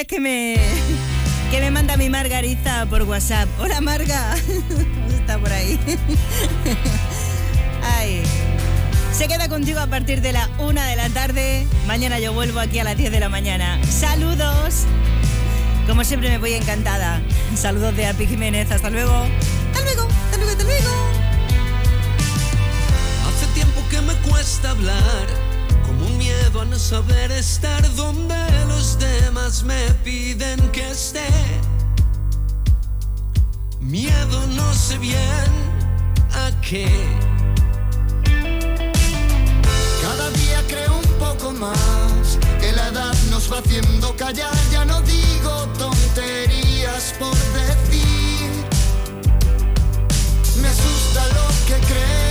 que me *laughs* que me manda mi Margarita por WhatsApp. Hola Marga, *laughs* está por ahí. *laughs* Ay. Se queda contigo a partir de la una de la tarde. Mañana yo vuelvo aquí a las 10 de la mañana. Saludos. Como siempre me voy encantada. Saludos de Api Jiménez. Hasta luego. Hasta luego. Hasta luego. Hasta luego. Hace tiempo que me cuesta hablar, no saber estar donde los demás me piden que esté. Miedo no sé bien a qué. Cada día creo un poco más que la edad nos va haciendo callar. Ya no digo tonterías por decir. Me asusta lo que creen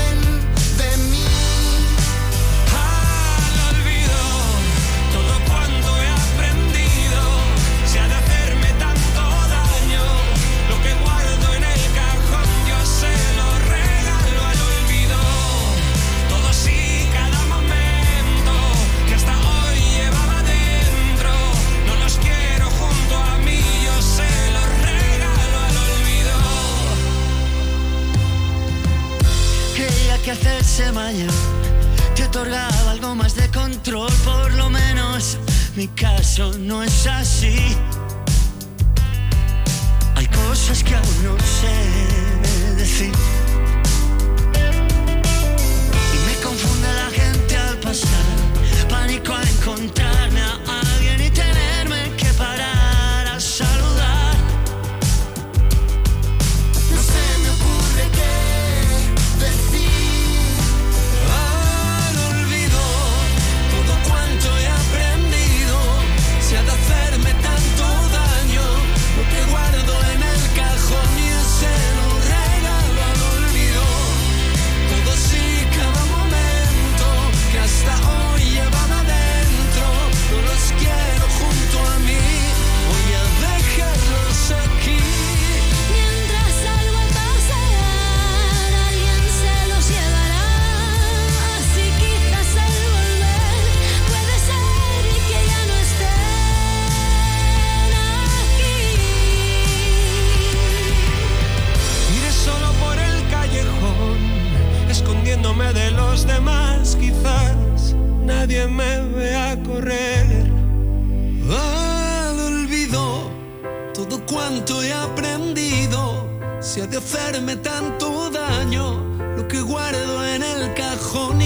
que hacerse mayor te otorgaba algo más de control, por lo menos mi caso no es así. Hay cosas que aún no sé decir. Y me confunde la gente al pasar, pánico a encontrarme a hacerme tanto daño. Lo que guardo en el cajón,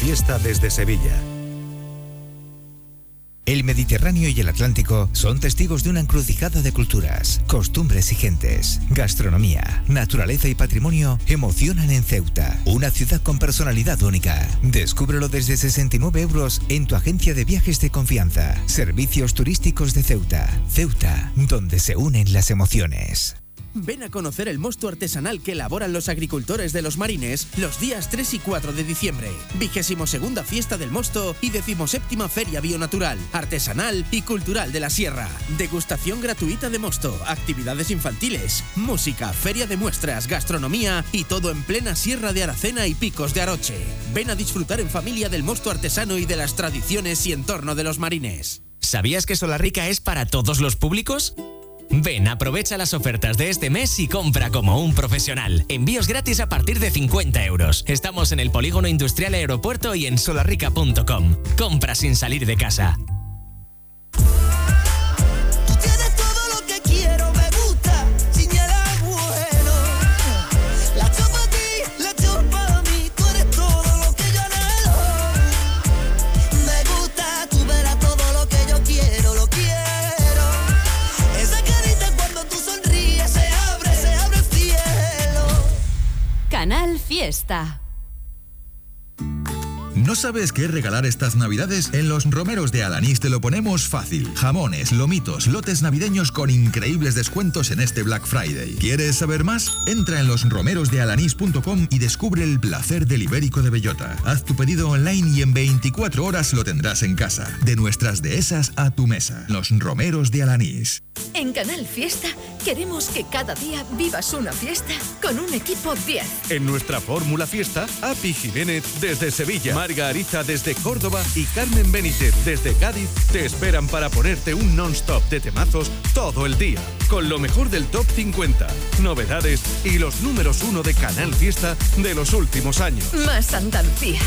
Fiesta desde Sevilla. El Mediterráneo y el Atlántico son testigos de una encrucijada de culturas, costumbres y gentes. Gastronomía, naturaleza y patrimonio emocionan en Ceuta, una ciudad con personalidad única. Descúbrelo desde 69 euros en tu agencia de viajes de confianza. Servicios turísticos de Ceuta. Ceuta, donde se unen las emociones. Ven a conocer el mosto artesanal que elaboran los agricultores de los marines los días 3 y 4 de diciembre. Vigésimo segunda fiesta del mosto y decimoséptima feria bionatural, artesanal y cultural de la sierra. Degustación gratuita de mosto, actividades infantiles, música, feria de muestras, gastronomía y todo en plena sierra de Aracena y picos de Aroche. Ven a disfrutar en familia del mosto artesano y de las tradiciones y entorno de los marines. ¿Sabías que Solarrica es para todos los públicos? Ven, aprovecha las ofertas de este mes y compra como un profesional. Envíos gratis a partir de 50 euros. Estamos en el Polígono Industrial Aeropuerto y en solarrica.com. Compra sin salir de casa. Fiesta. ¿No sabes qué regalar estas navidades? En los romeros de Alanís te lo ponemos fácil. Jamones, lomitos, lotes navideños con increíbles descuentos en este Black Friday. ¿Quieres saber más? Entra en losromerosdealanís.com y descubre el placer del ibérico de bellota. Haz tu pedido online y en 24 horas lo tendrás en casa. De nuestras dehesas a tu mesa. Los romeros de Alanís. En Canal Fiesta queremos que cada día vivas una fiesta con un equipo 10. En nuestra fórmula fiesta, Api Jiménez desde Sevilla, Marga Ariza desde Córdoba y Carmen Benítez desde Cádiz te esperan para ponerte un non-stop de temazos todo el día. Con lo mejor del top 50, novedades y los números uno de Canal Fiesta de los últimos años. Más Andalucía.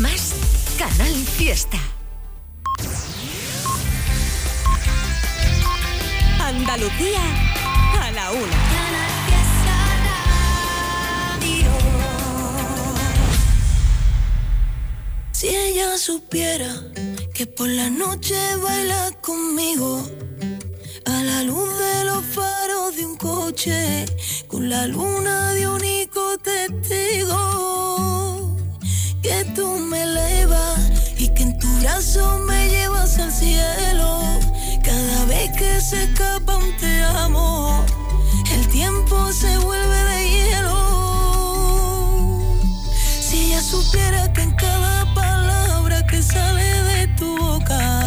Más Canal Fiesta. Andalucía a la una. Si ella supiera que por la noche baila conmigo a la luz de los faros de un coche con la luna de único testigo que tú me elevas y que en tu brazo me llevas al cielo. Cada vez que se escapa un te amo el tiempo se vuelve de hielo supiera que en cada palabra que sale de tu boca,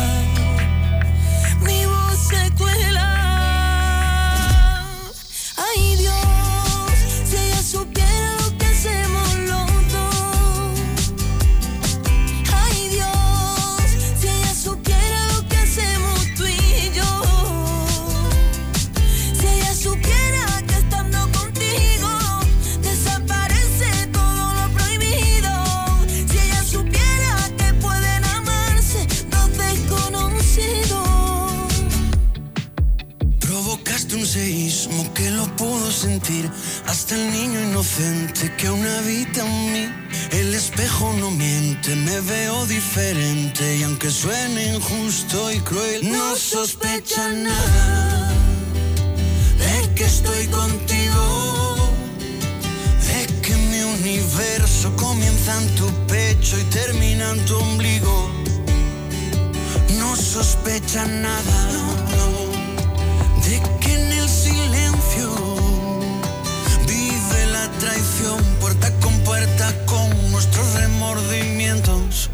inocente que aún habita en mí. El espejo no miente, me veo diferente y aunque suene injusto y cruel, no sospecha nada de que estoy contigo, de que mi universo comienza en tu pecho y termina en tu ombligo. No sospecha nada puerta con puerta con nuestros remordimientos.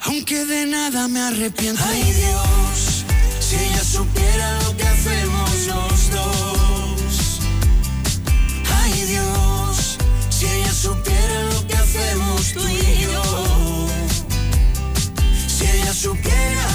Aunque de nada me arrepiento. Ay Dios, si ella supiera lo que hacemos los dos. Ay Dios, si ella supiera lo que hacemos tú y yo. Si ella supiera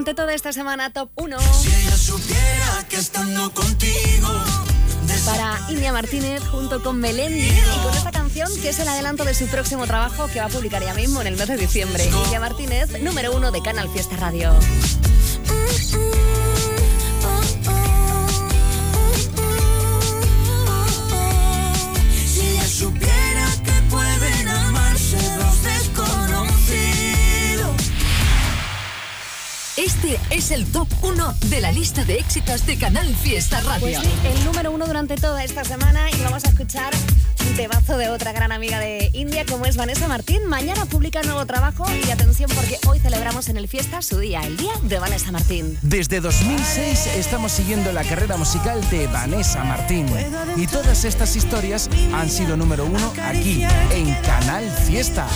Durante toda esta semana, top 1. Si ella supiera que estando contigo. Para India Martínez junto con Melendi y con esta canción que es el adelanto de su próximo trabajo que va a publicar ya mismo en el mes de diciembre. India Martínez, número uno de Canal Fiesta Radio. Es el top 1 de la lista de éxitos de Canal Fiesta Radio. Pues sí, el número uno durante toda esta semana y vamos a escuchar un temazo de otra gran amiga de India como es Vanessa Martín. Mañana publica nuevo trabajo y atención porque hoy celebramos en el Fiesta su día, el día de Vanessa Martín. Desde 2006 estamos siguiendo la carrera musical de Vanessa Martín y todas estas historias han sido número uno aquí en Canal Fiesta.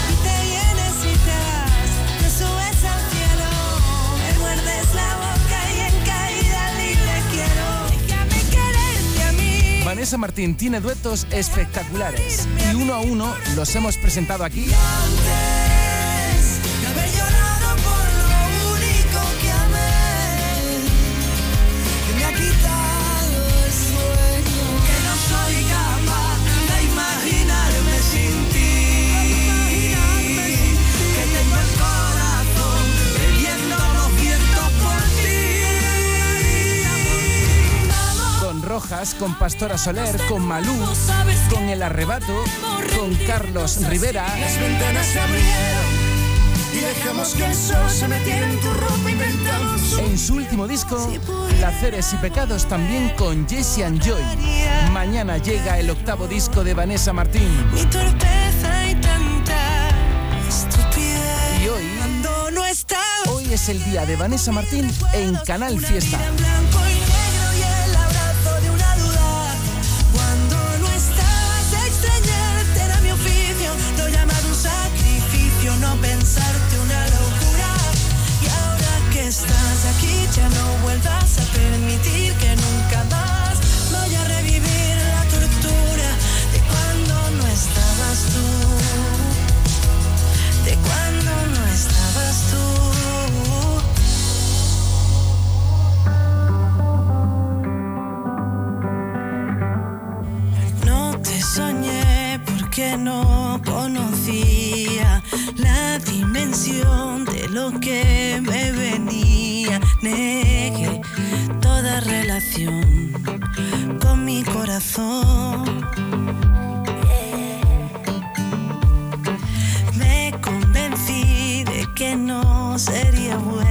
Martín tiene duetos espectaculares y uno a uno los hemos presentado aquí. Con Pastora Soler, con Malú, con El Arrebato, con Carlos Rivera. Las ventanas se abrieron y dejamos que el sol se metiera en tu ropa inventamos. En su último disco, Placeres y Pecados también con Jesse and Joy. Mañana llega el octavo disco de Vanessa Martín. Mi torpeza y tanta estupidez. Y hoy, no hoy es el día de Vanessa Martín en Canal Fiesta. Permitir que nunca más vaya a revivir la tortura de cuando no estabas tú. De cuando no estabas tú. No te soñé porque no conocía la dimensión con mi corazón. Me convencí de que no sería bueno.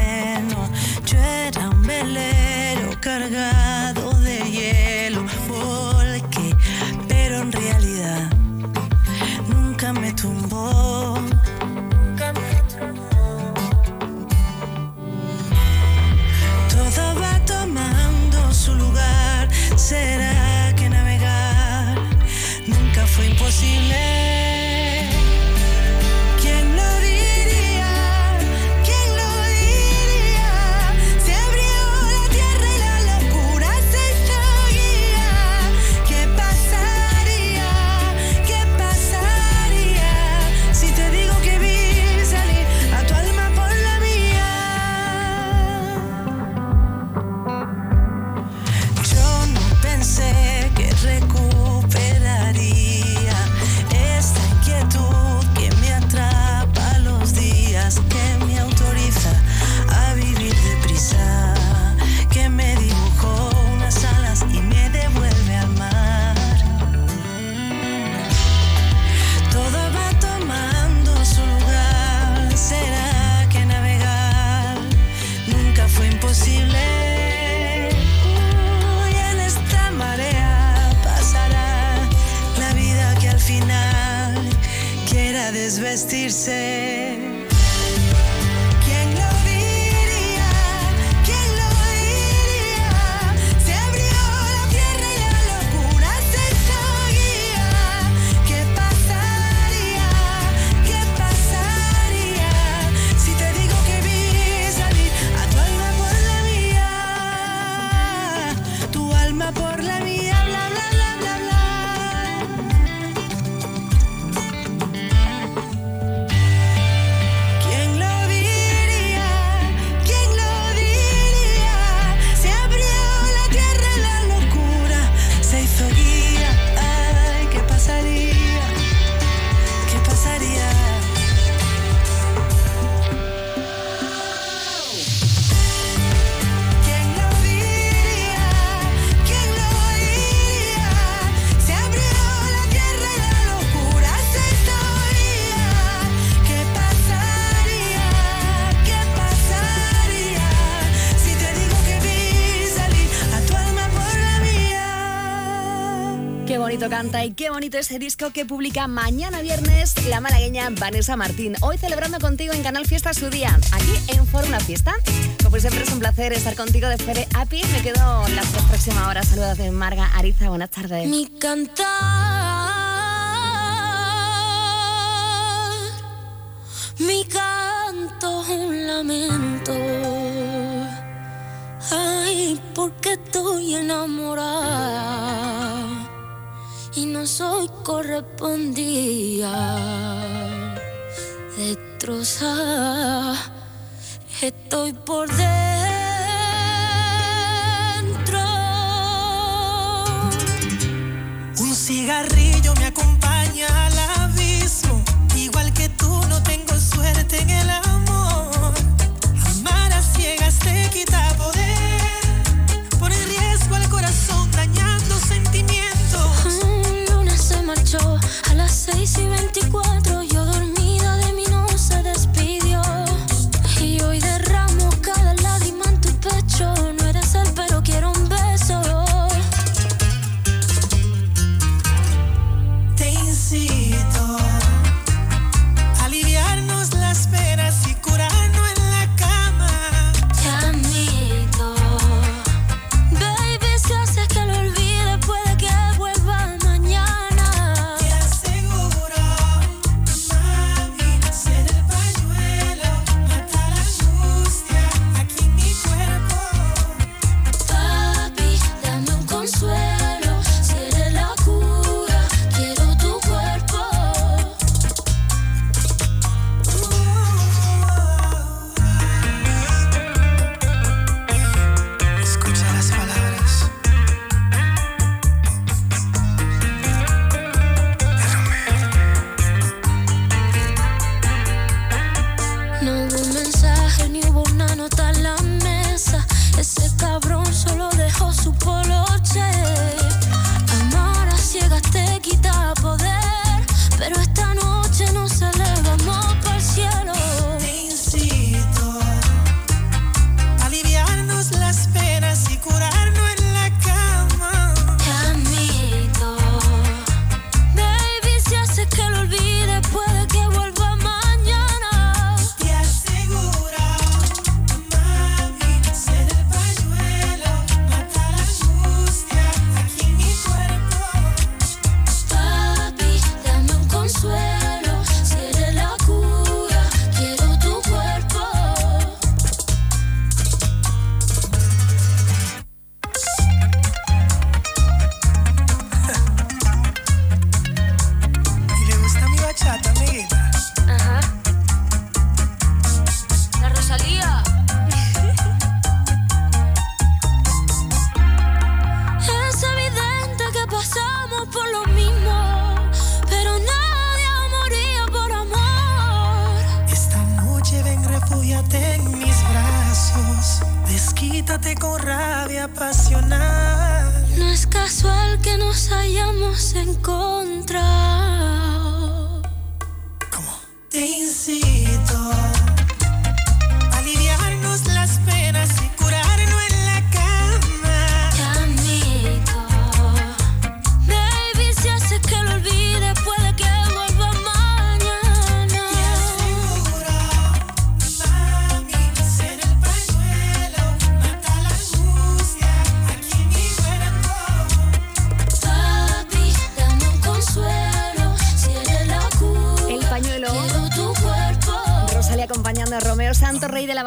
y qué bonito ese disco que publica mañana viernes la malagueña Vanessa Martín. Hoy celebrando contigo en Canal Fiesta su día, aquí en Fórmula Fiesta. Como pues siempre es un placer estar contigo de Fere Api. Me quedo las tres próximas horas. Saludos de Marga Ariza. Buenas tardes. Mi cantar, mi canto un lamento. Ay, porque estoy enamorada soy correspondida. Destrozada, estoy por dentro.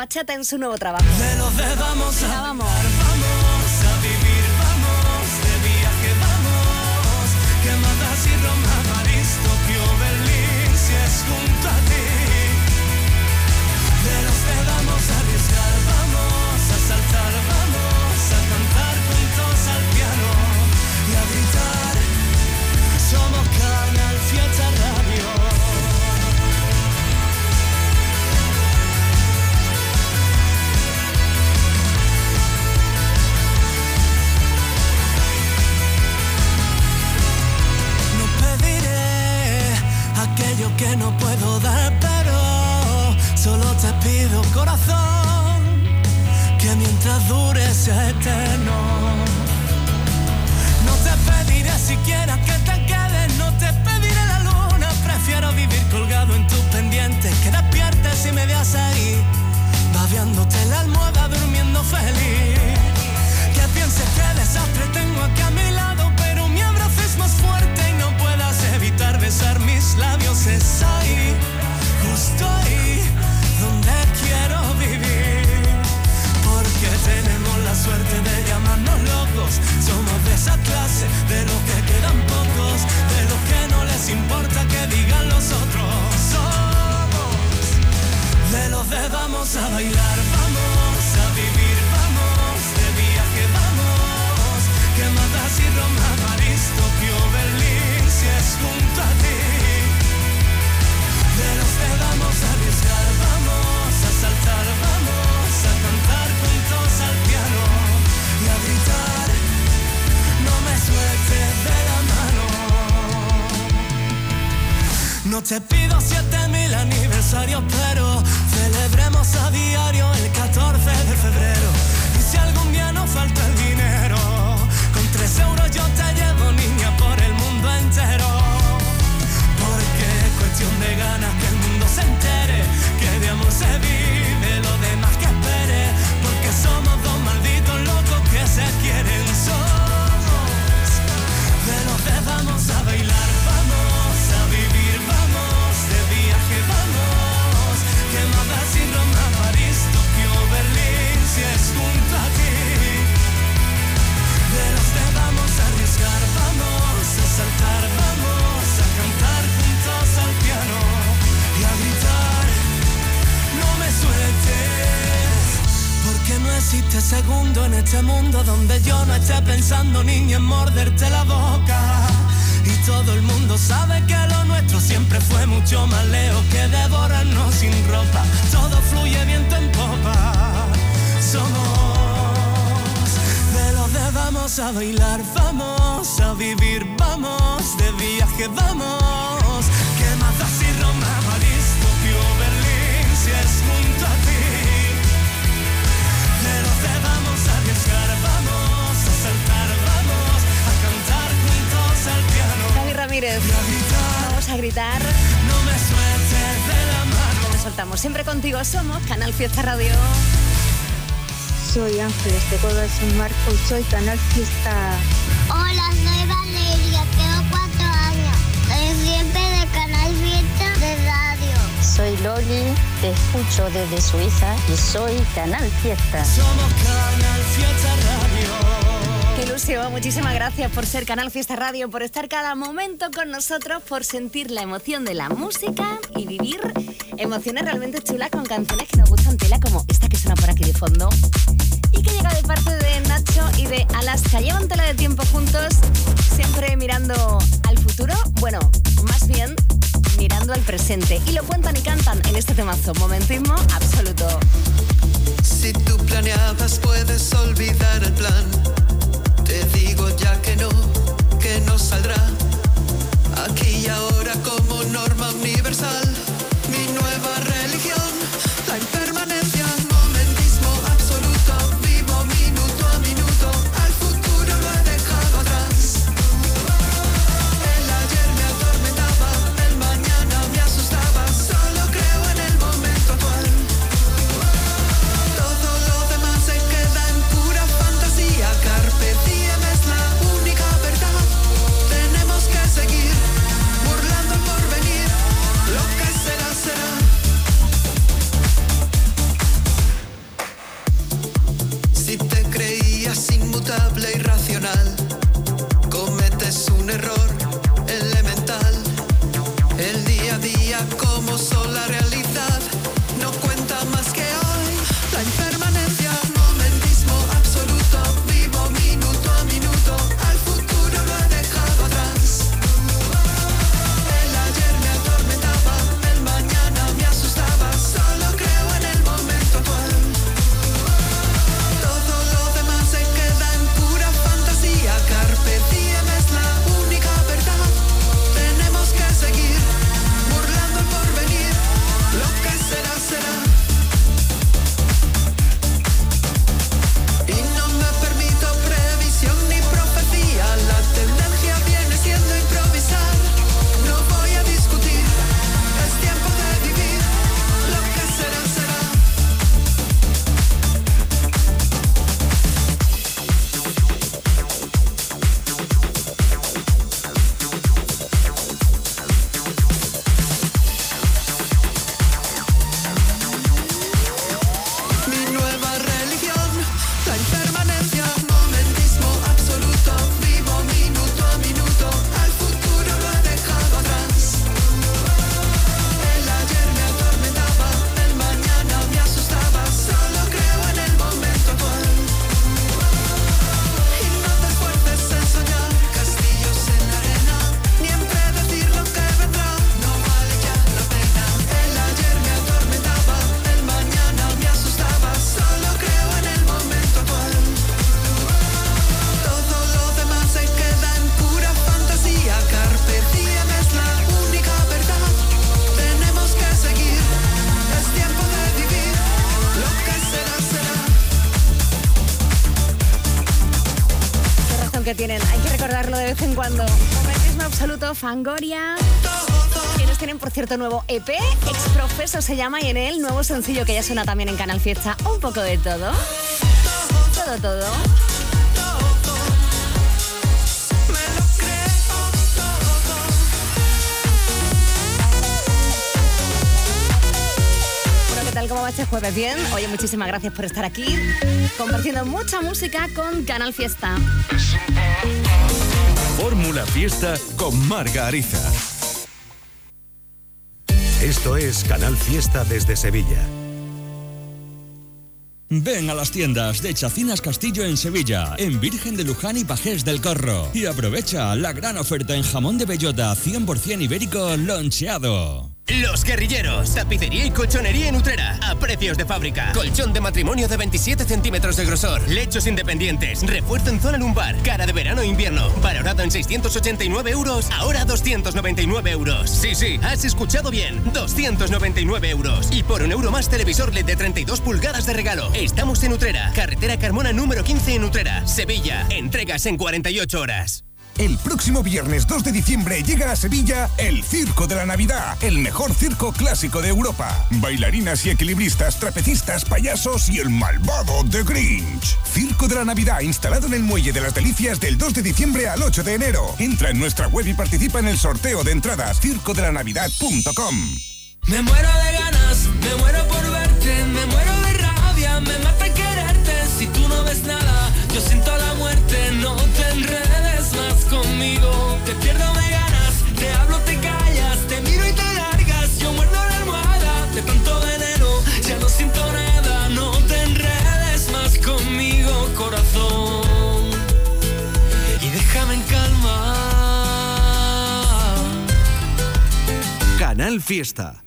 bachata en su nuevo trabajo. Me los vamos a bailar, vamos a vivir, vamos de viaje, vamos. Que matas y Roma, París, Tokio, Berlín, si es junto a ti. De los que vamos a arriesgar, vamos a saltar, vamos a cantar juntos al piano y a gritar. No me sueltes de la mano. No te pido siete mil aniversarios, pero celebremos a diario el 14 de febrero. Y si algún día nos falta el dinero, con tres euros yo te llevo, niña, por el mundo entero. Porque es cuestión de ganas que el mundo se entere, que de amor se vive, lo demás que espere. Porque somos dos malditos locos que se quieren. Somos de los que vamos a bailar, existe segundo en este mundo donde yo no esté pensando niña en morderte la boca. Y todo el mundo sabe que lo nuestro siempre fue mucho más lejos que devorarnos sin ropa. Todo fluye viento en popa. Somos de los de vamos a bailar, vamos a vivir, vamos de viaje, vamos. Ramírez. Vamos a gritar. No me sueltes de la mano. Nos soltamos siempre contigo. Somos Canal Fiesta Radio. Soy Ángeles de Goda de San Marcos y soy Canal Fiesta. Hola, soy Valeria, tengo cuatro años. Soy siempre de Canal Fiesta de Radio. Soy Loli, te escucho desde Suiza y soy Canal Fiesta. Somos Canal Fiesta Radio. Muchísimas gracias por ser Canal Fiesta Radio, por estar cada momento con nosotros, por sentir la emoción de la música y vivir emociones realmente chulas con canciones que nos gustan tela, como esta que suena por aquí de fondo. Y que llega de parte de Nacho y de Alaska. Llevan tela de tiempo juntos, siempre mirando al futuro. Bueno, más bien mirando al presente. Y lo cuentan y cantan en este temazo. Momentismo absoluto. Si tú planeabas, puedes olvidar el plan. Te digo ya que no, que no saldrá. Aquí y ahora como norma universal. Mi nueva Fangoria. Quienes tienen, por cierto, nuevo EP. Exprofeso se llama y en él nuevo sencillo que ya suena también en Canal Fiesta. Un poco de todo. Todo, todo. ¿Cómo va este jueves? ¿Bien? Oye, muchísimas gracias por estar aquí, compartiendo mucha música con Canal Fiesta. Fórmula Fiesta con Marga Ariza. Esto es Canal Fiesta desde Sevilla. Ven a las tiendas de Chacinas Castillo en Sevilla, en Virgen de Luján y Pajés del Corro. Y aprovecha la gran oferta en jamón de bellota 100% ibérico loncheado. Los Guerrilleros, tapicería y colchonería en Utrera, a precios de fábrica. Colchón de matrimonio de 27 centímetros de grosor, lechos independientes, refuerzo en zona lumbar, cara de verano e invierno, valorado en 689 euros, ahora 299 euros. Sí, sí, has escuchado bien, 299 euros. Y por un euro más televisor LED de 32 pulgadas de regalo. Estamos en Utrera, carretera Carmona número 15 en Utrera, Sevilla. Entregas en 48 horas. El próximo viernes 2 de diciembre llega a Sevilla el Circo de la Navidad, el mejor circo clásico de Europa. Bailarinas y equilibristas, trapecistas, payasos y el malvado The Grinch. Circo de la Navidad instalado en el Muelle de las Delicias del 2 de diciembre al 8 de enero. Entra en nuestra web y participa en el sorteo de entradas circodelanavidad.com. Me muero de ganas, me muero por verte, me muero de rabia, me mata quererte. Si tú no ves nada, yo siento la muerte, no te enredes más conmigo. Te pierdo de ganas, te hablo, te callas, te miro y te largas. Yo muerdo la almohada de tanto veneno, ya no siento nada, no te enredes más conmigo, corazón. Y déjame en calma. Canal Fiesta.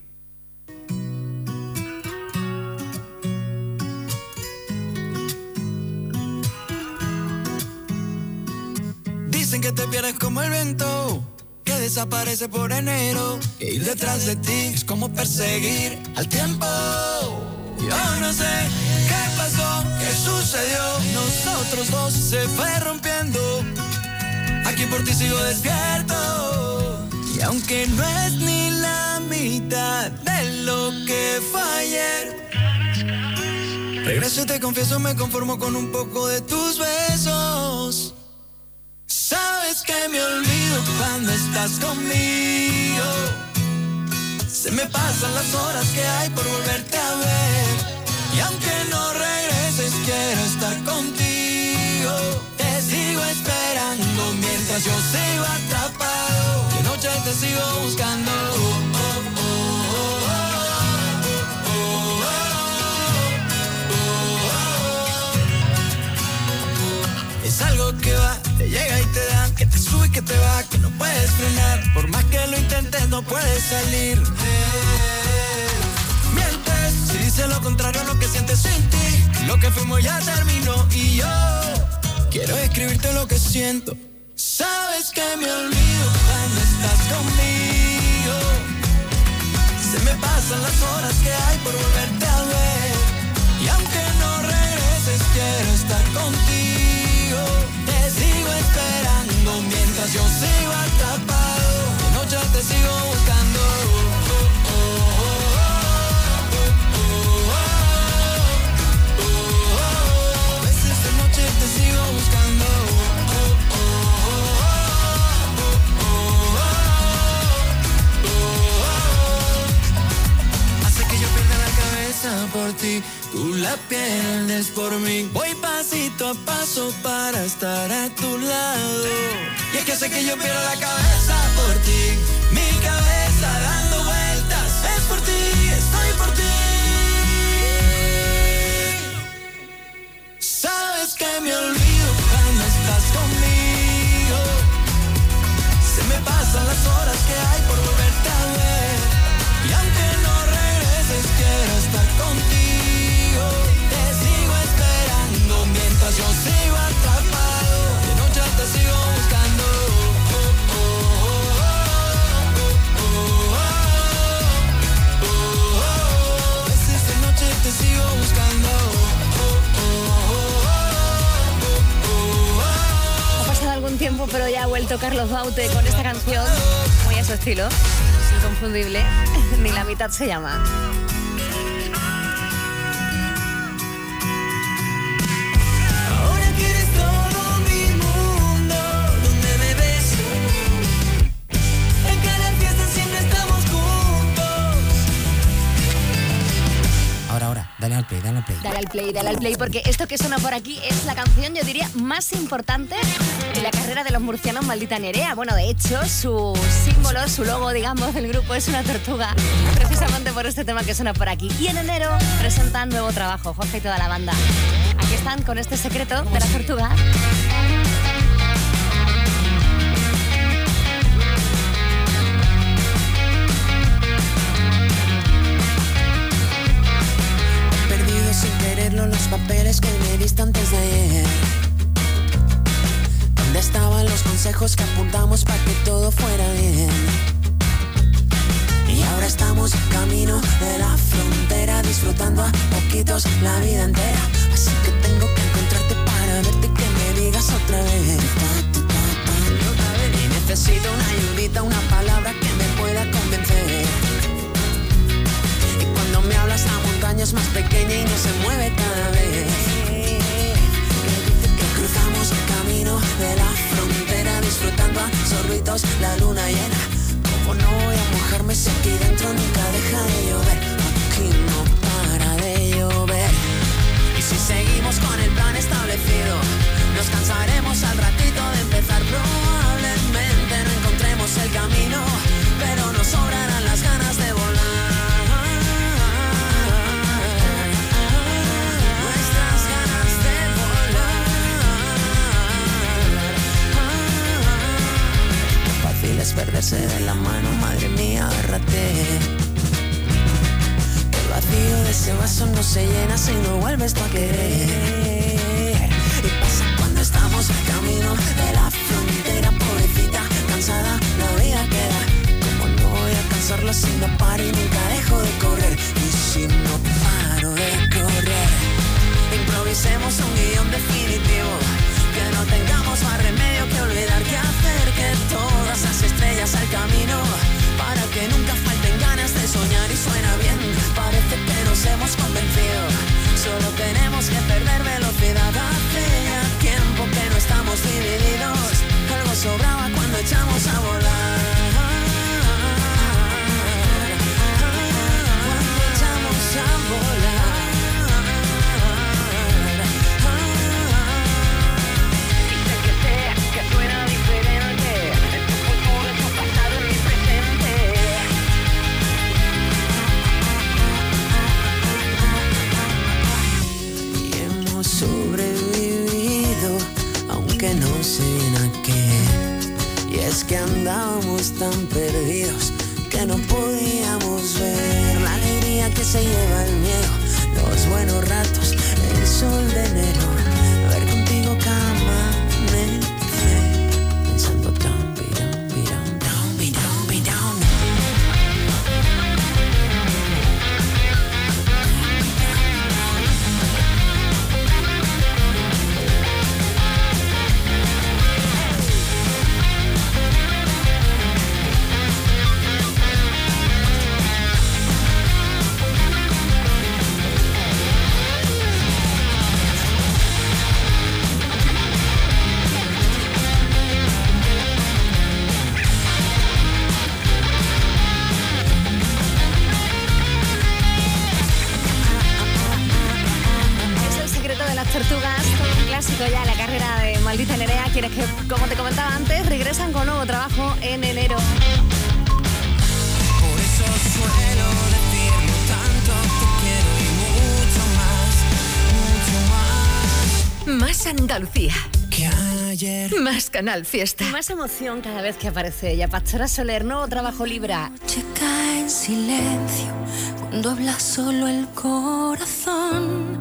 Desaparece por enero. Que ir detrás de ti es como perseguir al tiempo. Yo no sé qué pasó, qué sucedió. Nosotros dos se fue rompiendo. Aquí por ti sigo despierto. Y aunque no es ni la mitad de lo que fue ayer. Regreso y te confieso, me conformo con un poco de tus besos. Sabes que me olvido cuando estás conmigo. Se me pasan las horas que hay por volverte a ver. Y aunque no regreses, quiero estar contigo. Te sigo esperando mientras yo sigo atrapado. De noche te sigo buscando. Algo que va, te llega y te da, que te sube y que te va, que no puedes frenar. Por más que lo intentes, no puedes salir. Mientes, si dices lo contrario a lo que sientes sin ti. Lo que fuimos ya terminó y yo quiero escribirte lo que siento. Sabes que me olvido cuando estás conmigo. Se me pasan las horas que hay por volverte a ver. Y aunque no regreses, quiero estar contigo. Te sigo esperando mientras yo sigo atrapado. De noche te sigo buscando. A veces de noche te sigo buscando. Por ti, tú la pierdes por mí. Voy pasito a paso para estar a tu lado. Y es que sé que yo pierdo la cabeza por ti, mi cabeza dando vueltas. Es por ti, estoy por ti. Sabes que me olvido cuando estás conmigo. Se me pasan las horas que hay por volverte a ver. tiempo, pero ya ha vuelto Carlos Baute con esta canción, muy a su estilo, inconfundible, *laughs* ni la mitad se llama. Dale al play, dale al play. Dale al play, dale al play, porque esto que suena por aquí es la canción, yo diría, más importante en la carrera de los murcianos Maldita Nerea. Bueno, de hecho, su símbolo, su logo, digamos, del grupo es una tortuga, precisamente por este tema que suena por aquí. Y en enero presentan nuevo trabajo, Jorge y toda la banda. Aquí están con este secreto de la tortuga. Papeles que me diste antes de ayer. ¿Dónde estaban los consejos que apuntamos para que todo fuera bien? Y ahora estamos camino de la frontera, disfrutando a poquitos la vida entera. Así que tengo que encontrarte para verte y que me digas otra vez. Y necesito una ayudita, una palabra que me pueda convencer. Y cuando me hablas la montaña es más pequeña y no se mueve cada vez. Que cruzamos el camino de la frontera disfrutando a sorbitos la luna llena. Como no voy a mojarme si aquí dentro nunca deja de llover. Aquí no para de llover. Y si seguimos con el plan establecido, nos cansaremos al ratito de empezar. Probablemente no encontremos el camino, pero nos sobrarán las ganas Qué fácil es perderse de la mano, madre mía, agárrate. El vacío de ese vaso no se llena si no vuelves tú a querer. Y pasa cuando estamos camino de la frontera, pobrecita, cansada, la vida queda. Como no voy a cansarlo si no paro y nunca dejo de correr. Y si no paro de correr, improvisemos un guion definitivo. Que no tengamos más remedio que olvidar que hacer que todas las estrellas al camino. Para que nunca falten ganas de soñar y suena bien. Parece que nos hemos convencido. Solo tenemos que perder velocidad. Hace ya tiempo que no estamos divididos. Algo sobraba cuando echamos a volar. Cuando echamos a volar. Que andábamos tan perdidos que no podíamos ver la alegría que se lleva el miedo, los buenos ratos, el sol de enero, Andalucía. Que ayer. Más Canal Fiesta. Más emoción cada vez que aparece ella. Pastora Soler, nuevo trabajo Libra. Cae en silencio cuando habla solo el corazón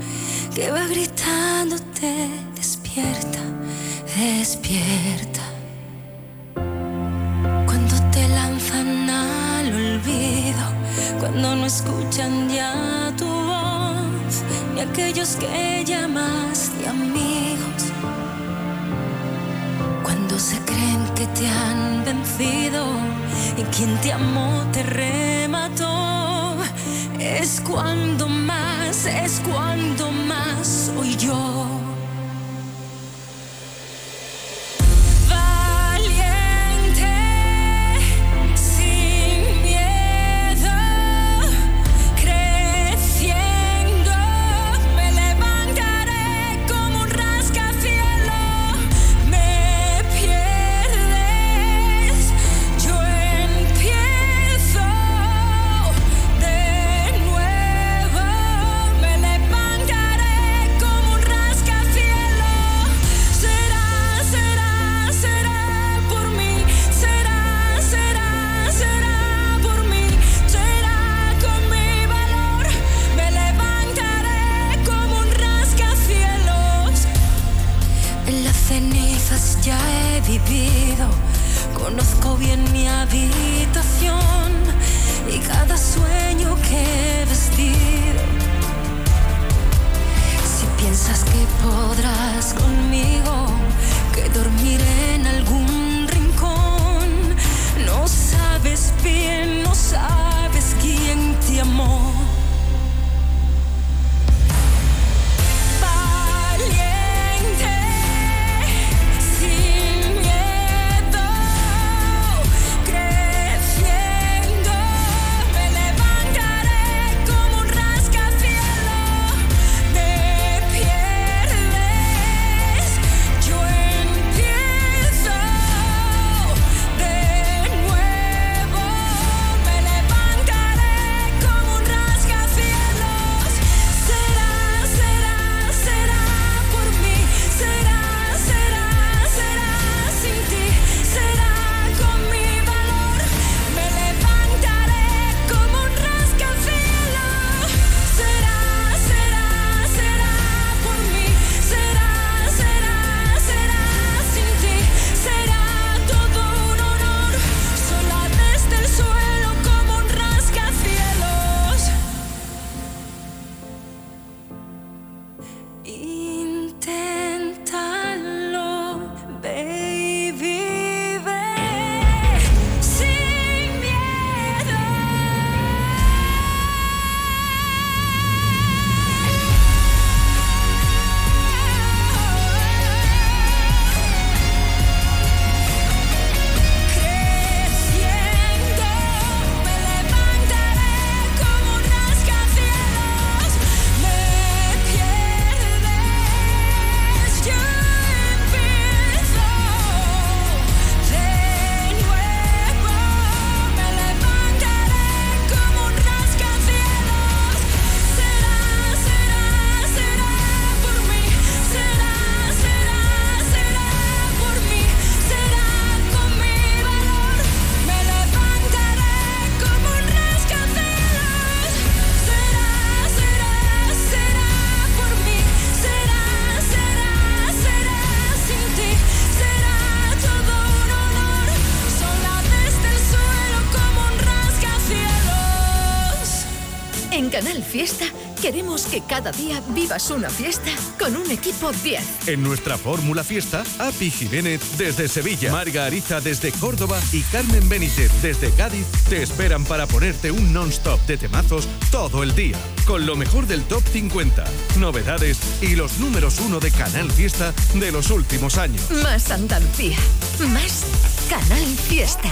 que va gritándote despierta, despierta. Cuando te lanzan al olvido, cuando no escuchan ya tu voz, ni aquellos que llamas de amigos. Cuando se creen que te han vencido y quien te amó te remató, es cuando más, es cuando más soy yo. Conozco bien mi habitación y cada sueño que he vestido. Si piensas que podrás conmigo, que dormiré en algún rincón, no sabes bien, no sabes quién te amó. Cada día vivas una fiesta con un equipo 10. En nuestra fórmula fiesta, Api Jiménez desde Sevilla, Marga Ariza desde Córdoba y Carmen Benítez desde Cádiz te esperan para ponerte un non-stop de temazos todo el día, con lo mejor del top 50, novedades y los números uno de Canal Fiesta de los últimos años. Más Andalucía, más Canal Fiesta.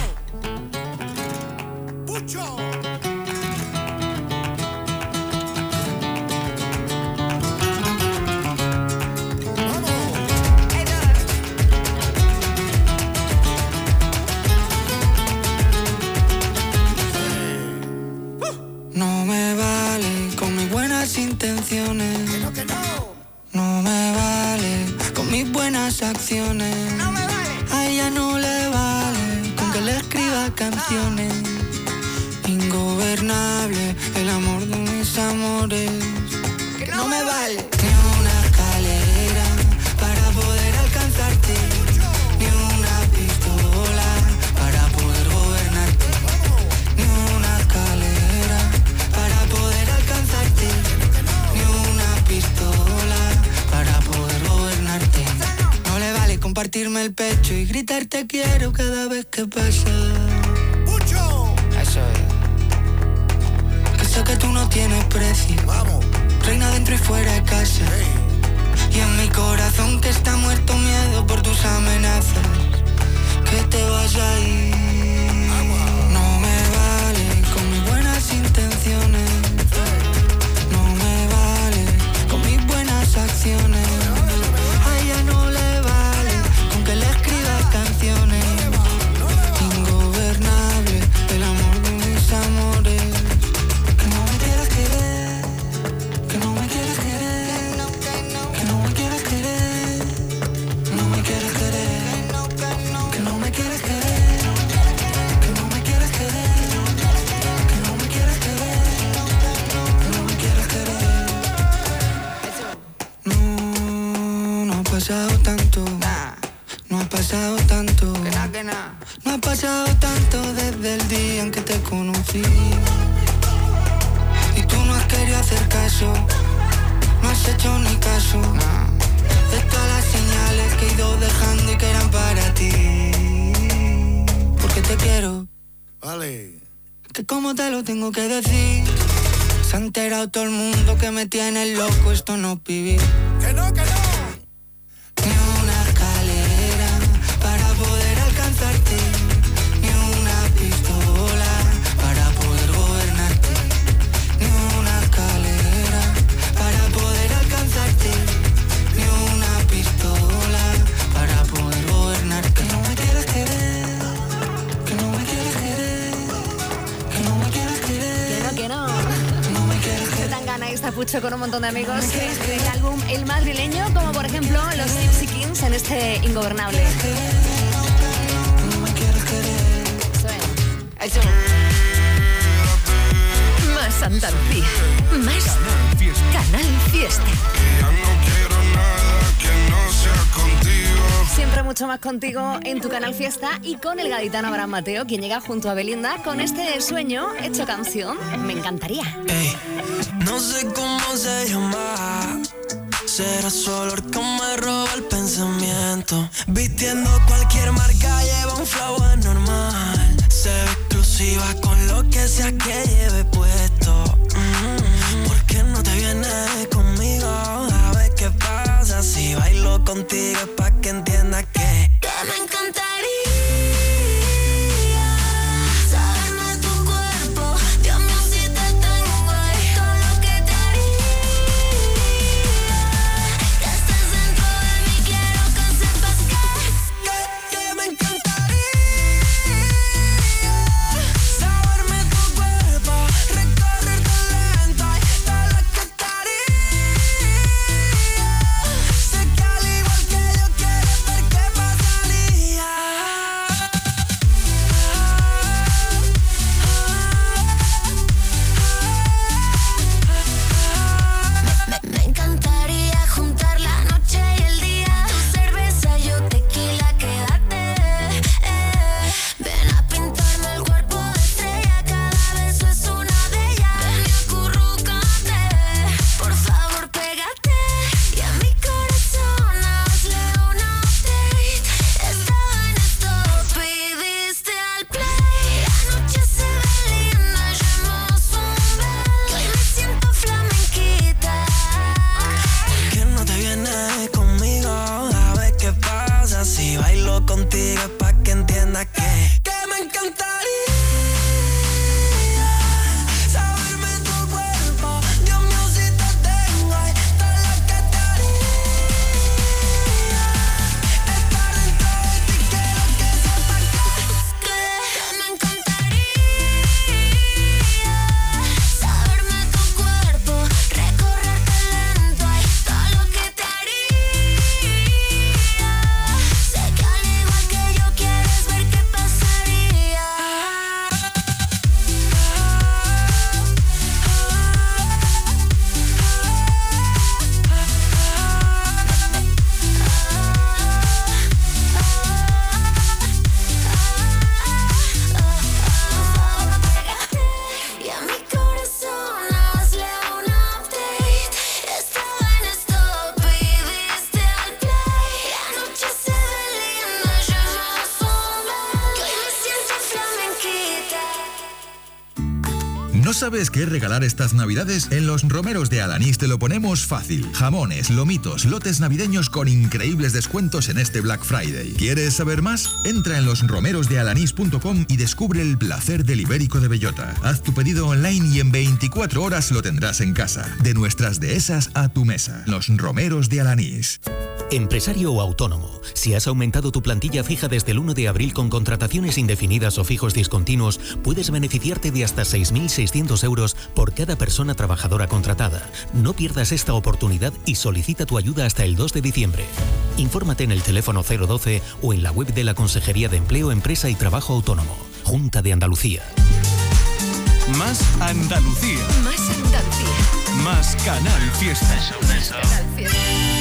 Anaís Tapucho con un montón de amigos del álbum El Madrileño, como por ejemplo los Gypsy Kings en este Ingobernable. Más Andalucía, más Canal Fiesta. Siempre mucho más contigo en tu canal Fiesta y con el gaditano Abraham Mateo, quien llega junto a Belinda con este sueño hecho canción. Me encantaría. Hey, no sé cómo se llama. Será su olor que me roba el pensamiento. Vistiendo cualquier marca lleva un flow anormal. Se ve exclusiva con lo que sea que lleve puesto. Mm -hmm. ¿Por qué no te vienes conmigo? bailo contigo pa' que entiendas que, que me encantaría. Sabes qué regalar estas navidades? En los romeros de Alanís te lo ponemos fácil. Jamones, lomitos, lotes navideños con increíbles descuentos en este Black Friday. ¿Quieres saber más? Entra en losromerosdealanís.com y descubre el placer del ibérico de bellota. Haz tu pedido online y en 24 horas lo tendrás en casa. De nuestras dehesas a tu mesa. Los romeros de Alanís. Empresario o autónomo, si has aumentado tu plantilla fija desde el 1 de abril con contrataciones indefinidas o fijos discontinuos, puedes beneficiarte de hasta 6.600 euros por cada persona trabajadora contratada. No pierdas esta oportunidad y solicita tu ayuda hasta el 2 de diciembre. Infórmate en el teléfono 012 o en la web de la Consejería de Empleo, Empresa y Trabajo Autónomo, Junta de Andalucía. Más Andalucía. Más Andalucía. Más Canal Fiesta. Canal Fiesta.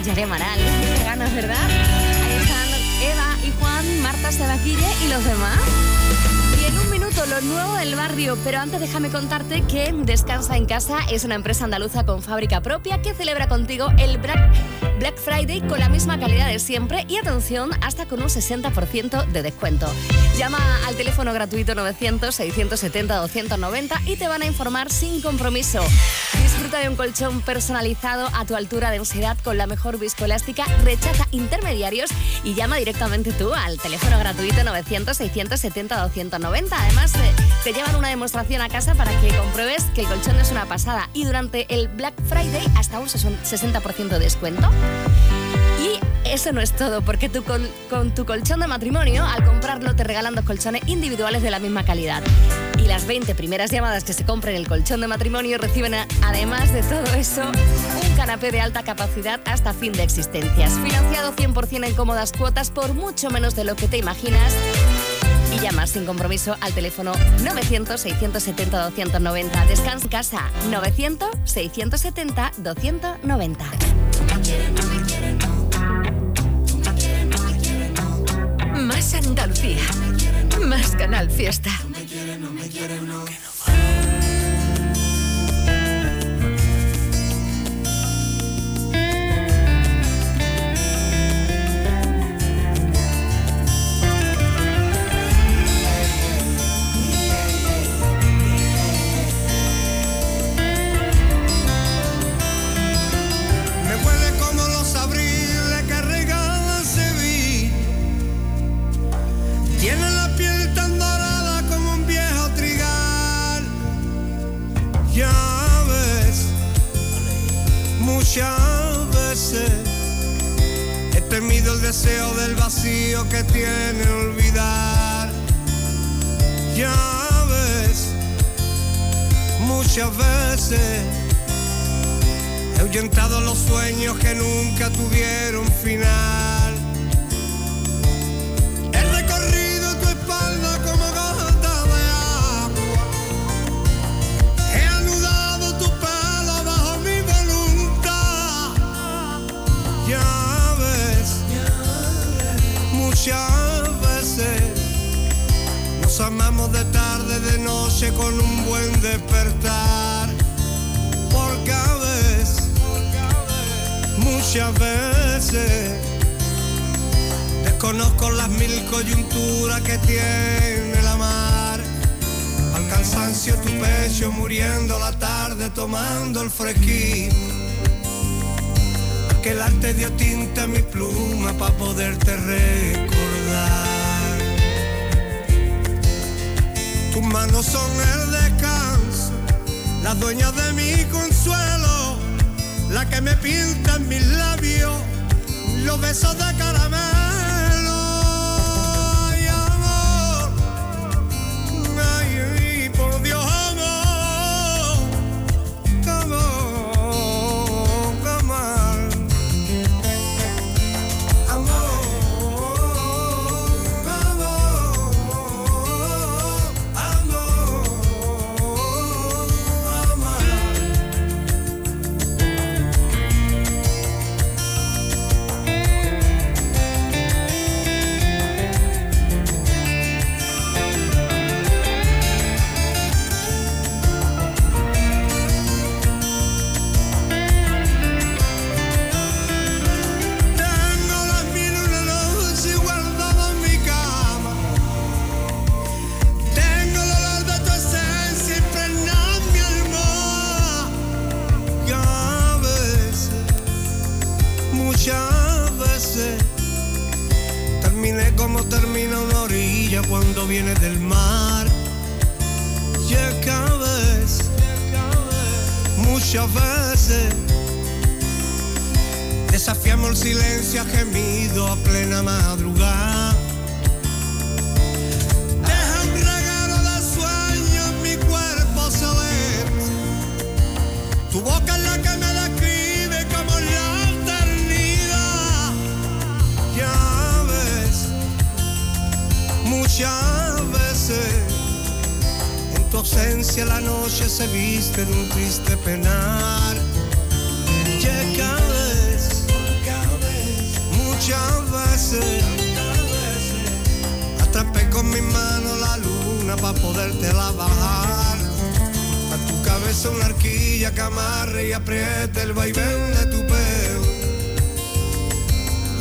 Nuevas canciones ya de Maral. Qué ganas, ¿verdad? Ahí están Eva y Juan, Marta Sebaquille y los demás. Y en un minuto, lo nuevo del barrio. Pero antes déjame contarte que Descansa en Casa es una empresa andaluza con fábrica propia que celebra contigo el Black, Black Friday con la misma calidad de siempre y atención hasta con un 60% de descuento. Llama al teléfono gratuito 900 670 290 y te van a informar sin compromiso. Disfruta de un colchón personalizado a tu altura de ansiedad con la mejor viscoelástica, rechaza intermediarios y llama directamente tú al teléfono gratuito 900-670-290. Además, eh, te llevan una demostración a casa para que compruebes que el colchón es una pasada y durante el Black Friday hasta un 60% de descuento. Y eso no es todo, porque tú con tu colchón de matrimonio, al comprarlo, te regalan dos colchones individuales de la misma calidad. Las 20 primeras llamadas que se compren el colchón de matrimonio reciben, además de todo eso, un canapé de alta capacidad hasta fin de existencias. Financiado 100% en cómodas cuotas por mucho menos de lo que te imaginas. Y llamas sin compromiso al teléfono 900-670-290. Descansa en casa 900-670-290. Más Andalucía. Más Canal Fiesta. Muchas veces he temido el deseo del vacío que tiene olvidar. Ya ves, muchas veces He ahuyentado los sueños que nunca tuvieron final. Muchas veces nos amamos de tarde, de noche con un buen despertar. Porque a veces, muchas veces, desconozco las mil coyunturas que tiene la mar. Al cansancio tu pecho muriendo la tarde tomando el fresquín. Que el arte dio tinta a mi pluma para poderte recordar. Tus manos son el descanso, las dueñas de mi consuelo, la que me pinta en mis labios, los besos de caramelo. Viene del mar. Y es que a veces, muchas veces, Desafiamos el silencio a gemido a plena madrugada. Deja un regalo de sueño mi cuerpo celeste. Tu boca es la que me describe como la eternidad. Ya ves, muchas ausencia la noche se viste de un triste penar. Llega vez, muchas veces, atrapé con mi mano la luna para poderte la bajar. A tu cabeza una arquilla que amarre y apriete el vaivén de tu pelo.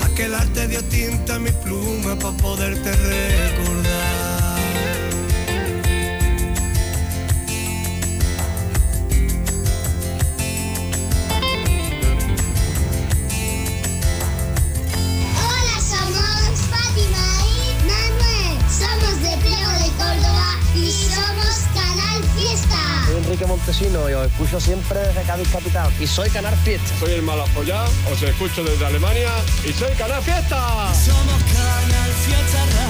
Aquel arte dio tinta a mi pluma para poderte recordar. Montesino y os escucho siempre desde Cádiz Capital. Y soy Canal Fiesta. Soy el Malafollá, os escucho desde Alemania y soy Canal Fiesta. Somos Canal Fiesta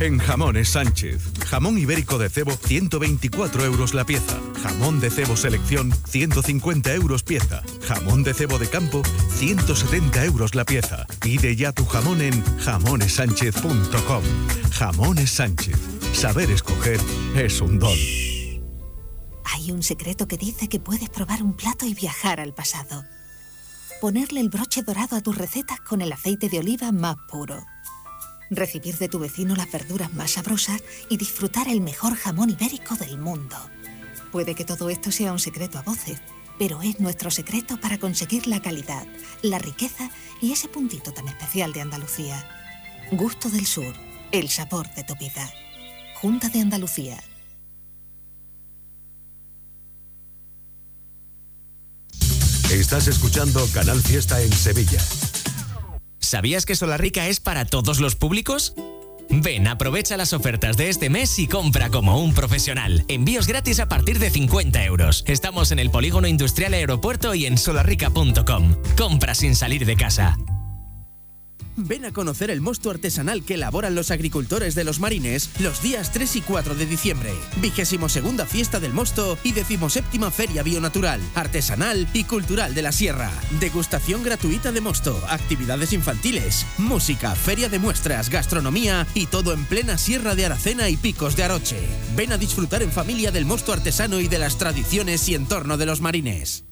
en Jamones Sánchez. Jamón ibérico de cebo, 124 euros la pieza. Jamón de cebo selección, 150 euros pieza. Jamón de cebo de campo, 170 euros la pieza. Pide ya tu jamón en jamonesánchez.com. Jamones Sánchez. Saber escoger es un don. Hay un secreto que dice que puedes probar un plato y viajar al pasado. Ponerle el broche dorado a tus recetas con el aceite de oliva más puro. Recibir de tu vecino las verduras más sabrosas y disfrutar el mejor jamón ibérico del mundo. Puede que todo esto sea un secreto a voces, pero es nuestro secreto para conseguir la calidad, la riqueza y ese puntito tan especial de Andalucía. Gusto del Sur, el sabor de tu vida. Junta de Andalucía. Estás escuchando Canal Fiesta en Sevilla. ¿Sabías que Solarrica es para todos los públicos? Ven, aprovecha las ofertas de este mes y compra como un profesional. Envíos gratis a partir de 50 euros. Estamos en el Polígono Industrial Aeropuerto y en solarrica.com. Compra sin salir de casa. Ven a conocer el mosto artesanal que elaboran los agricultores de los marines los días 3 y 4 de diciembre. Vigésimo segunda fiesta del mosto y decimoséptima feria bionatural, artesanal y cultural de la sierra. Degustación gratuita de mosto, actividades infantiles, música, feria de muestras, gastronomía y todo en plena sierra de Aracena y picos de Aroche. Ven a disfrutar en familia del mosto artesano y de las tradiciones y entorno de los marines.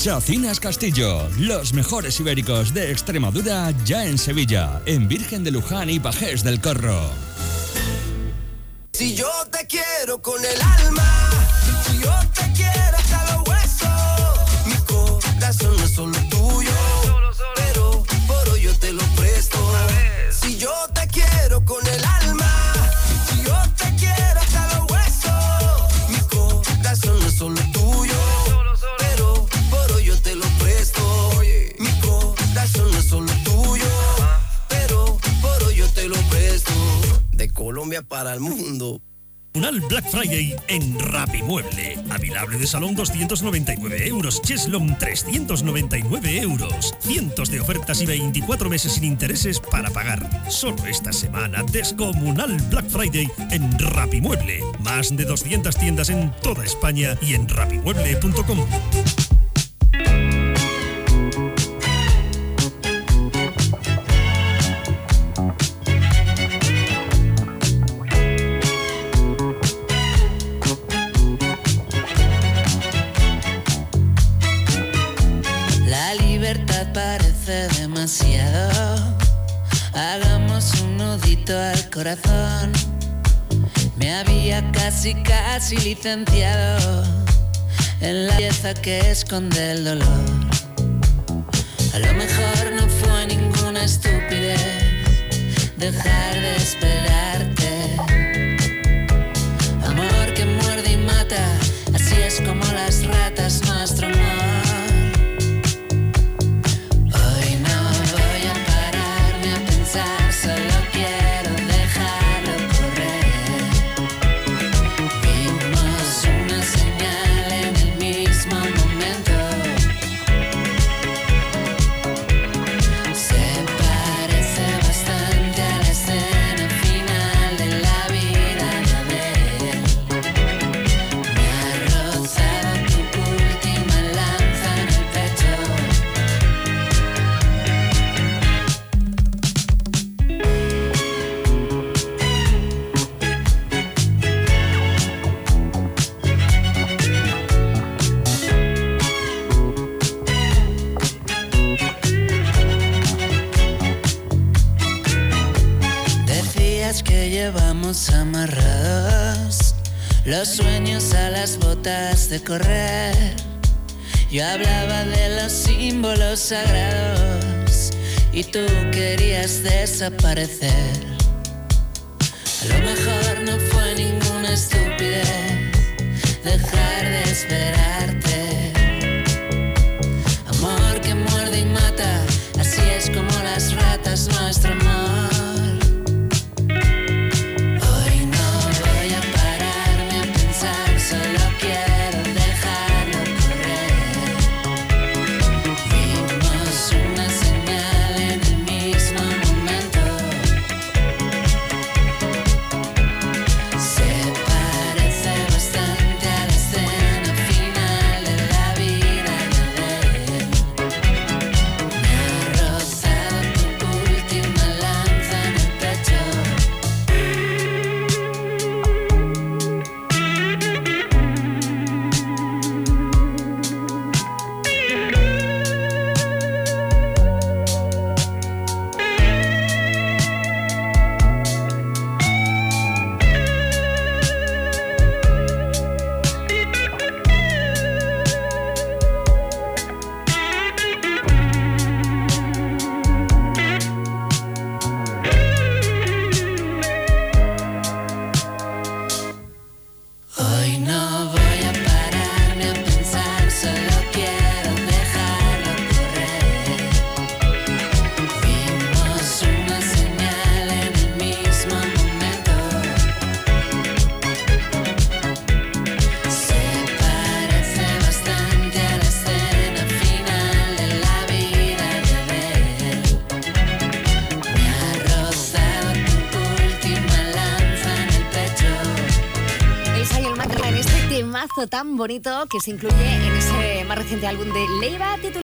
Chacinas Castillo, los mejores ibéricos de Extremadura ya en Sevilla, en Virgen de Luján y Pajés del Corro. Si yo te quiero con el alma, si yo te quiero hasta los huesos, mi corazón no es solo tuyo, para el mundo. Unal Black Friday en Rapimueble. Avilable de salón 299 euros. Cheslom 399 euros. Cientos de ofertas y 24 meses sin intereses para pagar. Solo esta semana descomunal Black Friday en Rapimueble. Más de 200 tiendas en toda España y en rapimueble.com. al corazón. Me había casi, casi licenciado en la pieza que esconde el dolor. A lo mejor no fue ninguna estupidez dejar de esperarte. Amor que muerde y mata, así es como las ratas nuestro amor. Amarrados los sueños a las botas de correr. Yo hablaba de los símbolos sagrados y tú querías desaparecer. A lo mejor no fue ninguna estupidez dejar de esperarte. Amor que muerde y mata, así es como las ratas nuestro amor. Bonito que se incluye en ese más reciente álbum de Leiva titulado